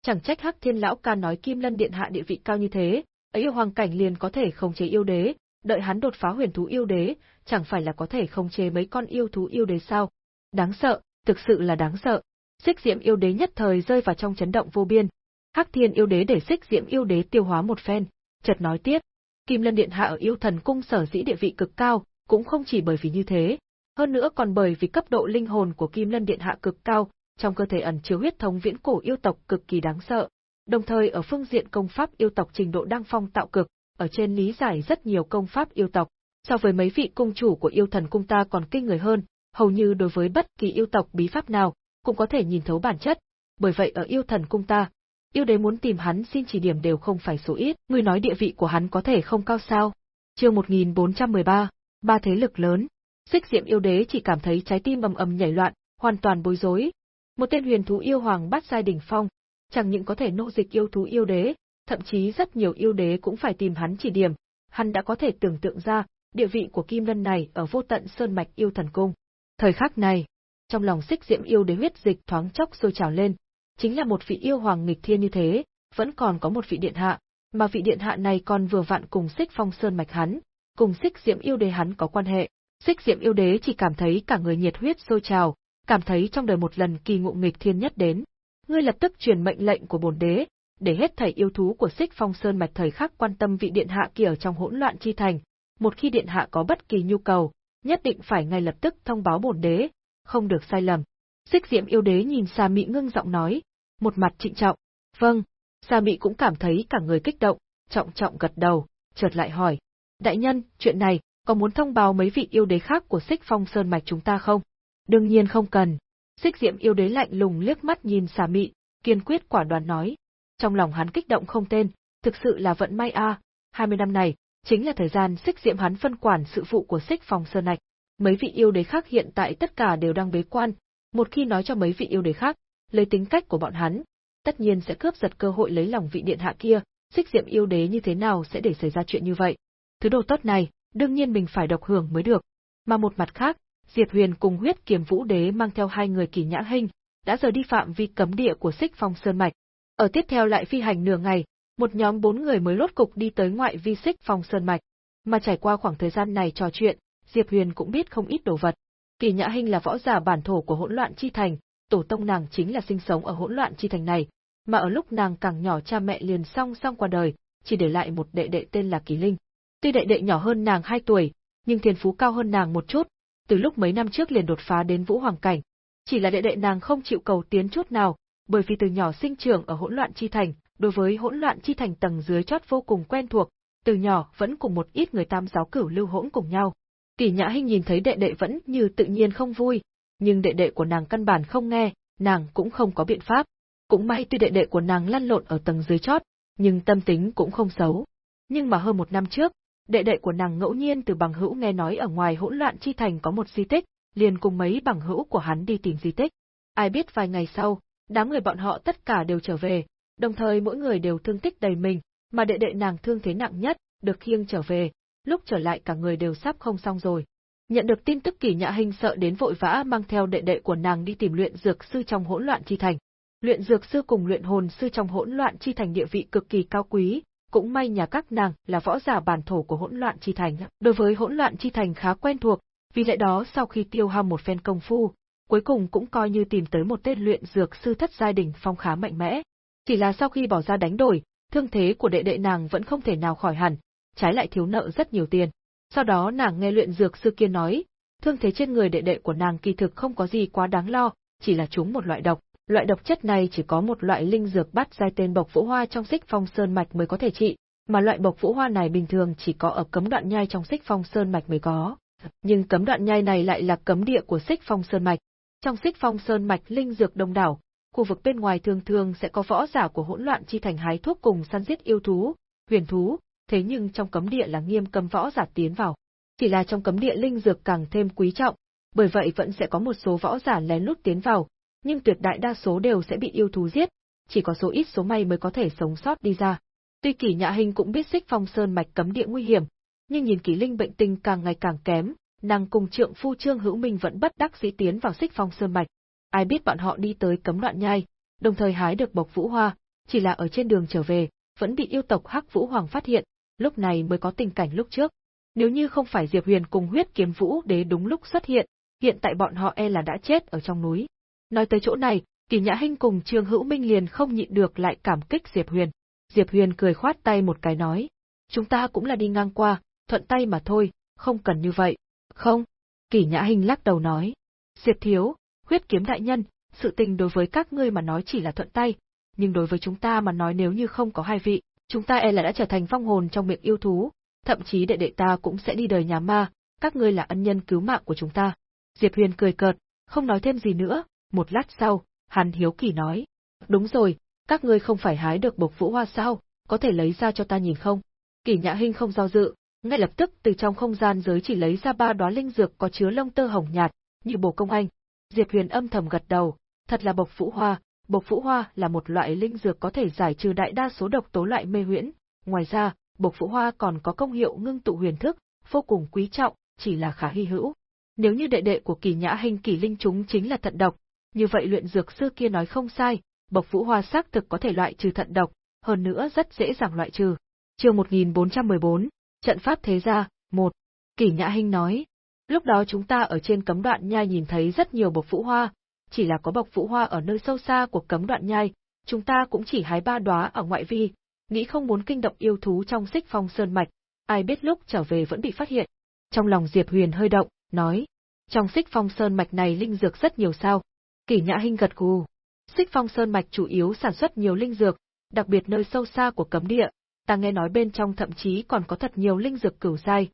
Chẳng trách Hắc Thiên lão ca nói Kim Lân Điện hạ địa vị cao như thế, ấy yêu hoàng cảnh liền có thể khống chế yêu đế, đợi hắn đột phá huyền thú yêu đế, chẳng phải là có thể khống chế mấy con yêu thú yêu đế sao? Đáng sợ, thực sự là đáng sợ. Xích Diệm yêu đế nhất thời rơi vào trong chấn động vô biên, Hắc Thiên yêu đế để xích diễm yêu đế tiêu hóa một phen, chợt nói tiếp, Kim Lân Điện hạ ở yêu thần cung sở dĩ địa vị cực cao, cũng không chỉ bởi vì như thế, hơn nữa còn bởi vì cấp độ linh hồn của Kim Lân Điện hạ cực cao, trong cơ thể ẩn chứa huyết thống viễn cổ yêu tộc cực kỳ đáng sợ. Đồng thời ở phương diện công pháp yêu tộc trình độ đang phong tạo cực, ở trên lý giải rất nhiều công pháp yêu tộc, so với mấy vị cung chủ của yêu thần cung ta còn kinh người hơn, hầu như đối với bất kỳ yêu tộc bí pháp nào, cũng có thể nhìn thấu bản chất. Bởi vậy ở yêu thần cung ta, yêu đế muốn tìm hắn xin chỉ điểm đều không phải số ít, người nói địa vị của hắn có thể không cao sao. Chương 1413, ba thế lực lớn. Xích Diệm yêu đế chỉ cảm thấy trái tim ầm ầm nhảy loạn, hoàn toàn bối rối. Một tên huyền thú yêu hoàng bắt giai đỉnh phong, chẳng những có thể nô dịch yêu thú yêu đế, thậm chí rất nhiều yêu đế cũng phải tìm hắn chỉ điểm, hắn đã có thể tưởng tượng ra, địa vị của Kim Lân này ở vô tận sơn mạch yêu thần cung. Thời khắc này, trong lòng xích diệm yêu đế huyết dịch thoáng chốc sôi trào lên, chính là một vị yêu hoàng nghịch thiên như thế, vẫn còn có một vị điện hạ, mà vị điện hạ này còn vừa vặn cùng xích phong sơn mạch hắn, cùng xích diệm yêu đế hắn có quan hệ. Xích diệm yêu đế chỉ cảm thấy cả người nhiệt huyết sôi trào, cảm thấy trong đời một lần kỳ ngộ nghịch thiên nhất đến. Ngươi lập tức truyền mệnh lệnh của bổn đế, để hết thảy yêu thú của xích phong sơn mạch thời khắc quan tâm vị điện hạ kia ở trong hỗn loạn chi thành. Một khi điện hạ có bất kỳ nhu cầu, nhất định phải ngay lập tức thông báo bổn đế, không được sai lầm. Xích diễm yêu đế nhìn Sa Mị ngưng giọng nói, một mặt trịnh trọng. Vâng, Sa Mị cũng cảm thấy cả người kích động, trọng trọng gật đầu, chợt lại hỏi. Đại nhân, chuyện này, có muốn thông báo mấy vị yêu đế khác của Xích Phong Sơn Mạch chúng ta không? Đương nhiên không cần. Xích Diệm yêu đế lạnh lùng liếc mắt nhìn Xà Mị, kiên quyết quả đoán nói. Trong lòng hắn kích động không tên, thực sự là vận may a, à. 20 năm này, chính là thời gian Xích Diệm hắn phân quản sự vụ của Xích Phòng Sơn nạch. Mấy vị yêu đế khác hiện tại tất cả đều đang bế quan, một khi nói cho mấy vị yêu đế khác, lấy tính cách của bọn hắn, tất nhiên sẽ cướp giật cơ hội lấy lòng vị điện hạ kia, xích diệm yêu đế như thế nào sẽ để xảy ra chuyện như vậy. Thứ đồ tốt này, đương nhiên mình phải độc hưởng mới được. Mà một mặt khác, Diệp Huyền cùng huyết kiểm vũ đế mang theo hai người kỳ nhã hình, đã rời đi phạm vi cấm địa của xích phong sơn mạch. Ở tiếp theo lại phi hành nửa ngày, một nhóm bốn người mới lốt cục đi tới ngoại vi xích phong sơn mạch. Mà trải qua khoảng thời gian này trò chuyện, Diệp Huyền cũng biết không ít đồ vật. Kỳ Nhã Hinh là võ giả bản thổ của hỗn loạn chi thành, tổ tông nàng chính là sinh sống ở hỗn loạn chi thành này, mà ở lúc nàng càng nhỏ cha mẹ liền song song qua đời, chỉ để lại một đệ đệ tên là Kỳ Linh. Tuy đệ đệ nhỏ hơn nàng 2 tuổi, nhưng thiên phú cao hơn nàng một chút, từ lúc mấy năm trước liền đột phá đến vũ hoàng cảnh. Chỉ là đệ đệ nàng không chịu cầu tiến chút nào, bởi vì từ nhỏ sinh trưởng ở hỗn loạn chi thành, đối với hỗn loạn chi thành tầng dưới chót vô cùng quen thuộc, từ nhỏ vẫn cùng một ít người tam giáo cửu lưu hỗn cùng nhau. Kỳ Nhã Hinh nhìn thấy đệ đệ vẫn như tự nhiên không vui, nhưng đệ đệ của nàng căn bản không nghe, nàng cũng không có biện pháp. Cũng may tuy đệ đệ của nàng lăn lộn ở tầng dưới chót, nhưng tâm tính cũng không xấu. Nhưng mà hơn một năm trước, đệ đệ của nàng ngẫu nhiên từ bằng hữu nghe nói ở ngoài hỗn loạn chi thành có một di tích, liền cùng mấy bằng hữu của hắn đi tìm di tích. Ai biết vài ngày sau, đám người bọn họ tất cả đều trở về, đồng thời mỗi người đều thương tích đầy mình, mà đệ đệ nàng thương thế nặng nhất, được khiêng trở về, lúc trở lại cả người đều sắp không xong rồi. Nhận được tin tức Kỳ Nhã Hinh sợ đến vội vã mang theo đệ đệ của nàng đi tìm luyện dược sư trong hỗn loạn chi thành. Luyện dược sư cùng luyện hồn sư trong hỗn loạn chi thành địa vị cực kỳ cao quý, cũng may nhà các nàng là võ giả bản thổ của hỗn loạn chi thành. Đối với hỗn loạn chi thành khá quen thuộc, vì lẽ đó sau khi tiêu hao một phen công phu, cuối cùng cũng coi như tìm tới một tên luyện dược sư thất giai đình phong khá mạnh mẽ. Chỉ là sau khi bỏ ra đánh đổi, thương thế của đệ đệ nàng vẫn không thể nào khỏi hẳn, trái lại thiếu nợ rất nhiều tiền. Sau đó nàng nghe luyện dược sư kia nói, thương thế trên người đệ đệ của nàng kỳ thực không có gì quá đáng lo, chỉ là chúng một loại độc. Loại độc chất này chỉ có một loại linh dược bắt giai tên bộc vũ hoa trong xích phong sơn mạch mới có thể trị, mà loại bộc vũ hoa này bình thường chỉ có ở cấm đoạn nhai trong xích phong sơn mạch mới có. Nhưng cấm đoạn nhai này lại là cấm địa của xích phong sơn mạch. Trong xích phong sơn mạch linh dược đông đảo, khu vực bên ngoài thường thường sẽ có võ giả của hỗn loạn chi thành hái thuốc cùng săn giết yêu thú, huyền thú, thế nhưng trong cấm địa là nghiêm cấm võ giả tiến vào. Chỉ là trong cấm địa linh dược càng thêm quý trọng, bởi vậy vẫn sẽ có một số võ giả lén lút tiến vào, nhưng tuyệt đại đa số đều sẽ bị yêu thú giết, chỉ có số ít số may mới có thể sống sót đi ra. Tuy Kỷ Nhã Hình cũng biết Xích Phong Sơn mạch cấm địa nguy hiểm, nhưng nhìn Kỷ Linh bệnh tình càng ngày càng kém, nàng cùng trượng phu Trương Hữu Minh vẫn bất đắc dĩ tiến vào Xích Phong Sơn mạch. Ai biết bọn họ đi tới cấm đoạn nhai, đồng thời hái được bộc vũ hoa, chỉ là ở trên đường trở về, vẫn bị yêu tộc Hắc Vũ Hoàng phát hiện, lúc này mới có tình cảnh lúc trước. Nếu như không phải Diệp Huyền cùng huyết kiếm vũ đế đúng lúc xuất hiện, hiện tại bọn họ e là đã chết ở trong núi. Nói tới chỗ này, Kỳ Nhã Hinh cùng Trương Hữu Minh liền không nhịn được lại cảm kích Diệp Huyền. Diệp Huyền cười khoát tay một cái nói, chúng ta cũng là đi ngang qua, thuận tay mà thôi, không cần như vậy. Không. Kỳ Nhã Hinh lắc đầu nói, Diệp Thiếu, huyết kiếm đại nhân, sự tình đối với các ngươi mà nói chỉ là thuận tay, nhưng đối với chúng ta mà nói nếu như không có hai vị, chúng ta e là đã trở thành vong hồn trong miệng yêu thú, thậm chí đệ đệ ta cũng sẽ đi đời nhà ma, các ngươi là ân nhân cứu mạng của chúng ta. Diệp Huyền cười cợt, không nói thêm gì nữa, một lát sau, hắn hiếu kỳ nói. Đúng rồi, các ngươi không phải hái được bộc vũ hoa sao, có thể lấy ra cho ta nhìn không? Kỷ Nhã Hinh không do dự, ngay lập tức từ trong không gian giới chỉ lấy ra ba đóa linh dược có chứa lông tơ hồng nhạt, như bổ công anh. Diệp Huyền âm thầm gật đầu, thật là bộc vũ hoa, bộc vũ hoa là một loại linh dược có thể giải trừ đại đa số độc tố loại mê huyễn, ngoài ra, bộc vũ hoa còn có công hiệu ngưng tụ huyền thức, vô cùng quý trọng, chỉ là khá hy hữu. Nếu như đệ đệ của Kỳ Nhã Hinh Kỳ Linh chúng chính là thận độc, như vậy luyện dược sư kia nói không sai, bộc vũ hoa xác thực có thể loại trừ thận độc, hơn nữa rất dễ dàng loại trừ. Chương 1414, trận pháp thế gia, 1. kỷ Nhã Hinh nói, lúc đó chúng ta ở trên cấm đoạn nhai nhìn thấy rất nhiều bộc vũ hoa, chỉ là có bộc vũ hoa ở nơi sâu xa của cấm đoạn nhai, chúng ta cũng chỉ hái ba đóa ở ngoại vi, nghĩ không muốn kinh động yêu thú trong xích phong sơn mạch, ai biết lúc trở về vẫn bị phát hiện. Trong lòng Diệp Huyền hơi động, nói, trong xích phong sơn mạch này linh dược rất nhiều sao. Kỷ Nhã Hinh gật gù. Xích phong sơn mạch chủ yếu sản xuất nhiều linh dược, đặc biệt nơi sâu xa của cấm địa, ta nghe nói bên trong thậm chí còn có thật nhiều linh dược cửu giai.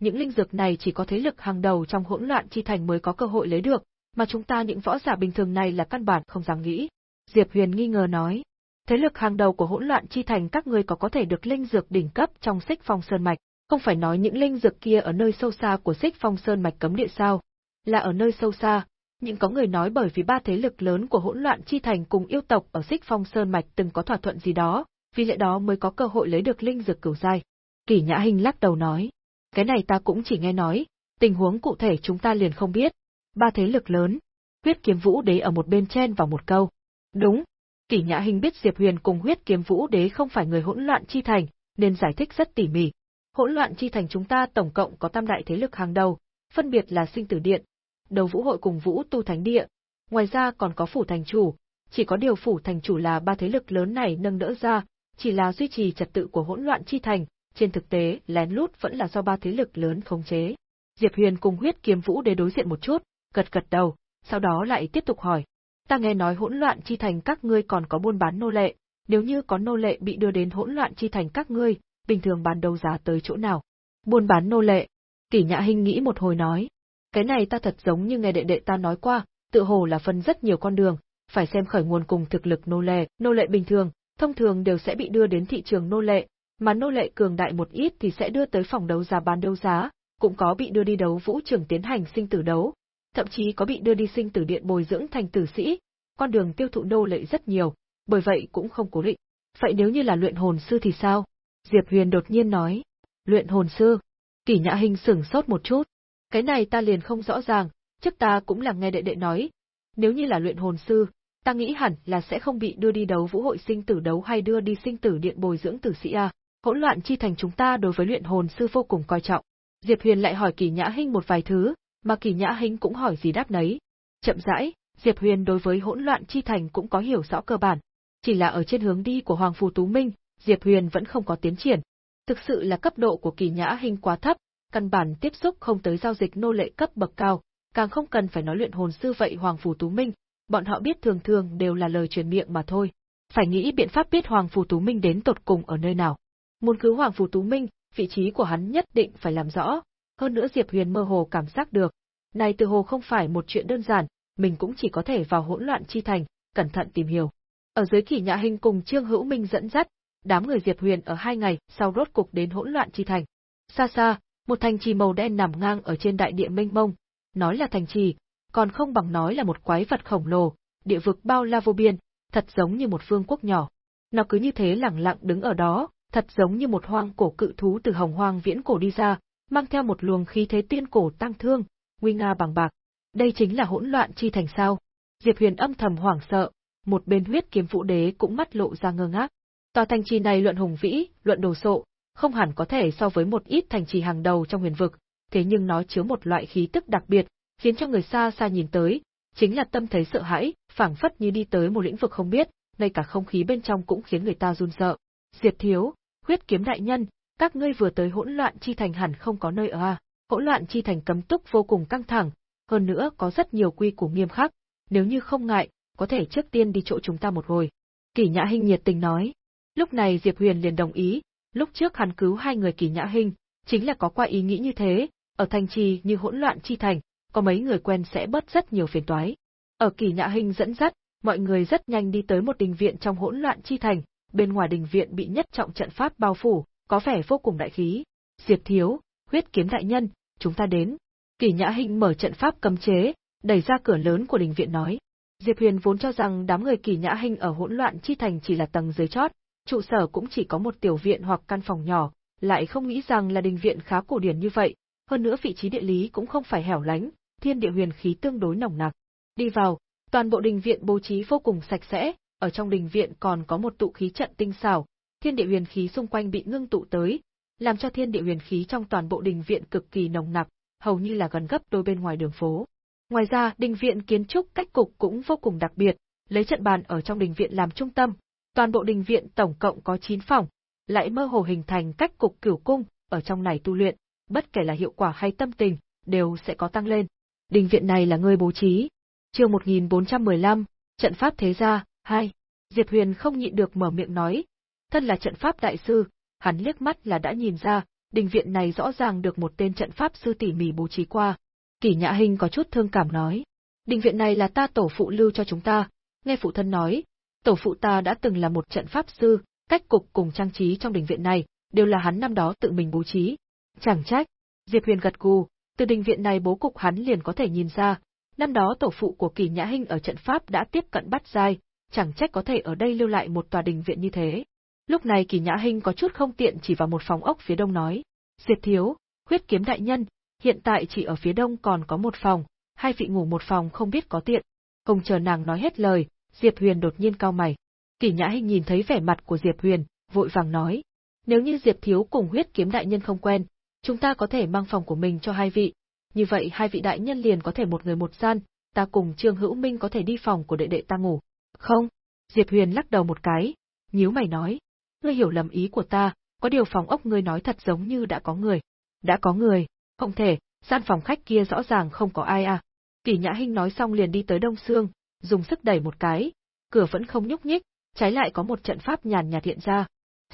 Những linh dược này chỉ có thế lực hàng đầu trong hỗn loạn chi thành mới có cơ hội lấy được, mà chúng ta những võ giả bình thường này là căn bản không dám nghĩ. Diệp Huyền nghi ngờ nói, thế lực hàng đầu của hỗn loạn chi thành các ngươi có có thể được linh dược đỉnh cấp trong xích phong sơn mạch, không phải nói những linh dược kia ở nơi sâu xa của xích phong sơn mạch cấm địa sao, là ở nơi sâu xa, nhưng có người nói bởi vì ba thế lực lớn của hỗn loạn chi thành cùng yêu tộc ở xích phong sơn mạch từng có thỏa thuận gì đó, vì lẽ đó mới có cơ hội lấy được linh dược cửu giai. Kỷ Nhã Hinh lắc đầu nói, cái này ta cũng chỉ nghe nói, tình huống cụ thể chúng ta liền không biết. Ba thế lực lớn, huyết kiếm vũ đế ở một bên chen vào một câu. Đúng, Kỷ Nhã Hinh biết Diệp Huyền cùng huyết kiếm vũ đế không phải người hỗn loạn chi thành, nên giải thích rất tỉ mỉ. Hỗn loạn chi thành chúng ta tổng cộng có tam đại thế lực hàng đầu, phân biệt là sinh tử điện, đầu vũ hội cùng vũ tu thánh địa, ngoài ra còn có phủ thành chủ, chỉ có điều phủ thành chủ là ba thế lực lớn này nâng đỡ ra, chỉ là duy trì trật tự của hỗn loạn chi thành, trên thực tế lén lút vẫn là do ba thế lực lớn khống chế. Diệp Huyền cùng huyết kiếm vũ đế đối diện một chút, gật gật đầu, sau đó lại tiếp tục hỏi. Ta nghe nói hỗn loạn chi thành các ngươi còn có buôn bán nô lệ, nếu như có nô lệ bị đưa đến hỗn loạn chi thành các ngươi, bình thường bán đấu giá tới chỗ nào? Buôn bán nô lệ. Kỷ Nhã Hinh nghĩ một hồi nói. Cái này ta thật giống như nghe đệ đệ ta nói qua, tự hồ là phân rất nhiều con đường, phải xem khởi nguồn cùng thực lực nô lệ. Nô lệ bình thường, thông thường đều sẽ bị đưa đến thị trường nô lệ, mà nô lệ cường đại một ít thì sẽ đưa tới phòng đấu giá bán đấu giá, cũng có bị đưa đi đấu vũ trường tiến hành sinh tử đấu, thậm chí có bị đưa đi sinh tử điện bồi dưỡng thành tử sĩ, con đường tiêu thụ nô lệ rất nhiều, bởi vậy cũng không cố định. Vậy nếu như là luyện hồn sư thì sao? Diệp Huyền đột nhiên nói. Luyện hồn sư? Kỷ Nhã Hinh sửng sốt một chút. Cái này ta liền không rõ ràng, trước ta cũng là nghe đệ đệ nói. Nếu như là luyện hồn sư, ta nghĩ hẳn là sẽ không bị đưa đi đấu vũ hội sinh tử đấu hay đưa đi sinh tử điện bồi dưỡng tử sĩ a. Hỗn loạn chi thành chúng ta đối với luyện hồn sư vô cùng coi trọng. Diệp Huyền lại hỏi Kỳ Nhã Hinh một vài thứ, mà Kỳ Nhã Hinh cũng hỏi gì đáp nấy. Chậm rãi, Diệp Huyền đối với hỗn loạn chi thành cũng có hiểu rõ cơ bản. Chỉ là ở trên hướng đi của Hoàng Phù Tú Minh, Diệp Huyền vẫn không có tiến triển. Thực sự là cấp độ của Kỳ Nhã Hinh quá thấp, căn bản tiếp xúc không tới giao dịch nô lệ cấp bậc cao, càng không cần phải nói luyện hồn sư vậy Hoàng Phù Tú Minh, bọn họ biết thường thường đều là lời truyền miệng mà thôi. Phải nghĩ biện pháp biết Hoàng Phù Tú Minh đến tột cùng ở nơi nào. Muốn cứu Hoàng Phù Tú Minh, vị trí của hắn nhất định phải làm rõ. Hơn nữa Diệp Huyền mơ hồ cảm giác được, này từ hồ không phải một chuyện đơn giản, mình cũng chỉ có thể vào hỗn loạn chi thành, cẩn thận tìm hiểu. Ở dưới kỷ nhã hình cùng Trương Hữu Minh dẫn dắt, đám người Diệp Huyền ở hai ngày sau rốt cục đến hỗn loạn chi thành. Xa xa, một thành trì màu đen nằm ngang ở trên đại địa mênh mông, nói là thành trì, còn không bằng nói là một quái vật khổng lồ, địa vực bao la vô biên, thật giống như một vương quốc nhỏ. Nó cứ như thế lẳng lặng đứng ở đó, thật giống như một hoang cổ cự thú từ hồng hoang viễn cổ đi ra, mang theo một luồng khí thế tiên cổ tăng thương, nguy nga bằng bạc. Đây chính là hỗn loạn chi thành sao? Diệp Huyền âm thầm hoảng sợ, một bên huyết kiếm vũ đế cũng mắt lộ ra ngơ ngác. Tòa thành trì này luận hùng vĩ, luận đồ sộ, không hẳn có thể so với một ít thành trì hàng đầu trong huyền vực, thế nhưng nó chứa một loại khí tức đặc biệt, khiến cho người xa xa nhìn tới, chính là tâm thấy sợ hãi, phảng phất như đi tới một lĩnh vực không biết, ngay cả không khí bên trong cũng khiến người ta run sợ. Diệp Thiếu, huyết kiếm đại nhân, các ngươi vừa tới hỗn loạn chi thành hẳn không có nơi ở à? Hỗn loạn chi thành cấm túc vô cùng căng thẳng, hơn nữa có rất nhiều quy củ nghiêm khắc, nếu như không ngại, có thể trước tiên đi chỗ chúng ta một hồi. Kỷ Nhã Hinh nhiệt tình nói. Lúc này Diệp Huyền liền đồng ý, lúc trước hắn cứu hai người kỳ Nhã hình chính là có qua ý nghĩ như thế, ở thành trì như hỗn loạn chi thành, có mấy người quen sẽ bớt rất nhiều phiền toái. Ở kỳ Nhã hình dẫn dắt, mọi người rất nhanh đi tới một đình viện trong hỗn loạn chi thành, bên ngoài đình viện bị nhất trọng trận pháp bao phủ, có vẻ vô cùng đại khí. Diệp Thiếu, huyết kiếm đại nhân, chúng ta đến. kỳ Nhã hình mở trận pháp cấm chế, đẩy ra cửa lớn của đình viện nói. Diệp Huyền vốn cho rằng đám người kỳ Nhã hình ở hỗn loạn chi thành chỉ là tầng dưới chót, trụ sở cũng chỉ có một tiểu viện hoặc căn phòng nhỏ, lại không nghĩ rằng là đình viện khá cổ điển như vậy, hơn nữa vị trí địa lý cũng không phải hẻo lánh, thiên địa huyền khí tương đối nồng nặc. Đi vào, toàn bộ đình viện bố trí vô cùng sạch sẽ, ở trong đình viện còn có một tụ khí trận tinh xảo, thiên địa huyền khí xung quanh bị ngưng tụ tới, làm cho thiên địa huyền khí trong toàn bộ đình viện cực kỳ nồng nặc, hầu như là gần gấp đôi bên ngoài đường phố. Ngoài ra, đình viện kiến trúc cách cục cũng vô cùng đặc biệt, lấy trận bàn ở trong đình viện làm trung tâm, toàn bộ đình viện tổng cộng có 9 phòng, lại mơ hồ hình thành cách cục cửu cung, ở trong này tu luyện, bất kể là hiệu quả hay tâm tình, đều sẽ có tăng lên. Đình viện này là người bố trí. Chương 1415, trận pháp thế gia, 2. Diệp Huyền không nhịn được mở miệng nói. Thân là trận pháp đại sư, hắn liếc mắt là đã nhìn ra, đình viện này rõ ràng được một tên trận pháp sư tỉ mỉ bố trí qua. Kỷ Nhã Hinh có chút thương cảm nói. Đình viện này là ta tổ phụ lưu cho chúng ta, nghe phụ thân nói, tổ phụ ta đã từng là một trận pháp sư, cách cục cùng trang trí trong đình viện này, đều là hắn năm đó tự mình bố trí. Chẳng trách, Diệp Huyền gật gù, từ đình viện này bố cục hắn liền có thể nhìn ra, năm đó tổ phụ của Kỳ Nhã Hinh ở trận pháp đã tiếp cận bắt giai, chẳng trách có thể ở đây lưu lại một tòa đình viện như thế. Lúc này Kỳ Nhã Hinh có chút không tiện chỉ vào một phòng ốc phía đông nói, Diệp Thiếu, huyết kiếm đại nhân, hiện tại chỉ ở phía đông còn có một phòng, hai vị ngủ một phòng không biết có tiện. Không chờ nàng nói hết lời, Diệp Huyền đột nhiên cao mày. Kỷ Nhã Hinh nhìn thấy vẻ mặt của Diệp Huyền, vội vàng nói, nếu như Diệp Thiếu cùng huyết kiếm đại nhân không quen, chúng ta có thể mang phòng của mình cho hai vị, như vậy hai vị đại nhân liền có thể một người một gian, ta cùng Trương Hữu Minh có thể đi phòng của đệ đệ ta ngủ. Không, Diệp Huyền lắc đầu một cái, nhíu mày nói, ngươi hiểu lầm ý của ta, có điều phòng ốc ngươi nói thật giống như đã có người. Đã có người, không thể, gian phòng khách kia rõ ràng không có ai à. Kỷ Nhã Hinh nói xong liền đi tới Đông Sương, dùng sức đẩy một cái, cửa vẫn không nhúc nhích, trái lại có một trận pháp nhàn nhạt hiện ra.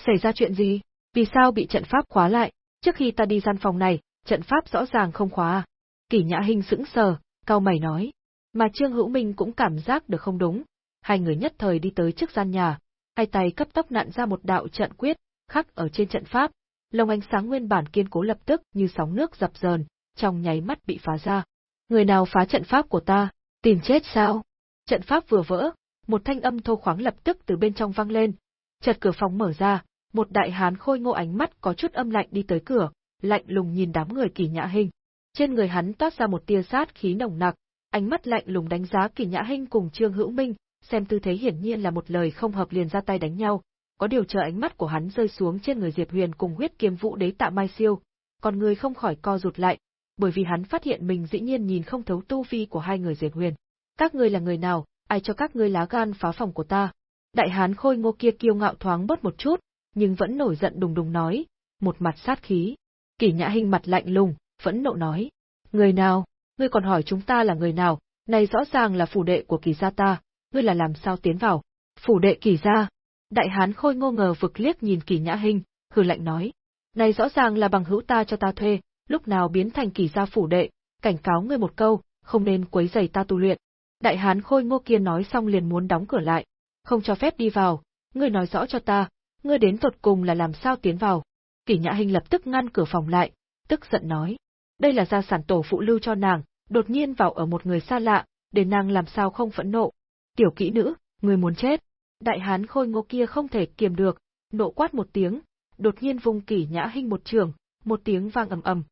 Xảy ra chuyện gì? Vì sao bị trận pháp khóa lại? Trước khi ta đi gian phòng này, trận pháp rõ ràng không khóa à? Kỷ Nhã Hinh sững sờ, cao mày nói. Mà Trương Hữu Minh cũng cảm giác được không đúng. Hai người nhất thời đi tới trước gian nhà, hai tay cấp tốc nặn ra một đạo trận quyết, khắc ở trên trận pháp. Lồng ánh sáng nguyên bản kiên cố lập tức như sóng nước dập dờn, trong nháy mắt bị phá ra. Người nào phá trận pháp của ta, tìm chết sao? Trận pháp vừa vỡ, một thanh âm thô khoáng lập tức từ bên trong vang lên. Chợt cửa phòng mở ra, một đại hán khôi ngô ánh mắt có chút âm lạnh đi tới cửa, lạnh lùng nhìn đám người kỳ nhã hình. Trên người hắn toát ra một tia sát khí nồng nặc, ánh mắt lạnh lùng đánh giá kỳ nhã hình cùng Trương Hữu Minh, xem tư thế hiển nhiên là một lời không hợp liền ra tay đánh nhau, có điều chờ ánh mắt của hắn rơi xuống trên người Diệp Huyền cùng huyết kiếm vũ đế tạ mai siêu, còn người không khỏi co rụt lại, bởi vì hắn phát hiện mình dĩ nhiên nhìn không thấu tu vi của hai người Diệp Huyền. Các ngươi là người nào, ai cho các ngươi lá gan phá phòng của ta? Đại hán khôi ngô kia kiêu ngạo thoáng bớt một chút, nhưng vẫn nổi giận đùng đùng nói, một mặt sát khí. Kỷ Nhã hình mặt lạnh lùng, vẫn nộ nói, người nào, ngươi còn hỏi chúng ta là người nào, này rõ ràng là phủ đệ của kỳ gia ta, ngươi là làm sao tiến vào? Phủ đệ kỳ gia. Đại hán khôi ngô ngờ vực liếc nhìn kỳ Nhã hình, hừ lạnh nói, này rõ ràng là bằng hữu ta cho ta thuê, lúc nào biến thành kỳ gia phủ đệ, cảnh cáo ngươi một câu, không nên quấy rầy ta tu luyện. Đại hán khôi ngô kia nói xong liền muốn đóng cửa lại, không cho phép đi vào, ngươi nói rõ cho ta, ngươi đến tột cùng là làm sao tiến vào. Kỷ Nhã Hinh lập tức ngăn cửa phòng lại, tức giận nói, đây là gia sản tổ phụ lưu cho nàng, đột nhiên vào ở một người xa lạ, để nàng làm sao không phẫn nộ. Tiểu kỹ nữ, ngươi muốn chết. Đại hán khôi ngô kia không thể kiềm được, nộ quát một tiếng, đột nhiên vùng kỷ nhã hinh một trường, một tiếng vang ầm ầm.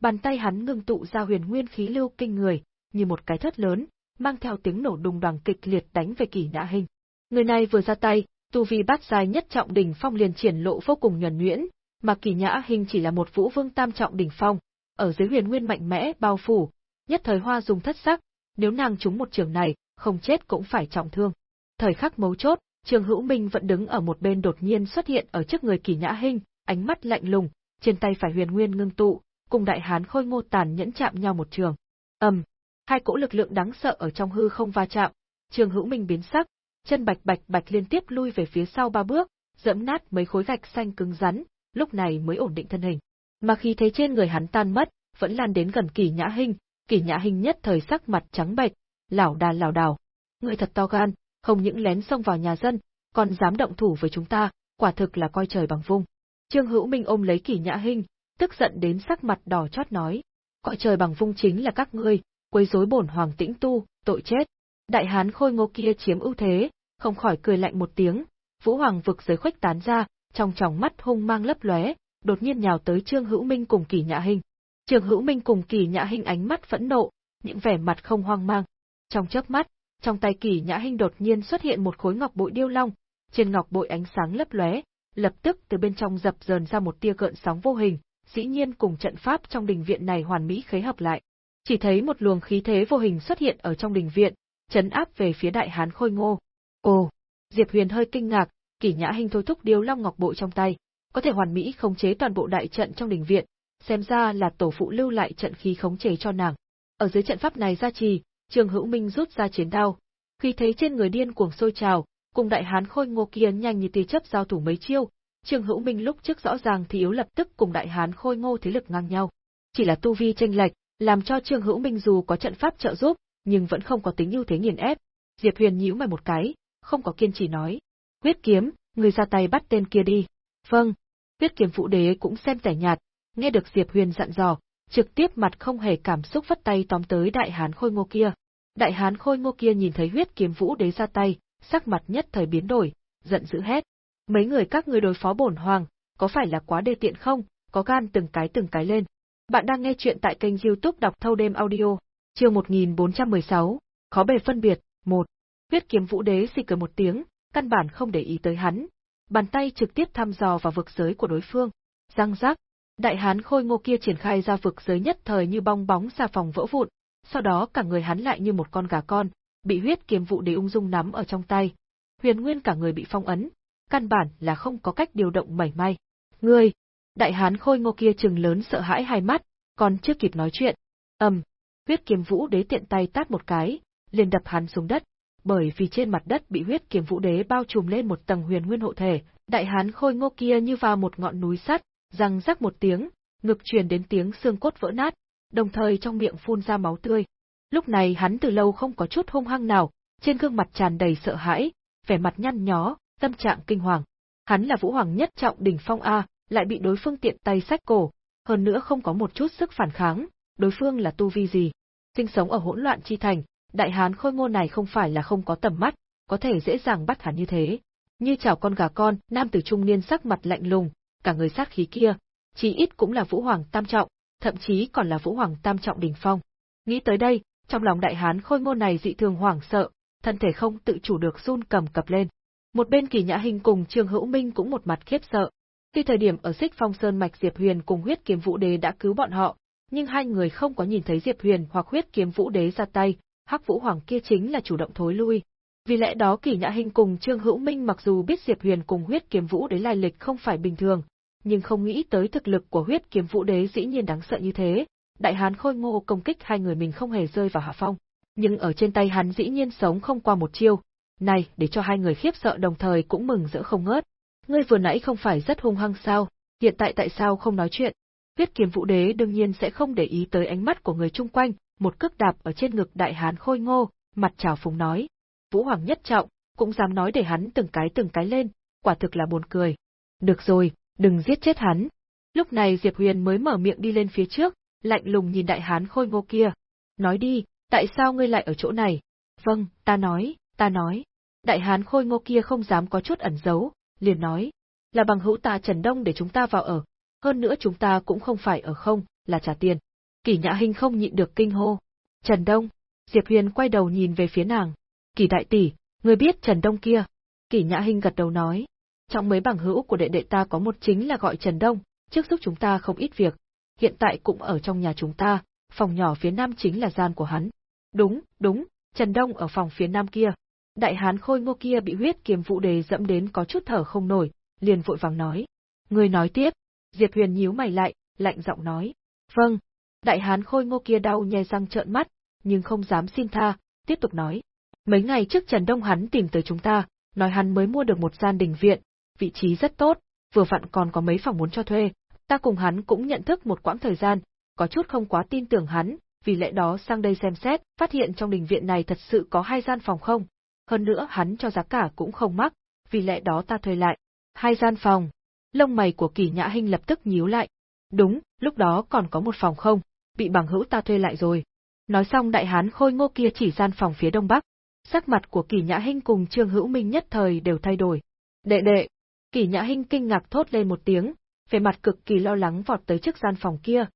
Bàn tay hắn ngưng tụ ra huyền nguyên khí lưu kinh người, như một cái thất lớn, mang theo tiếng nổ đùng đoàn kịch liệt đánh về kỳ nhã hình. Người này vừa ra tay, tu vi bát giai nhất trọng đỉnh phong liền triển lộ vô cùng nhuần nhuyễn, mà kỳ nhã hình chỉ là một vũ vương tam trọng đỉnh phong, ở dưới huyền nguyên mạnh mẽ bao phủ, nhất thời hoa dùng thất sắc, nếu nàng trúng một trường này, không chết cũng phải trọng thương. Thời khắc mấu chốt, Trường Hữu Minh vẫn đứng ở một bên đột nhiên xuất hiện ở trước người Kỳ Nhã hình, ánh mắt lạnh lùng, trên tay phải huyền nguyên ngưng tụ, cùng đại hán khôi ngô tàn nhẫn chạm nhau một trường. Ầm, hai cỗ lực lượng đáng sợ ở trong hư không va chạm, Trường Hữu Minh biến sắc, chân bạch bạch bạch liên tiếp lui về phía sau ba bước, dẫm nát mấy khối gạch xanh cứng rắn, lúc này mới ổn định thân hình. Mà khi thấy trên người hắn tan mất, vẫn lan đến gần Kỳ Nhã Hinh, Kỳ Nhã Hinh nhất thời sắc mặt trắng bệch, lảo đà lảo đảo. Người thật to gan, không những lén xông vào nhà dân, còn dám động thủ với chúng ta, quả thực là coi trời bằng vung. Trương Hữu Minh ôm lấy kỳ Nhã Hinh, tức giận đến sắc mặt đỏ chót nói, coi trời bằng vung chính là các ngươi, quấy rối bổn hoàng tĩnh tu, tội chết. Đại hán khôi ngô kia chiếm ưu thế, không khỏi cười lạnh một tiếng, Vũ Hoàng vực giới khuếch tán ra, trong tròng mắt hung mang lấp lóe, đột nhiên nhào tới Trương Hữu Minh cùng kỳ Nhã Hinh. Trương Hữu Minh cùng kỳ Nhã Hinh ánh mắt phẫn nộ, những vẻ mặt không hoang mang. Trong chớp mắt, trong tay kỳ Nhã Hinh đột nhiên xuất hiện một khối ngọc bội điêu long, trên ngọc bội ánh sáng lấp lóe, lập tức từ bên trong dập dờn ra một tia gợn sóng vô hình, dĩ nhiên cùng trận pháp trong đình viện này hoàn mỹ khế hợp lại. Chỉ thấy một luồng khí thế vô hình xuất hiện ở trong đình viện, chấn áp về phía đại hán khôi ngô. Ồ, Diệp Huyền hơi kinh ngạc, Kỷ Nhã Hinh thôi thúc điêu long ngọc bội trong tay, có thể hoàn mỹ khống chế toàn bộ đại trận trong đình viện, xem ra là tổ phụ lưu lại trận khí khống chế cho nàng. Ở dưới trận pháp này gia trì, Trường Hữu Minh rút ra chiến đao, khi thấy trên người điên cuồng sôi trào, cùng đại hán khôi ngô kia nhanh như tia chớp giao thủ mấy chiêu, Trường Hữu Minh lúc trước rõ ràng thì yếu lập tức cùng đại hán khôi ngô thế lực ngang nhau. Chỉ là tu vi tranh lệch, làm cho Trương Hữu Minh dù có trận pháp trợ giúp, nhưng vẫn không có tính ưu thế nghiền ép. Diệp Huyền nhíu mày một cái, không có kiên trì nói: "Huyết kiếm, người ra tay bắt tên kia đi." "Vâng." Huyết kiếm phụ đế cũng xem tẻ nhạt, nghe được Diệp Huyền dặn dò, trực tiếp mặt không hề cảm xúc vắt tay tóm tới đại hán khôi ngô kia. Đại hán khôi ngô kia nhìn thấy huyết kiếm vũ đế ra tay, sắc mặt nhất thời biến đổi, giận dữ hét. Mấy người các người đối phó bổn hoàng, có phải là quá đê tiện không, có gan từng cái từng cái lên. Bạn đang nghe chuyện tại kênh youtube đọc thâu đêm audio, chương 1416, khó bề phân biệt, một. Huyết kiếm vũ đế xì cười một tiếng, căn bản không để ý tới hắn. Bàn tay trực tiếp thăm dò vào vực giới của đối phương. Răng rác, đại hán khôi ngô kia triển khai ra vực giới nhất thời như bong bóng ra phòng vỡ vụn, sau đó cả người hắn lại như một con gà con, bị huyết kiếm vũ đế ung dung nắm ở trong tay. Huyền Nguyên cả người bị phong ấn, căn bản là không có cách điều động mảy may. Ngươi, đại hán khôi ngô kia chừng lớn sợ hãi hai mắt, còn chưa kịp nói chuyện. ầm, huyết kiếm vũ đế tiện tay tát một cái, liền đập hắn xuống đất, bởi vì trên mặt đất bị huyết kiếm vũ đế bao trùm lên một tầng huyền nguyên hộ thể, đại hán khôi ngô kia như vào một ngọn núi sắt, răng rắc một tiếng, ngực truyền đến tiếng xương cốt vỡ nát, đồng thời trong miệng phun ra máu tươi. Lúc này hắn từ lâu không có chút hung hăng nào, trên gương mặt tràn đầy sợ hãi, vẻ mặt nhăn nhó, tâm trạng kinh hoàng. Hắn là vũ hoàng nhất trọng đỉnh phong A, lại bị đối phương tiện tay sách cổ, hơn nữa không có một chút sức phản kháng, đối phương là tu vi gì. Sinh sống ở hỗn loạn chi thành, đại hán khôi ngô này không phải là không có tầm mắt, có thể dễ dàng bắt hắn như thế. Như chào con gà con, nam tử trung niên sắc mặt lạnh lùng, cả người sát khí kia, chí ít cũng là vũ hoàng tam trọng, thậm chí còn là vũ hoàng tam trọng đỉnh phong. Nghĩ tới đây, trong lòng đại hán khôi ngô này dị thường hoảng sợ, thân thể không tự chủ được run cầm cập lên. Một bên Kỳ Nhã Hình cùng Trương Hữu Minh cũng một mặt khiếp sợ. Khi thời điểm ở Xích Phong Sơn mạch Diệp Huyền cùng Huyết Kiếm Vũ Đế đã cứu bọn họ, nhưng hai người không có nhìn thấy Diệp Huyền hoặc Huyết Kiếm Vũ Đế ra tay, Hắc Vũ Hoàng kia chính là chủ động thối lui. Vì lẽ đó Kỳ Nhã Hinh cùng Trương Hữu Minh mặc dù biết Diệp Huyền cùng Huyết Kiếm Vũ Đế lai lịch không phải bình thường, nhưng không nghĩ tới thực lực của Huyết Kiếm Vũ Đế dĩ nhiên đáng sợ như thế. Đại Hán Khôi Ngô công kích hai người mình không hề rơi vào hạ phong, nhưng ở trên tay hắn dĩ nhiên sống không qua một chiêu. Này, để cho hai người khiếp sợ đồng thời cũng mừng rỡ không ngớt. Ngươi vừa nãy không phải rất hung hăng sao, hiện tại tại sao không nói chuyện? Viết Kiếm Vũ Đế đương nhiên sẽ không để ý tới ánh mắt của người chung quanh, một cước đạp ở trên ngực Đại Hán Khôi Ngô, mặt trào phúng nói. Vũ Hoàng nhất trọng, cũng dám nói để hắn từng cái từng cái lên, quả thực là buồn cười. Được rồi, đừng giết chết hắn. Lúc này Diệp Huyền mới mở miệng đi lên phía trước, lạnh lùng nhìn đại hán khôi ngô kia. Nói đi, tại sao ngươi lại ở chỗ này? Vâng, ta nói, ta nói. Đại hán khôi ngô kia không dám có chút ẩn giấu, liền nói. Là bằng hữu ta Trần Đông để chúng ta vào ở. Hơn nữa chúng ta cũng không phải ở không, là trả tiền. Kỷ Nhã Hinh không nhịn được kinh hô. Trần Đông. Diệp Huyền quay đầu nhìn về phía nàng. Kỷ đại tỷ, ngươi biết Trần Đông kia. Kỷ Nhã Hinh gật đầu nói. Trong mấy bằng hữu của đệ đệ ta có một chính là gọi Trần Đông, trước giúp chúng ta không ít việc. Hiện tại cũng ở trong nhà chúng ta, phòng nhỏ phía nam chính là gian của hắn. Đúng, đúng, Trần Đông ở phòng phía nam kia. Đại hán khôi ngô kia bị huyết kiếm vũ đề dẫm đến có chút thở không nổi, liền vội vàng nói. Người nói tiếp, Diệp Huyền nhíu mày lại, lạnh giọng nói. Vâng. Đại hán khôi ngô kia đau nhè răng trợn mắt, nhưng không dám xin tha, tiếp tục nói. Mấy ngày trước Trần Đông hắn tìm tới chúng ta, nói hắn mới mua được một gian đình viện, vị trí rất tốt, vừa vặn còn có mấy phòng muốn cho thuê. Ta cùng hắn cũng nhận thức một quãng thời gian, có chút không quá tin tưởng hắn, vì lẽ đó sang đây xem xét, phát hiện trong đình viện này thật sự có hai gian phòng không. Hơn nữa hắn cho giá cả cũng không mắc, vì lẽ đó ta thuê lại. Hai gian phòng. Lông mày của Kỳ Nhã Hinh lập tức nhíu lại. Đúng, lúc đó còn có một phòng không, bị bằng hữu ta thuê lại rồi. Nói xong đại hán khôi ngô kia chỉ gian phòng phía đông bắc. Sắc mặt của Kỳ Nhã Hinh cùng Trương Hữu Minh nhất thời đều thay đổi. Đệ đệ, Kỳ Nhã Hinh kinh ngạc thốt lên một tiếng, vẻ mặt cực kỳ lo lắng vọt tới trước gian phòng kia.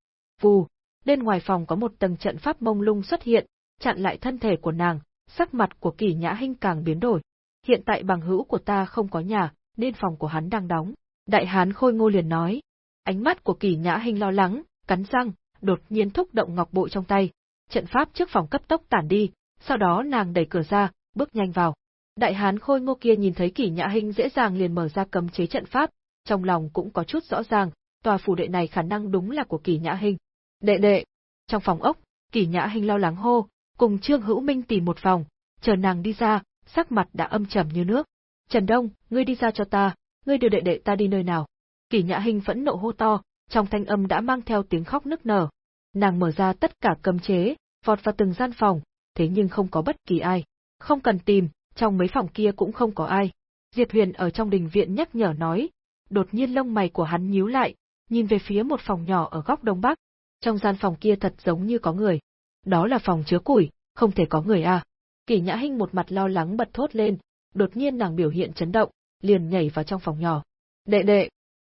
Vù, bên ngoài phòng có một tầng trận pháp mông lung xuất hiện, chặn lại thân thể của nàng, sắc mặt của Kỳ Nhã Hinh càng biến đổi. Hiện tại bằng hữu của ta không có nhà, nên phòng của hắn đang đóng. Đại hán khôi ngô liền nói. Ánh mắt của Kỳ Nhã Hinh lo lắng, cắn răng, đột nhiên thúc động ngọc bội trong tay. Trận pháp trước phòng cấp tốc tản đi, sau đó nàng đẩy cửa ra, bước nhanh vào. Đại hán khôi ngô kia nhìn thấy kỷ nhã hình dễ dàng liền mở ra cấm chế trận pháp, trong lòng cũng có chút rõ ràng, tòa phủ đệ này khả năng đúng là của kỷ nhã hình. Đệ đệ, trong phòng ốc, kỷ nhã hình lo lắng hô, cùng Trương Hữu Minh tìm một phòng, chờ nàng đi ra, sắc mặt đã âm trầm như nước. Trần Đông, ngươi đi ra cho ta, ngươi đưa đệ đệ ta đi nơi nào? Kỷ nhã hình phẫn nộ hô to, trong thanh âm đã mang theo tiếng khóc nức nở. Nàng mở ra tất cả cấm chế, vọt vào từng gian phòng, thế nhưng không có bất kỳ ai. Không cần tìm, trong mấy phòng kia cũng không có ai. Diệp Huyền ở trong đình viện nhắc nhở nói, đột nhiên lông mày của hắn nhíu lại, nhìn về phía một phòng nhỏ ở góc đông bắc. Trong gian phòng kia thật giống như có người. Đó là phòng chứa củi, không thể có người à. Kỷ Nhã Hinh một mặt lo lắng bật thốt lên, đột nhiên nàng biểu hiện chấn động, liền nhảy vào trong phòng nhỏ. Đệ đệ!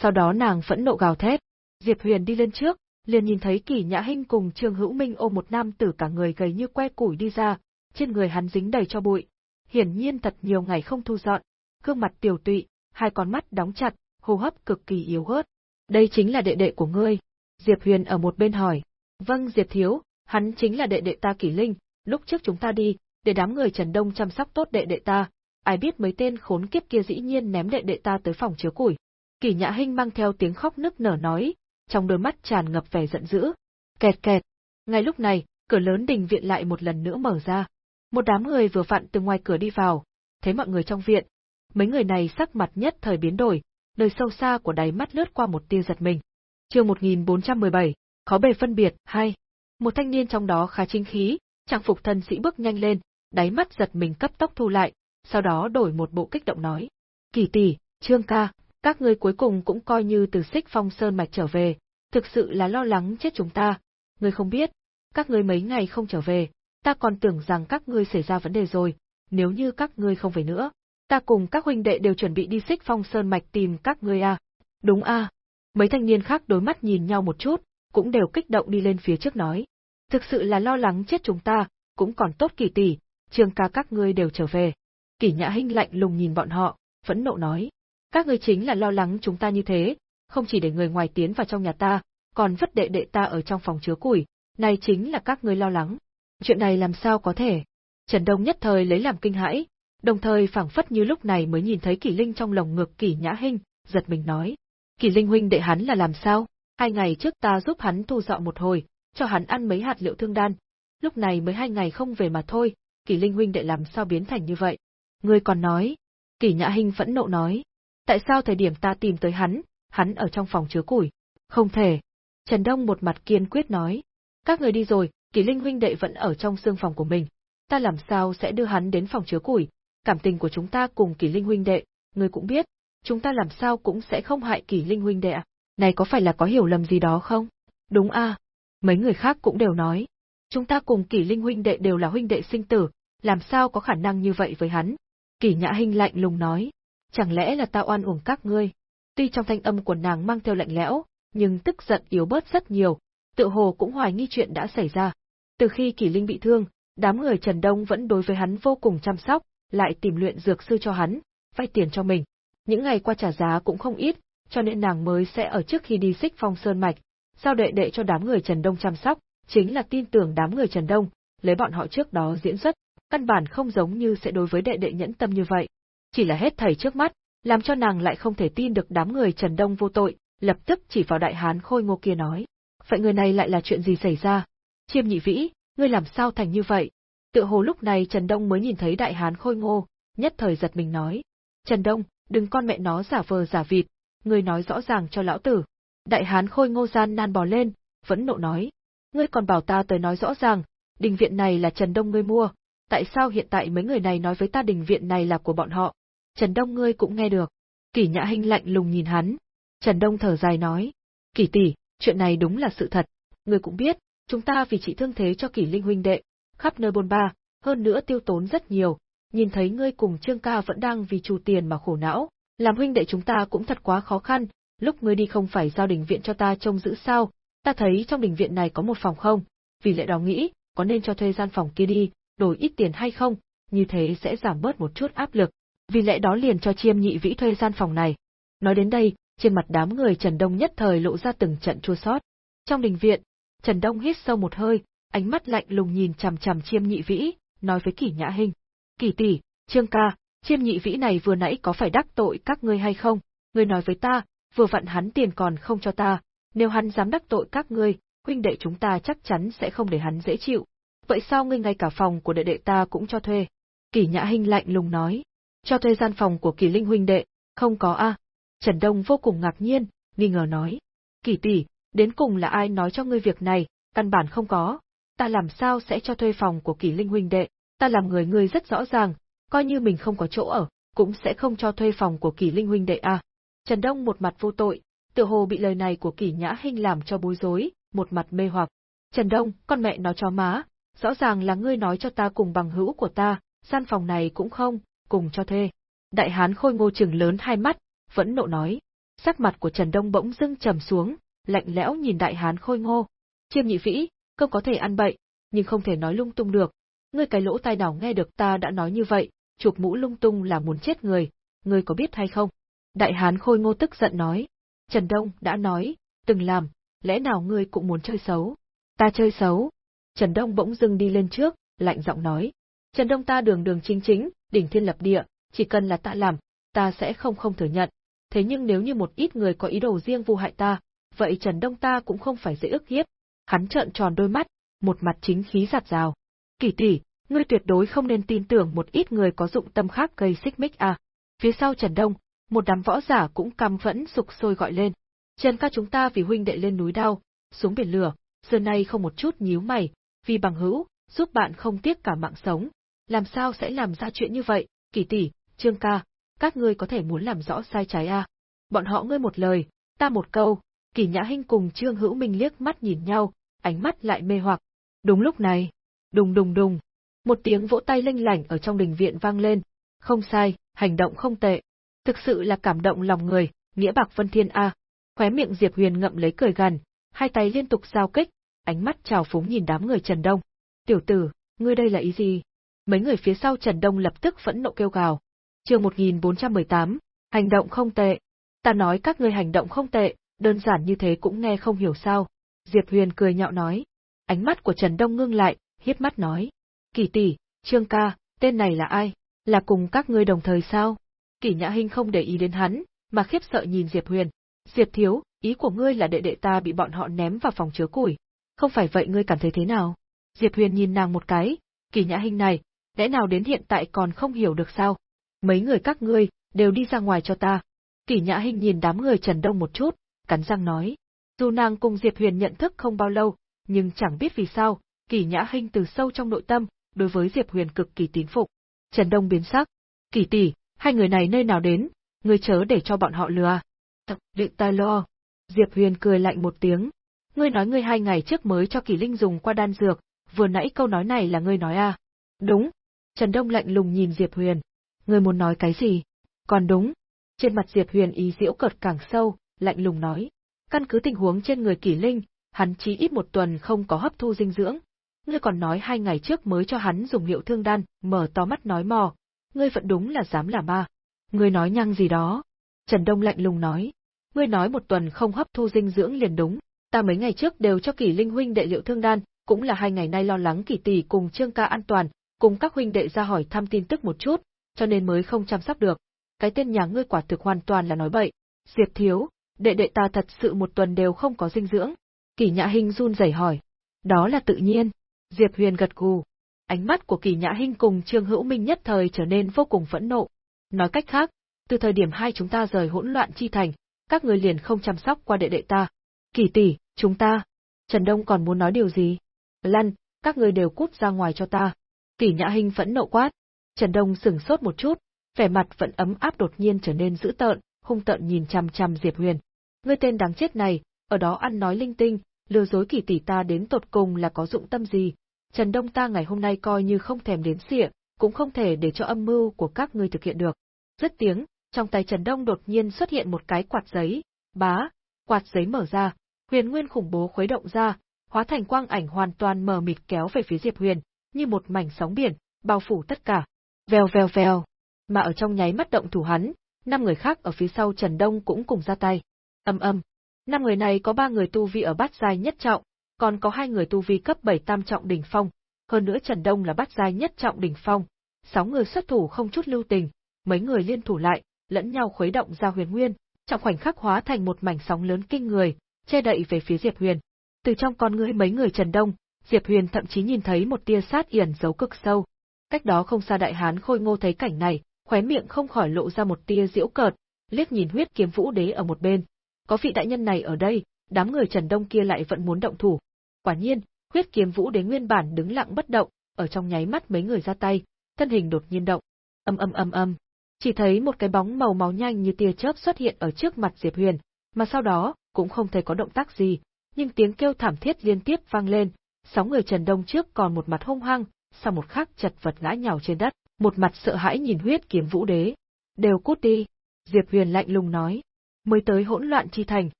Sau đó nàng phẫn nộ gào thét. Diệp Huyền đi lên trước, liền nhìn thấy Kỷ Nhã Hinh cùng Trương Hữu Minh ôm một nam tử cả người gầy như que củi đi ra, trên người hắn dính đầy cho bụi, hiển nhiên thật nhiều ngày không thu dọn, gương mặt tiểu tụy, hai con mắt đóng chặt, hô hấp cực kỳ yếu ớt. Đây chính là đệ đệ của ngươi. Diệp Huyền ở một bên hỏi. Vâng Diệp Thiếu, hắn chính là đệ đệ ta Kỷ Linh, lúc trước chúng ta đi, để đám người Trần Đông chăm sóc tốt đệ đệ ta, ai biết mấy tên khốn kiếp kia dĩ nhiên ném đệ đệ ta tới phòng chứa củi. Kỷ Nhã Hinh mang theo tiếng khóc nức nở nói, trong đôi mắt tràn ngập vẻ giận dữ. Kẹt kẹt. Ngay lúc này, cửa lớn đình viện lại một lần nữa mở ra. Một đám người vừa vặn từ ngoài cửa đi vào, thấy mọi người trong viện. Mấy người này sắc mặt nhất thời biến đổi, nơi sâu xa của đáy mắt lướt qua một tia giật mình. Chương 1417, khó bề phân biệt, hai. Một thanh niên trong đó khá chính khí, trang phục thân sĩ bước nhanh lên, đáy mắt giật mình cấp tốc thu lại, sau đó đổi một bộ kích động nói. Kỳ tỷ, Trương ca, các ngươi cuối cùng cũng coi như từ xích phong sơn mạch trở về, thực sự là lo lắng chết chúng ta. Ngươi không biết, các ngươi mấy ngày không trở về, ta còn tưởng rằng các ngươi xảy ra vấn đề rồi, nếu như các ngươi không về nữa, ta cùng các huynh đệ đều chuẩn bị đi xích phong sơn mạch tìm các ngươi à. Đúng à. Mấy thanh niên khác đối mắt nhìn nhau một chút, cũng đều kích động đi lên phía trước nói. Thực sự là lo lắng chết chúng ta, cũng còn tốt kỳ tỷ, trường ca các ngươi đều trở về. Kỷ Nhã Hinh lạnh lùng nhìn bọn họ, phẫn nộ nói. Các ngươi chính là lo lắng chúng ta như thế, không chỉ để người ngoài tiến vào trong nhà ta, còn vứt đệ đệ ta ở trong phòng chứa củi, này chính là các ngươi lo lắng. Chuyện này làm sao có thể? Trần Đông nhất thời lấy làm kinh hãi, đồng thời phảng phất như lúc này mới nhìn thấy Kỷ Linh trong lồng ngực Kỷ Nhã Hinh, giật mình nói. Kỷ Linh huynh đệ hắn là làm sao? Hai ngày trước ta giúp hắn thu dọn một hồi, cho hắn ăn mấy hạt liệu thương đan. Lúc này mới hai ngày không về mà thôi, Kỷ Linh huynh đệ làm sao biến thành như vậy? Ngươi còn nói. Kỷ Nhã Hinh phẫn nộ nói. Tại sao thời điểm ta tìm tới hắn, hắn ở trong phòng chứa củi? Không thể. Trần Đông một mặt kiên quyết nói. Các người đi rồi, Kỷ Linh huynh đệ vẫn ở trong xương phòng của mình. Ta làm sao sẽ đưa hắn đến phòng chứa củi? Cảm tình của chúng ta cùng Kỷ Linh huynh đệ, ngươi cũng biết, chúng ta làm sao cũng sẽ không hại Kỷ Linh huynh đệ à? Này có phải là có hiểu lầm gì đó không? Đúng à? Mấy người khác cũng đều nói. Chúng ta cùng Kỷ Linh huynh đệ đều là huynh đệ sinh tử, làm sao có khả năng như vậy với hắn? Kỷ Nhã hình lạnh lùng nói. Chẳng lẽ là ta oan uổng các ngươi? Tuy trong thanh âm của nàng mang theo lạnh lẽo, nhưng tức giận yếu bớt rất nhiều, tự hồ cũng hoài nghi chuyện đã xảy ra. Từ khi Kỷ Linh bị thương, đám người Trần Đông vẫn đối với hắn vô cùng chăm sóc, lại tìm luyện dược sư cho hắn, vay tiền cho mình. Những ngày qua trả giá cũng không ít, cho nên nàng mới sẽ ở trước khi đi xích phong sơn mạch, giao đệ đệ cho đám người Trần Đông chăm sóc, chính là tin tưởng đám người Trần Đông, lấy bọn họ trước đó diễn xuất, căn bản không giống như sẽ đối với đệ đệ nhẫn tâm như vậy. Chỉ là hết thảy trước mắt, làm cho nàng lại không thể tin được đám người Trần Đông vô tội, lập tức chỉ vào đại hán khôi ngô kia nói. Vậy người này lại là chuyện gì xảy ra? Chiêm nhị vĩ, ngươi làm sao thành như vậy? Tựa hồ lúc này Trần Đông mới nhìn thấy đại hán khôi ngô, nhất thời giật mình nói. Trần Đông, đừng con mẹ nó giả vờ giả vịt, ngươi nói rõ ràng cho lão tử. Đại hán khôi ngô gian nan bò lên, vẫn nộ nói. Ngươi còn bảo ta tới nói rõ ràng, đình viện này là Trần Đông ngươi mua, tại sao hiện tại mấy người này nói với ta đình viện này là của bọn họ? Trần Đông ngươi cũng nghe được. Kỷ Nhã Hinh lạnh lùng nhìn hắn. Trần Đông thở dài nói. Kỷ tỷ, chuyện này đúng là sự thật. Ngươi cũng biết, chúng ta vì trị thương thế cho Kỷ Linh huynh đệ, khắp nơi bôn ba, hơn nữa tiêu tốn rất nhiều. Nhìn thấy ngươi cùng Trương ca vẫn đang vì chu tiền mà khổ não, làm huynh đệ chúng ta cũng thật quá khó khăn, lúc ngươi đi không phải giao đình viện cho ta trông giữ sao, ta thấy trong đình viện này có một phòng không, vì lẽ đó nghĩ, có nên cho thuê gian phòng kia đi, đổi ít tiền hay không, như thế sẽ giảm bớt một chút áp lực, vì lẽ đó liền cho chiêm nhị vĩ thuê gian phòng này. Nói đến đây, trên mặt đám người Trần Đông nhất thời lộ ra từng trận chua sót. Trong đình viện, Trần Đông hít sâu một hơi, ánh mắt lạnh lùng nhìn chằm chằm chiêm nhị vĩ, nói với kỷ nhã hình. Kỷ tỷ, trương ca, chiêm nhị vĩ này vừa nãy có phải đắc tội các ngươi hay không? Ngươi nói với ta, vừa vặn hắn tiền còn không cho ta, nếu hắn dám đắc tội các ngươi, huynh đệ chúng ta chắc chắn sẽ không để hắn dễ chịu. Vậy sao ngươi ngay cả phòng của đệ đệ ta cũng cho thuê? Kỷ Nhã Hinh lạnh lùng nói. Cho thuê gian phòng của Kỳ Linh huynh đệ, không có a. Trần Đông vô cùng ngạc nhiên, nghi ngờ nói. Kỳ tỷ, đến cùng là ai nói cho ngươi việc này, căn bản không có. Ta làm sao sẽ cho thuê phòng của Kỳ Linh huynh đệ, ta làm người ngươi rất rõ ràng, coi như mình không có chỗ ở, cũng sẽ không cho thuê phòng của Kỳ Linh huynh đệ a. Trần Đông một mặt vô tội, tựa hồ bị lời này của Kỳ Nhã Hinh làm cho bối rối, một mặt mê hoặc. Trần Đông, con mẹ nó cho má, rõ ràng là ngươi nói cho ta cùng bằng hữu của ta, gian phòng này cũng không, cùng cho thuê. Đại hán khôi ngô trừng lớn hai mắt, vẫn nộ nói. Sắc mặt của Trần Đông bỗng dưng trầm xuống, lạnh lẽo nhìn đại hán khôi ngô. Chiêm nhị vĩ, cơm có thể ăn bậy, nhưng không thể nói lung tung được. Ngươi cái lỗ tai nào nghe được ta đã nói như vậy, chụp mũ lung tung là muốn chết người, người có biết hay không? Đại hán khôi ngô tức giận nói. Trần Đông đã nói, từng làm, lẽ nào ngươi cũng muốn chơi xấu? Ta chơi xấu, Trần Đông bỗng dưng đi lên trước, lạnh giọng nói. Trần Đông ta đường đường chính chính, đỉnh thiên lập địa, chỉ cần là ta làm, ta sẽ không không thừa nhận. Thế nhưng nếu như một ít người có ý đồ riêng vu hại ta, vậy Trần Đông ta cũng không phải dễ ức hiếp. Hắn trợn tròn đôi mắt, một mặt chính khí giạt rào. Kỳ tỷ, ngươi tuyệt đối không nên tin tưởng một ít người có dụng tâm khác gây xích mích à. Phía sau Trần Đông, một đám võ giả cũng căm phẫn sục sôi gọi lên. Trần ca chúng ta vì huynh đệ lên núi đau xuống biển lửa, xưa nay không một chút nhíu mày, vì bằng hữu, giúp bạn không tiếc cả mạng sống. Làm sao sẽ làm ra chuyện như vậy, kỳ tỷ, trương ca, các ngươi có thể muốn làm rõ sai trái à? Bọn họ ngươi một lời, ta một câu, kỳ nhã hinh cùng trương hữu minh liếc mắt nhìn nhau, ánh mắt lại mê hoặc. Đúng lúc này, đùng đùng đùng, một tiếng vỗ tay lênh lảnh ở trong đình viện vang lên, không sai, hành động không tệ. Thực sự là cảm động lòng người, nghĩa bạc vân thiên a. Khóe miệng Diệp Huyền ngậm lấy cười gần, hai tay liên tục giao kích, ánh mắt trào phúng nhìn đám người Trần Đông. Tiểu tử, ngươi đây là ý gì? Mấy người phía sau Trần Đông lập tức phẫn nộ kêu gào. Chương 1418, hành động không tệ. Ta nói các ngươi hành động không tệ, đơn giản như thế cũng nghe không hiểu sao. Diệp Huyền cười nhạo nói. Ánh mắt của Trần Đông ngưng lại, hiếp mắt nói. Kỳ tỷ, Trương ca, tên này là ai? Là cùng các ngươi đồng thời sao? Kỷ Nhã Hinh không để ý đến hắn, mà khiếp sợ nhìn Diệp Huyền. Diệp thiếu, ý của ngươi là đệ đệ ta bị bọn họ ném vào phòng chứa củi. Không phải vậy ngươi cảm thấy thế nào? Diệp Huyền nhìn nàng một cái, Kỷ Nhã Hinh này, lẽ nào đến hiện tại còn không hiểu được sao? Mấy người các ngươi, đều đi ra ngoài cho ta. Kỷ Nhã Hinh nhìn đám người Trần Đông một chút, cắn răng nói. Dù nàng cùng Diệp Huyền nhận thức không bao lâu, nhưng chẳng biết vì sao, Kỷ Nhã Hinh từ sâu trong nội tâm, đối với Diệp Huyền cực kỳ tín phục. Trần Đông biến sắc. Kỷ tỷ, hai người này nơi nào đến, ngươi chớ để cho bọn họ lừa. Thật định ta lo. Diệp Huyền cười lạnh một tiếng. Ngươi nói ngươi hai ngày trước mới cho Kỷ Linh dùng qua đan dược, vừa nãy câu nói này là ngươi nói à? Đúng. Trần Đông lạnh lùng nhìn Diệp Huyền. Ngươi muốn nói cái gì? Còn đúng. Trên mặt Diệp Huyền ý diễu cợt càng sâu, lạnh lùng nói. Căn cứ tình huống trên người Kỷ Linh, hắn chỉ ít một tuần không có hấp thu dinh dưỡng. Ngươi còn nói hai ngày trước mới cho hắn dùng liệu thương đan, mở to mắt nói mò. Ngươi vẫn đúng là dám là ma. Ngươi nói nhăng gì đó. Trần Đông lạnh lùng nói. Ngươi nói một tuần không hấp thu dinh dưỡng liền đúng. Ta mấy ngày trước đều cho Kỷ Linh huynh đệ liệu thương đan, cũng là hai ngày nay lo lắng Kỷ tỷ cùng Trương ca an toàn, cùng các huynh đệ ra hỏi thăm tin tức một chút, cho nên mới không chăm sóc được. Cái tên nhà ngươi quả thực hoàn toàn là nói bậy. Diệp thiếu, đệ đệ ta thật sự một tuần đều không có dinh dưỡng. Kỷ Nhã Hinh run rẩy hỏi. Đó là tự nhiên. Diệp Huyền gật gù. Ánh mắt của Kỷ Nhã Hinh cùng Trương Hữu Minh nhất thời trở nên vô cùng phẫn nộ. Nói cách khác, từ thời điểm hai chúng ta rời hỗn loạn chi thành, các người liền không chăm sóc qua đệ đệ ta. Kỳ tỷ, chúng ta. Trần Đông còn muốn nói điều gì? Lăn, các người đều cút ra ngoài cho ta. Kỷ Nhã Hinh phẫn nộ quát. Trần Đông sửng sốt một chút, vẻ mặt vẫn ấm áp đột nhiên trở nên dữ tợn, hung tợn nhìn chằm chằm Diệp Huyền. Ngươi tên đáng chết này, ở đó ăn nói linh tinh, lừa dối kỳ tỷ ta đến tột cùng là có dụng tâm gì? Trần Đông ta ngày hôm nay coi như không thèm đến xỉa, cũng không thể để cho âm mưu của các ngươi thực hiện được. Rất tiếng, trong tay Trần Đông đột nhiên xuất hiện một cái quạt giấy, bá, quạt giấy mở ra, huyền nguyên khủng bố khuấy động ra, hóa thành quang ảnh hoàn toàn mờ mịt kéo về phía Diệp Huyền, như một mảnh sóng biển, bao phủ tất cả. Vèo vèo vèo, mà ở trong nháy mắt động thủ hắn, năm người khác ở phía sau Trần Đông cũng cùng ra tay. Âm âm, năm người này có ba người tu vi ở bát giai nhất trọng, còn có hai người tu vi cấp 7 tam trọng đỉnh phong, hơn nữa Trần Đông là bát giai nhất trọng đỉnh phong. Sáu người xuất thủ không chút lưu tình, mấy người liên thủ lại, lẫn nhau khuấy động ra huyền nguyên, trong khoảnh khắc hóa thành một mảnh sóng lớn kinh người, che đậy về phía Diệp Huyền. Từ trong con ngươi mấy người Trần Đông, Diệp Huyền thậm chí nhìn thấy một tia sát yển giấu cực sâu. Cách đó không xa đại hán khôi ngô thấy cảnh này, khóe miệng không khỏi lộ ra một tia diễu cợt, liếc nhìn huyết kiếm vũ đế ở một bên. Có vị đại nhân này ở đây, đám người Trần Đông kia lại vẫn muốn động thủ. Quả nhiên, huyết kiếm vũ đế nguyên bản đứng lặng bất động, ở trong nháy mắt mấy người ra tay, thân hình đột nhiên động. Âm âm âm âm. Chỉ thấy một cái bóng màu máu nhanh như tia chớp xuất hiện ở trước mặt Diệp Huyền, mà sau đó, cũng không thấy có động tác gì, nhưng tiếng kêu thảm thiết liên tiếp vang lên, sáu người Trần Đông trước còn một mặt hung hăng, sau một khắc chật vật ngã nhào trên đất, một mặt sợ hãi nhìn huyết kiếm vũ đế. Đều cút đi, Diệp Huyền lạnh lùng nói. Mới tới hỗn loạn chi thành,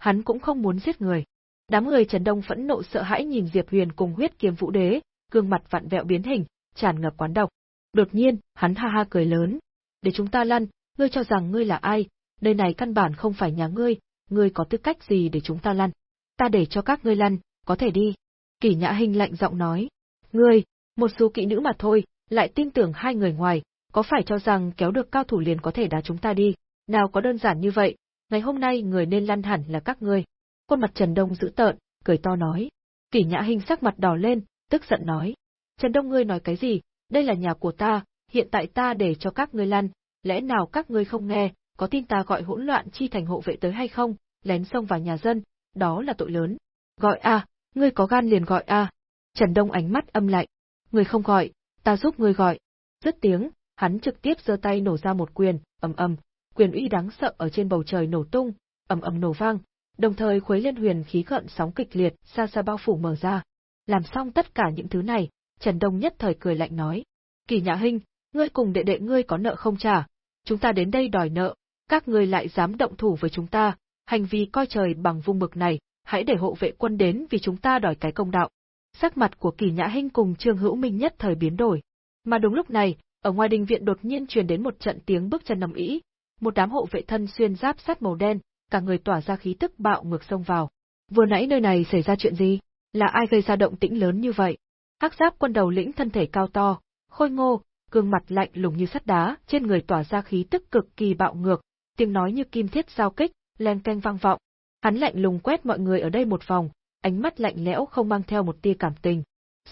hắn cũng không muốn giết người. Đám người Trần Đông phẫn nộ sợ hãi nhìn Diệp Huyền cùng huyết kiếm vũ đế, gương mặt vặn vẹo biến hình, tràn ngập quán độc. Đột nhiên, hắn ha ha cười lớn. Để chúng ta lăn, ngươi cho rằng ngươi là ai, nơi này căn bản không phải nhà ngươi, ngươi có tư cách gì để chúng ta lăn. Ta để cho các ngươi lăn, có thể đi. Kỷ Nhã Hinh lạnh giọng nói. Ngươi, một số kỵ nữ mà thôi, lại tin tưởng hai người ngoài, có phải cho rằng kéo được cao thủ liền có thể đá chúng ta đi, nào có đơn giản như vậy, ngày hôm nay người nên lăn hẳn là các ngươi. Khuôn mặt Trần Đông dữ tợn, cười to nói. Kỷ Nhã Hinh sắc mặt đỏ lên, tức giận nói. Trần Đông ngươi nói cái gì, đây là nhà của ta, hiện tại ta để cho các ngươi lăn, lẽ nào các ngươi không nghe, có tin ta gọi hỗn loạn chi thành hộ vệ tới hay không, lén xông vào nhà dân, đó là tội lớn. Gọi a, ngươi có gan liền gọi a. Trần Đông ánh mắt âm lạnh. Ngươi không gọi, ta giúp ngươi gọi. Dứt tiếng, hắn trực tiếp giơ tay nổ ra một quyền, ầm ầm, quyền uy đáng sợ ở trên bầu trời nổ tung, ầm ầm nổ vang, đồng thời khuấy lên huyền khí gợn sóng kịch liệt, xa xa bao phủ mở ra. Làm xong tất cả những thứ này, Trần Đông nhất thời cười lạnh nói: "Kỳ Nhã Hinh, ngươi cùng đệ đệ ngươi có nợ không trả, chúng ta đến đây đòi nợ, các ngươi lại dám động thủ với chúng ta, hành vi coi trời bằng vung mực này, hãy để hộ vệ quân đến vì chúng ta đòi cái công đạo." Sắc mặt của Kỳ Nhã Hinh cùng Trương Hữu Minh nhất thời biến đổi. Mà đúng lúc này, ở ngoài đình viện đột nhiên truyền đến một trận tiếng bước chân nằm ĩ, một đám hộ vệ thân xuyên giáp sắt màu đen, cả người tỏa ra khí tức bạo ngược xông vào. Vừa nãy nơi này xảy ra chuyện gì? Là ai gây ra động tĩnh lớn như vậy? Hắc giáp quân đầu lĩnh thân thể cao to, khôi ngô, gương mặt lạnh lùng như sắt đá, trên người tỏa ra khí tức cực kỳ bạo ngược, tiếng nói như kim thiết giao kích, len canh vang vọng. Hắn lạnh lùng quét mọi người ở đây một vòng, ánh mắt lạnh lẽo không mang theo một tia cảm tình.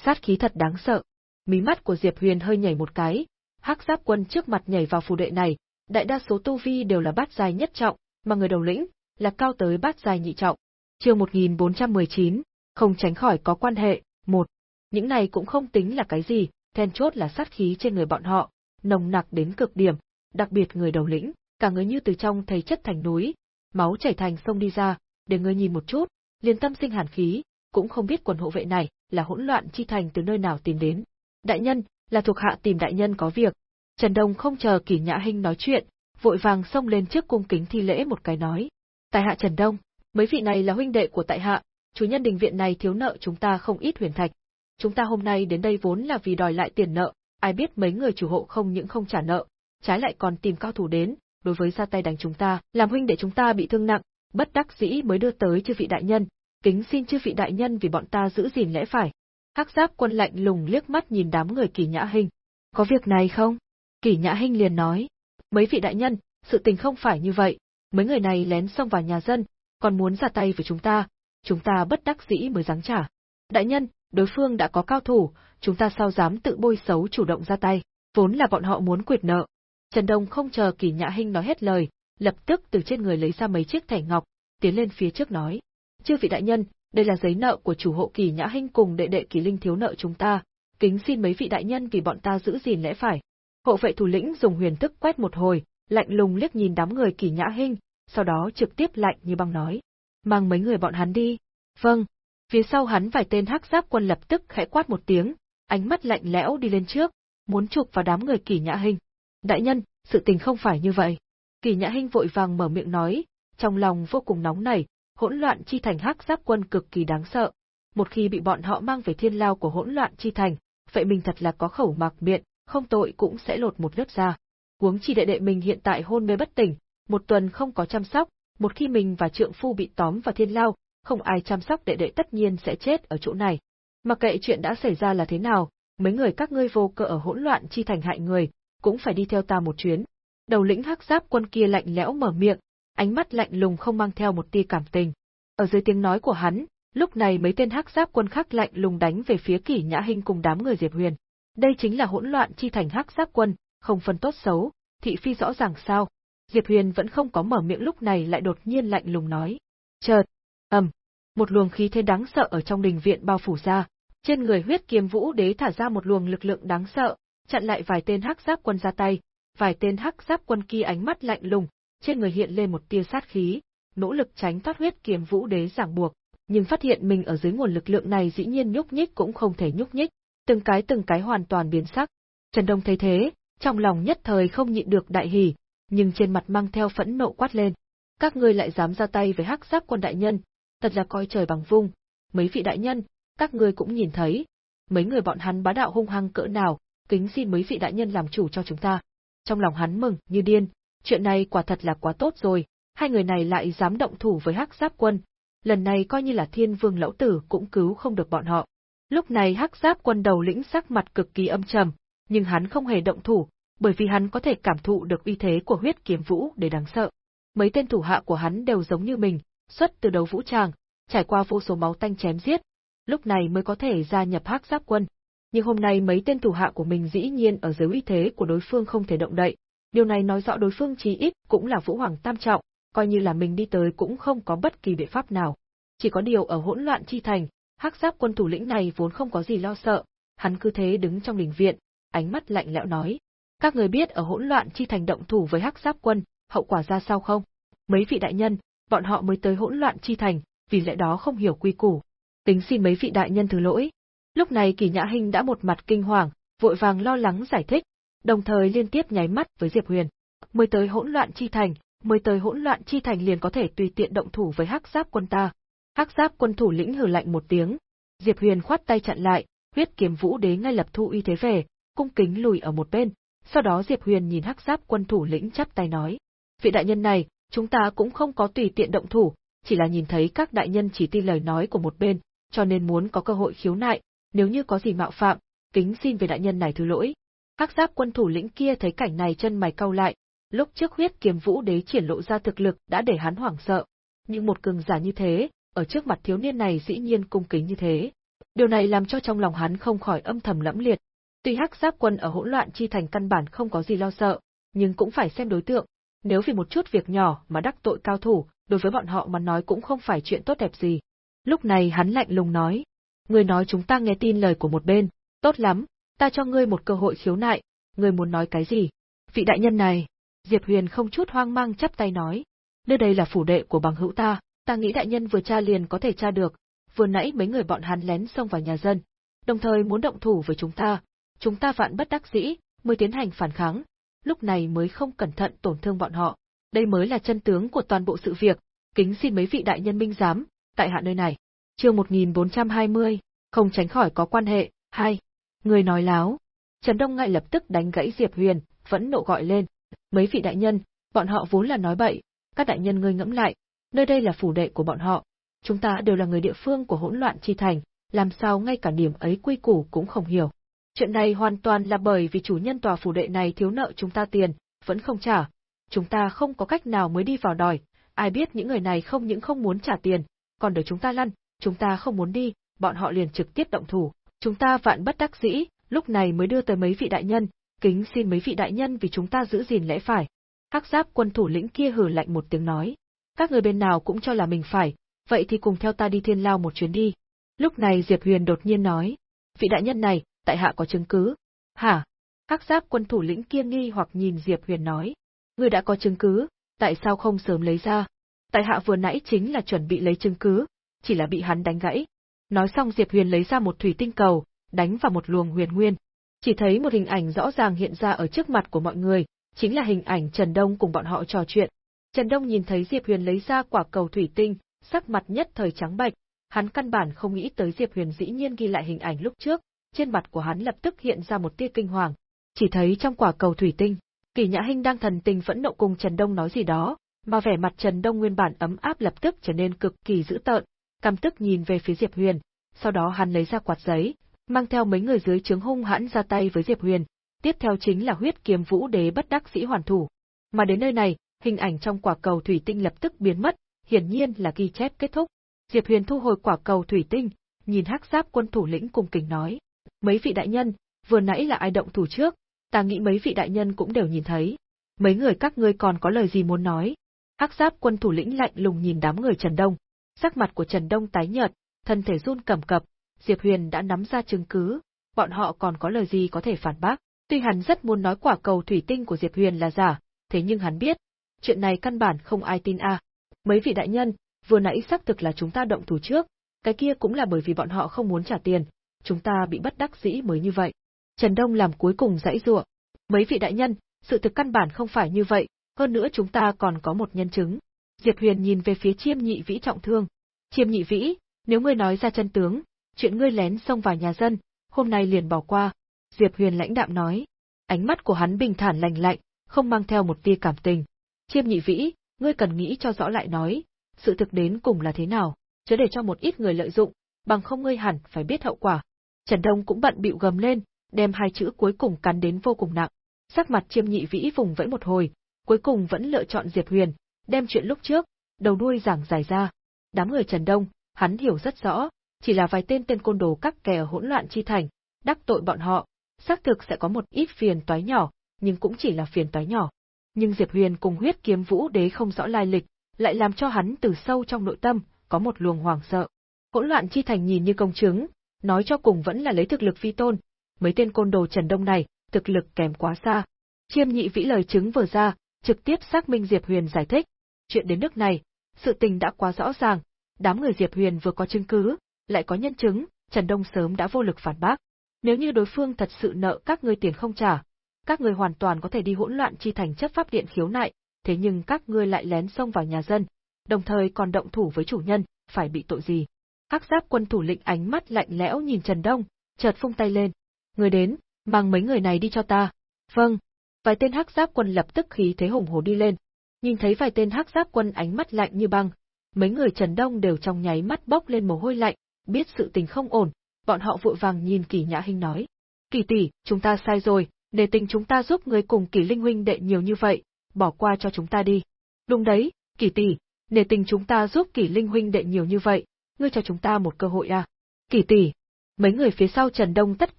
Sát khí thật đáng sợ. Mí mắt của Diệp Huyền hơi nhảy một cái, hắc giáp quân trước mặt nhảy vào phù đệ này, đại đa số tu vi đều là bát giai nhất trọng, mà người đầu lĩnh là cao tới bát giai nhị trọng. Chương 1419, không tránh khỏi có quan hệ, một. Những này cũng không tính là cái gì, then chốt là sát khí trên người bọn họ, nồng nặc đến cực điểm, đặc biệt người đầu lĩnh, cả người như từ trong thầy chất thành núi, máu chảy thành sông đi ra, để người nhìn một chút, liền tâm sinh hàn khí, cũng không biết quần hộ vệ này là hỗn loạn chi thành từ nơi nào tìm đến. Đại nhân, là thuộc hạ tìm đại nhân có việc. Trần Đông không chờ Kỷ Nhã Hinh nói chuyện, vội vàng xông lên trước cung kính thi lễ một cái nói. Tại hạ Trần Đông, mấy vị này là huynh đệ của tại hạ, chủ nhân đình viện này thiếu nợ chúng ta không ít huyền thạch. Chúng ta hôm nay đến đây vốn là vì đòi lại tiền nợ, ai biết mấy người chủ hộ không những không trả nợ, trái lại còn tìm cao thủ đến, đối với ra tay đánh chúng ta, làm huynh đệ chúng ta bị thương nặng, bất đắc dĩ mới đưa tới chư vị đại nhân, kính xin chư vị đại nhân vì bọn ta giữ gìn lẽ phải. Hắc giáp quân lạnh lùng liếc mắt nhìn đám người kỳ nhã hình. Có việc này không? Kỷ nhã Hinh liền nói. Mấy vị đại nhân, sự tình không phải như vậy, mấy người này lén xông vào nhà dân, còn muốn ra tay với chúng ta, chúng ta bất đắc dĩ mới dáng trả. Đại nhân, đối phương đã có cao thủ, chúng ta sao dám tự bôi xấu chủ động ra tay, vốn là bọn họ muốn quyệt nợ. Trần Đông không chờ Kỷ Nhã Hinh nói hết lời, lập tức từ trên người lấy ra mấy chiếc thẻ ngọc, tiến lên phía trước nói: "Chư vị đại nhân, đây là giấy nợ của chủ hộ Kỷ Nhã Hinh cùng đệ đệ Kỷ Linh thiếu nợ chúng ta, kính xin mấy vị đại nhân vì bọn ta giữ gìn lẽ phải." Hộ vệ thủ lĩnh dùng huyền thức quét một hồi, lạnh lùng liếc nhìn đám người Kỳ Nhã Hinh, sau đó trực tiếp lạnh như băng nói: "Mang mấy người bọn hắn đi." "Vâng." Phía sau hắn vài tên hắc giáp quân lập tức khẽ quát một tiếng, ánh mắt lạnh lẽo đi lên trước, muốn chụp vào đám người Kỳ Nhã Hinh. "Đại nhân, sự tình không phải như vậy." Kỳ Nhã Hinh vội vàng mở miệng nói, trong lòng vô cùng nóng nảy, hỗn loạn chi thành hắc giáp quân cực kỳ đáng sợ. Một khi bị bọn họ mang về thiên lao của hỗn loạn chi thành, vậy mình thật là có khẩu mạc miệng, không tội cũng sẽ lột một lớp da. Huống chi đệ đệ mình hiện tại hôn mê bất tỉnh, một tuần không có chăm sóc, một khi mình và trượng phu bị tóm vào thiên lao, không ai chăm sóc đệ đệ tất nhiên sẽ chết ở chỗ này. Mặc kệ chuyện đã xảy ra là thế nào, mấy người các ngươi vô cơ ở hỗn loạn chi thành hại người, cũng phải đi theo ta một chuyến. Đầu lĩnh hắc giáp quân kia lạnh lẽo mở miệng, ánh mắt lạnh lùng không mang theo một tia cảm tình. Ở dưới tiếng nói của hắn, lúc này mấy tên hắc giáp quân khác lạnh lùng đánh về phía Kỷ Nhã Hinh cùng đám người Diệp Huyền. Đây chính là hỗn loạn chi thành hắc giáp quân, không phân tốt xấu, thị phi rõ ràng sao? Diệp Huyền vẫn không có mở miệng lúc này lại đột nhiên lạnh lùng nói. Chợt, ầm, một luồng khí thế đáng sợ ở trong đình viện bao phủ ra, trên người huyết kiếm vũ đế thả ra một luồng lực lượng đáng sợ, chặn lại vài tên hắc giáp quân ra tay, vài tên hắc giáp quân kia ánh mắt lạnh lùng, trên người hiện lên một tia sát khí, nỗ lực tránh thoát huyết kiếm vũ đế giảng buộc, nhưng phát hiện mình ở dưới nguồn lực lượng này dĩ nhiên nhúc nhích cũng không thể nhúc nhích, từng cái từng cái hoàn toàn biến sắc. Trần Đông thấy thế, trong lòng nhất thời không nhịn được đại hỉ, nhưng trên mặt mang theo phẫn nộ quát lên. Các ngươi lại dám ra tay với hắc giáp quân đại nhân, thật là coi trời bằng vung. Mấy vị đại nhân, các ngươi cũng nhìn thấy, mấy người bọn hắn bá đạo hung hăng cỡ nào, kính xin mấy vị đại nhân làm chủ cho chúng ta. Trong lòng hắn mừng như điên, chuyện này quả thật là quá tốt rồi, hai người này lại dám động thủ với hắc giáp quân, lần này coi như là thiên vương lão tử cũng cứu không được bọn họ. Lúc này hắc giáp quân đầu lĩnh sắc mặt cực kỳ âm trầm, nhưng hắn không hề động thủ, bởi vì hắn có thể cảm thụ được uy thế của huyết kiếm vũ để đáng sợ. Mấy tên thủ hạ của hắn đều giống như mình, xuất từ đấu vũ tràng, trải qua vô số máu tanh chém giết, lúc này mới có thể gia nhập hắc giáp quân. Nhưng hôm nay mấy tên thủ hạ của mình dĩ nhiên ở dưới uy thế của đối phương không thể động đậy, điều này nói rõ đối phương chí ít cũng là vũ hoàng tam trọng, coi như là mình đi tới cũng không có bất kỳ biện pháp nào. Chỉ có điều ở hỗn loạn chi thành, hắc giáp quân thủ lĩnh này vốn không có gì lo sợ, hắn cứ thế đứng trong đình viện, ánh mắt lạnh lẽo nói: "Các người biết ở hỗn loạn chi thành động thủ với hắc giáp quân, hậu quả ra sao không? Mấy vị đại nhân, bọn họ mới tới hỗn loạn chi thành, vì lẽ đó không hiểu quy củ. Tính xin mấy vị đại nhân thứ lỗi." Lúc này Kỳ Nhã Hinh đã một mặt kinh hoàng, vội vàng lo lắng giải thích, đồng thời liên tiếp nháy mắt với Diệp Huyền. Mới tới hỗn loạn chi thành, mới tới hỗn loạn chi thành liền có thể tùy tiện động thủ với Hắc Giáp quân ta. Hắc Giáp quân thủ lĩnh hừ lạnh một tiếng, Diệp Huyền khoát tay chặn lại, huyết kiếm vũ đế ngay lập thu uy thế về, cung kính lùi ở một bên, sau đó Diệp Huyền nhìn hắc giáp quân thủ lĩnh chắp tay nói. Vị đại nhân này, chúng ta cũng không có tùy tiện động thủ, chỉ là nhìn thấy các đại nhân chỉ tin lời nói của một bên, cho nên muốn có cơ hội khiếu nại, nếu như có gì mạo phạm, kính xin về đại nhân này thứ lỗi. Hắc giáp quân thủ lĩnh kia thấy cảnh này chân mày cau lại, lúc trước huyết kiếm vũ đế triển lộ ra thực lực đã để hắn hoảng sợ, nhưng một cường giả như thế, ở trước mặt thiếu niên này dĩ nhiên cung kính như thế. Điều này làm cho trong lòng hắn không khỏi âm thầm lẫm liệt. Tuy hắc giáp quân ở hỗn loạn chi thành căn bản không có gì lo sợ, nhưng cũng phải xem đối tượng, nếu vì một chút việc nhỏ mà đắc tội cao thủ, đối với bọn họ mà nói cũng không phải chuyện tốt đẹp gì. Lúc này hắn lạnh lùng nói, người nói chúng ta nghe tin lời của một bên, tốt lắm, ta cho ngươi một cơ hội khiếu nại, ngươi muốn nói cái gì? Vị đại nhân này, Diệp Huyền không chút hoang mang chắp tay nói, nơi đây là phủ đệ của bằng hữu ta, ta nghĩ đại nhân vừa tra liền có thể tra được, vừa nãy mấy người bọn hắn lén xông vào nhà dân, đồng thời muốn động thủ với chúng ta, chúng ta vạn bất đắc dĩ, mới tiến hành phản kháng, lúc này mới không cẩn thận tổn thương bọn họ. Đây mới là chân tướng của toàn bộ sự việc, kính xin mấy vị đại nhân minh giám, tại hạ nơi này. Chương 1420, không tránh khỏi có quan hệ, hai. Người nói láo. Trần Đông ngay lập tức đánh gãy Diệp Huyền, vẫn nộ gọi lên. Mấy vị đại nhân, bọn họ vốn là nói bậy, các đại nhân ngươi ngẫm lại, nơi đây là phủ đệ của bọn họ. Chúng ta đều là người địa phương của hỗn loạn chi thành, làm sao ngay cả điểm ấy quy củ cũng không hiểu. Chuyện này hoàn toàn là bởi vì chủ nhân tòa phủ đệ này thiếu nợ chúng ta tiền, vẫn không trả. Chúng ta không có cách nào mới đi vào đòi, ai biết những người này không những không muốn trả tiền, còn để chúng ta lăn, chúng ta không muốn đi, bọn họ liền trực tiếp động thủ. Chúng ta vạn bất đắc dĩ, lúc này mới đưa tới mấy vị đại nhân, kính xin mấy vị đại nhân vì chúng ta giữ gìn lẽ phải. Hắc giáp quân thủ lĩnh kia hừ lạnh một tiếng nói. Các người bên nào cũng cho là mình phải, vậy thì cùng theo ta đi thiên lao một chuyến đi. Lúc này Diệp Huyền đột nhiên nói. Vị đại nhân này, tại hạ có chứng cứ. Hả? Hắc giáp quân thủ lĩnh kia nghi hoặc nhìn Diệp Huyền nói. Người đã có chứng cứ, tại sao không sớm lấy ra? Tại hạ vừa nãy chính là chuẩn bị lấy chứng cứ, chỉ là bị hắn đánh gãy. Nói xong Diệp Huyền lấy ra một thủy tinh cầu, đánh vào một luồng huyền nguyên. Chỉ thấy một hình ảnh rõ ràng hiện ra ở trước mặt của mọi người, chính là hình ảnh Trần Đông cùng bọn họ trò chuyện. Trần Đông nhìn thấy Diệp Huyền lấy ra quả cầu thủy tinh, sắc mặt nhất thời trắng bệch, hắn căn bản không nghĩ tới Diệp Huyền dĩ nhiên ghi lại hình ảnh lúc trước, trên mặt của hắn lập tức hiện ra một tia kinh hoàng. Chỉ thấy trong quả cầu thủy tinh, Kỳ Nhã Hinh đang thần tình phẫn nộ cùng Trần Đông nói gì đó, mà vẻ mặt Trần Đông nguyên bản ấm áp lập tức trở nên cực kỳ dữ tợn, căm tức nhìn về phía Diệp Huyền, sau đó hắn lấy ra quạt giấy, mang theo mấy người dưới trướng hung hãn ra tay với Diệp Huyền, tiếp theo chính là huyết kiếm vũ đế bất đắc sĩ hoàn thủ. Mà đến nơi này, hình ảnh trong quả cầu thủy tinh lập tức biến mất, hiển nhiên là ghi chép kết thúc. Diệp Huyền thu hồi quả cầu thủy tinh, nhìn hắc giáp quân thủ lĩnh cung kính nói: "Mấy vị đại nhân, vừa nãy là ai động thủ trước, ta nghĩ mấy vị đại nhân cũng đều nhìn thấy. Mấy người các ngươi còn có lời gì muốn nói?" Hắc giáp quân thủ lĩnh lạnh lùng nhìn đám người Trần Đông, sắc mặt của Trần Đông tái nhợt, thân thể run cầm cập, Diệp Huyền đã nắm ra chứng cứ, bọn họ còn có lời gì có thể phản bác. Tuy hắn rất muốn nói quả cầu thủy tinh của Diệp Huyền là giả, thế nhưng hắn biết, chuyện này căn bản không ai tin a. Mấy vị đại nhân, vừa nãy xác thực là chúng ta động thủ trước, cái kia cũng là bởi vì bọn họ không muốn trả tiền, chúng ta bị bất đắc dĩ mới như vậy. Trần Đông làm cuối cùng dãy dụa. Mấy vị đại nhân, sự thực căn bản không phải như vậy, hơn nữa chúng ta còn có một nhân chứng. Diệp Huyền nhìn về phía chiêm nhị vĩ trọng thương. Chiêm nhị vĩ, nếu ngươi nói ra chân tướng, chuyện ngươi lén xông vào nhà dân, hôm nay liền bỏ qua. Diệp Huyền lãnh đạm nói. Ánh mắt của hắn bình thản lành lạnh, không mang theo một tia cảm tình. Chiêm nhị vĩ, ngươi cần nghĩ cho rõ lại nói, sự thực đến cùng là thế nào, chứ để cho một ít người lợi dụng, bằng không ngươi hẳn phải biết hậu quả. Trần Đông cũng bận bịu gầm lên, đem hai chữ cuối cùng cắn đến vô cùng nặng. Sắc mặt chiêm nhị vĩ vùng vẫy một hồi, cuối cùng vẫn lựa chọn Diệp Huyền, đem chuyện lúc trước, đầu đuôi giảng giải ra. Đám người Trần Đông, hắn hiểu rất rõ, chỉ là vài tên tên côn đồ các kẻ ở hỗn loạn chi thành, đắc tội bọn họ, xác thực sẽ có một ít phiền toái nhỏ, nhưng cũng chỉ là phiền toái nhỏ. Nhưng Diệp Huyền cùng huyết kiếm vũ đế không rõ lai lịch, lại làm cho hắn từ sâu trong nội tâm, có một luồng hoàng sợ. Hỗn loạn chi thành nhìn như công chứng, nói cho cùng vẫn là lấy thực lực phi tôn, mấy tên côn đồ Trần Đông này, thực lực kém quá xa. Chiêm nhị vĩ lời chứng vừa ra, trực tiếp xác minh Diệp Huyền giải thích. Chuyện đến nước này, sự tình đã quá rõ ràng, đám người Diệp Huyền vừa có chứng cứ, lại có nhân chứng, Trần Đông sớm đã vô lực phản bác. Nếu như đối phương thật sự nợ các ngươi tiền không trả, các người hoàn toàn có thể đi hỗn loạn chi thành chấp pháp điện khiếu nại, thế nhưng các ngươi lại lén xông vào nhà dân, đồng thời còn động thủ với chủ nhân, phải bị tội gì? Hắc giáp quân thủ lĩnh ánh mắt lạnh lẽo nhìn Trần Đông, chợt phung tay lên. Người đến, mang mấy người này đi cho ta. Vâng. Vài tên hắc giáp quân lập tức khí thế hùng hổ đi lên. Nhìn thấy vài tên hắc giáp quân ánh mắt lạnh như băng, mấy người Trần Đông đều trong nháy mắt bốc lên mồ hôi lạnh, biết sự tình không ổn, bọn họ vội vàng nhìn Kỳ Nhã Hinh nói: "Kỳ tỷ, chúng ta sai rồi, để tình chúng ta giúp người cùng kỷ Linh huynh đệ nhiều như vậy, bỏ qua cho chúng ta đi." "Đúng đấy, kỷ tỷ, nể tình chúng ta giúp kỷ Linh huynh đệ nhiều như vậy, ngươi cho chúng ta một cơ hội à?" kỷ tỷ." Mấy người phía sau Trần Đông tất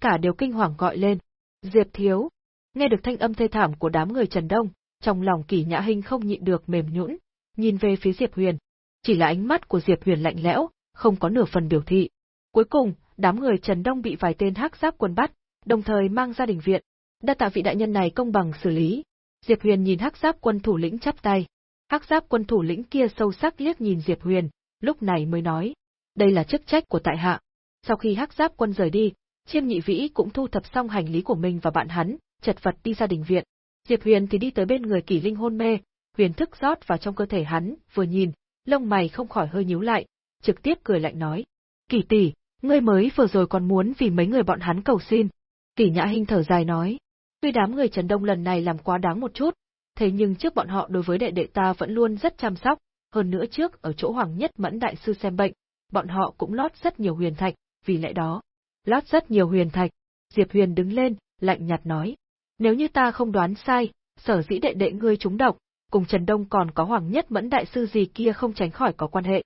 cả đều kinh hoàng gọi lên. "Diệp thiếu!" Nghe được thanh âm thê thảm của đám người Trần Đông, trong lòng kỷ Nhã hình không nhịn được mềm nhũn, nhìn về phía Diệp Huyền. Chỉ là ánh mắt của Diệp Huyền lạnh lẽo, không có nửa phần biểu thị. Cuối cùng, đám người Trần Đông bị vài tên hắc giáp quân bắt, đồng thời mang ra đình viện. Đa tạ vị đại nhân này công bằng xử lý. Diệp Huyền nhìn hắc giáp quân thủ lĩnh chắp tay. Hắc giáp quân thủ lĩnh kia sâu sắc liếc nhìn Diệp Huyền, lúc này mới nói, đây là chức trách của tại hạ. Sau khi hắc giáp quân rời đi, Chiêm Nhị Vĩ cũng thu thập xong hành lý của mình và bạn hắn, chật vật đi ra đình viện. Diệp Huyền thì đi tới bên người Kỷ Linh hôn mê, huyền thức rót vào trong cơ thể hắn, vừa nhìn, lông mày không khỏi hơi nhíu lại, trực tiếp cười lạnh nói: "Kỷ tỷ, ngươi mới vừa rồi còn muốn vì mấy người bọn hắn cầu xin." Kỷ Nhã Hinh thở dài nói: "Tuy đám người Trần Đông lần này làm quá đáng một chút, thế nhưng trước bọn họ đối với đệ đệ ta vẫn luôn rất chăm sóc, hơn nữa trước ở chỗ Hoàng Nhất Mẫn đại sư xem bệnh, bọn họ cũng lót rất nhiều huyền thạch, vì lẽ đó, lót rất nhiều huyền thạch." Diệp Huyền đứng lên, lạnh nhạt nói: "Nếu như ta không đoán sai, sở dĩ đệ đệ ngươi trúng độc, cùng Trần Đông còn có Hoàng Nhất Mẫn đại sư gì kia không tránh khỏi có quan hệ."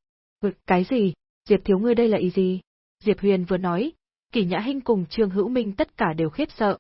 Cái gì? Diệp thiếu ngươi đây là ý gì?" Diệp Huyền vừa nói, Kỷ Nhã Hinh cùng Trương Hữu Minh tất cả đều khiếp sợ.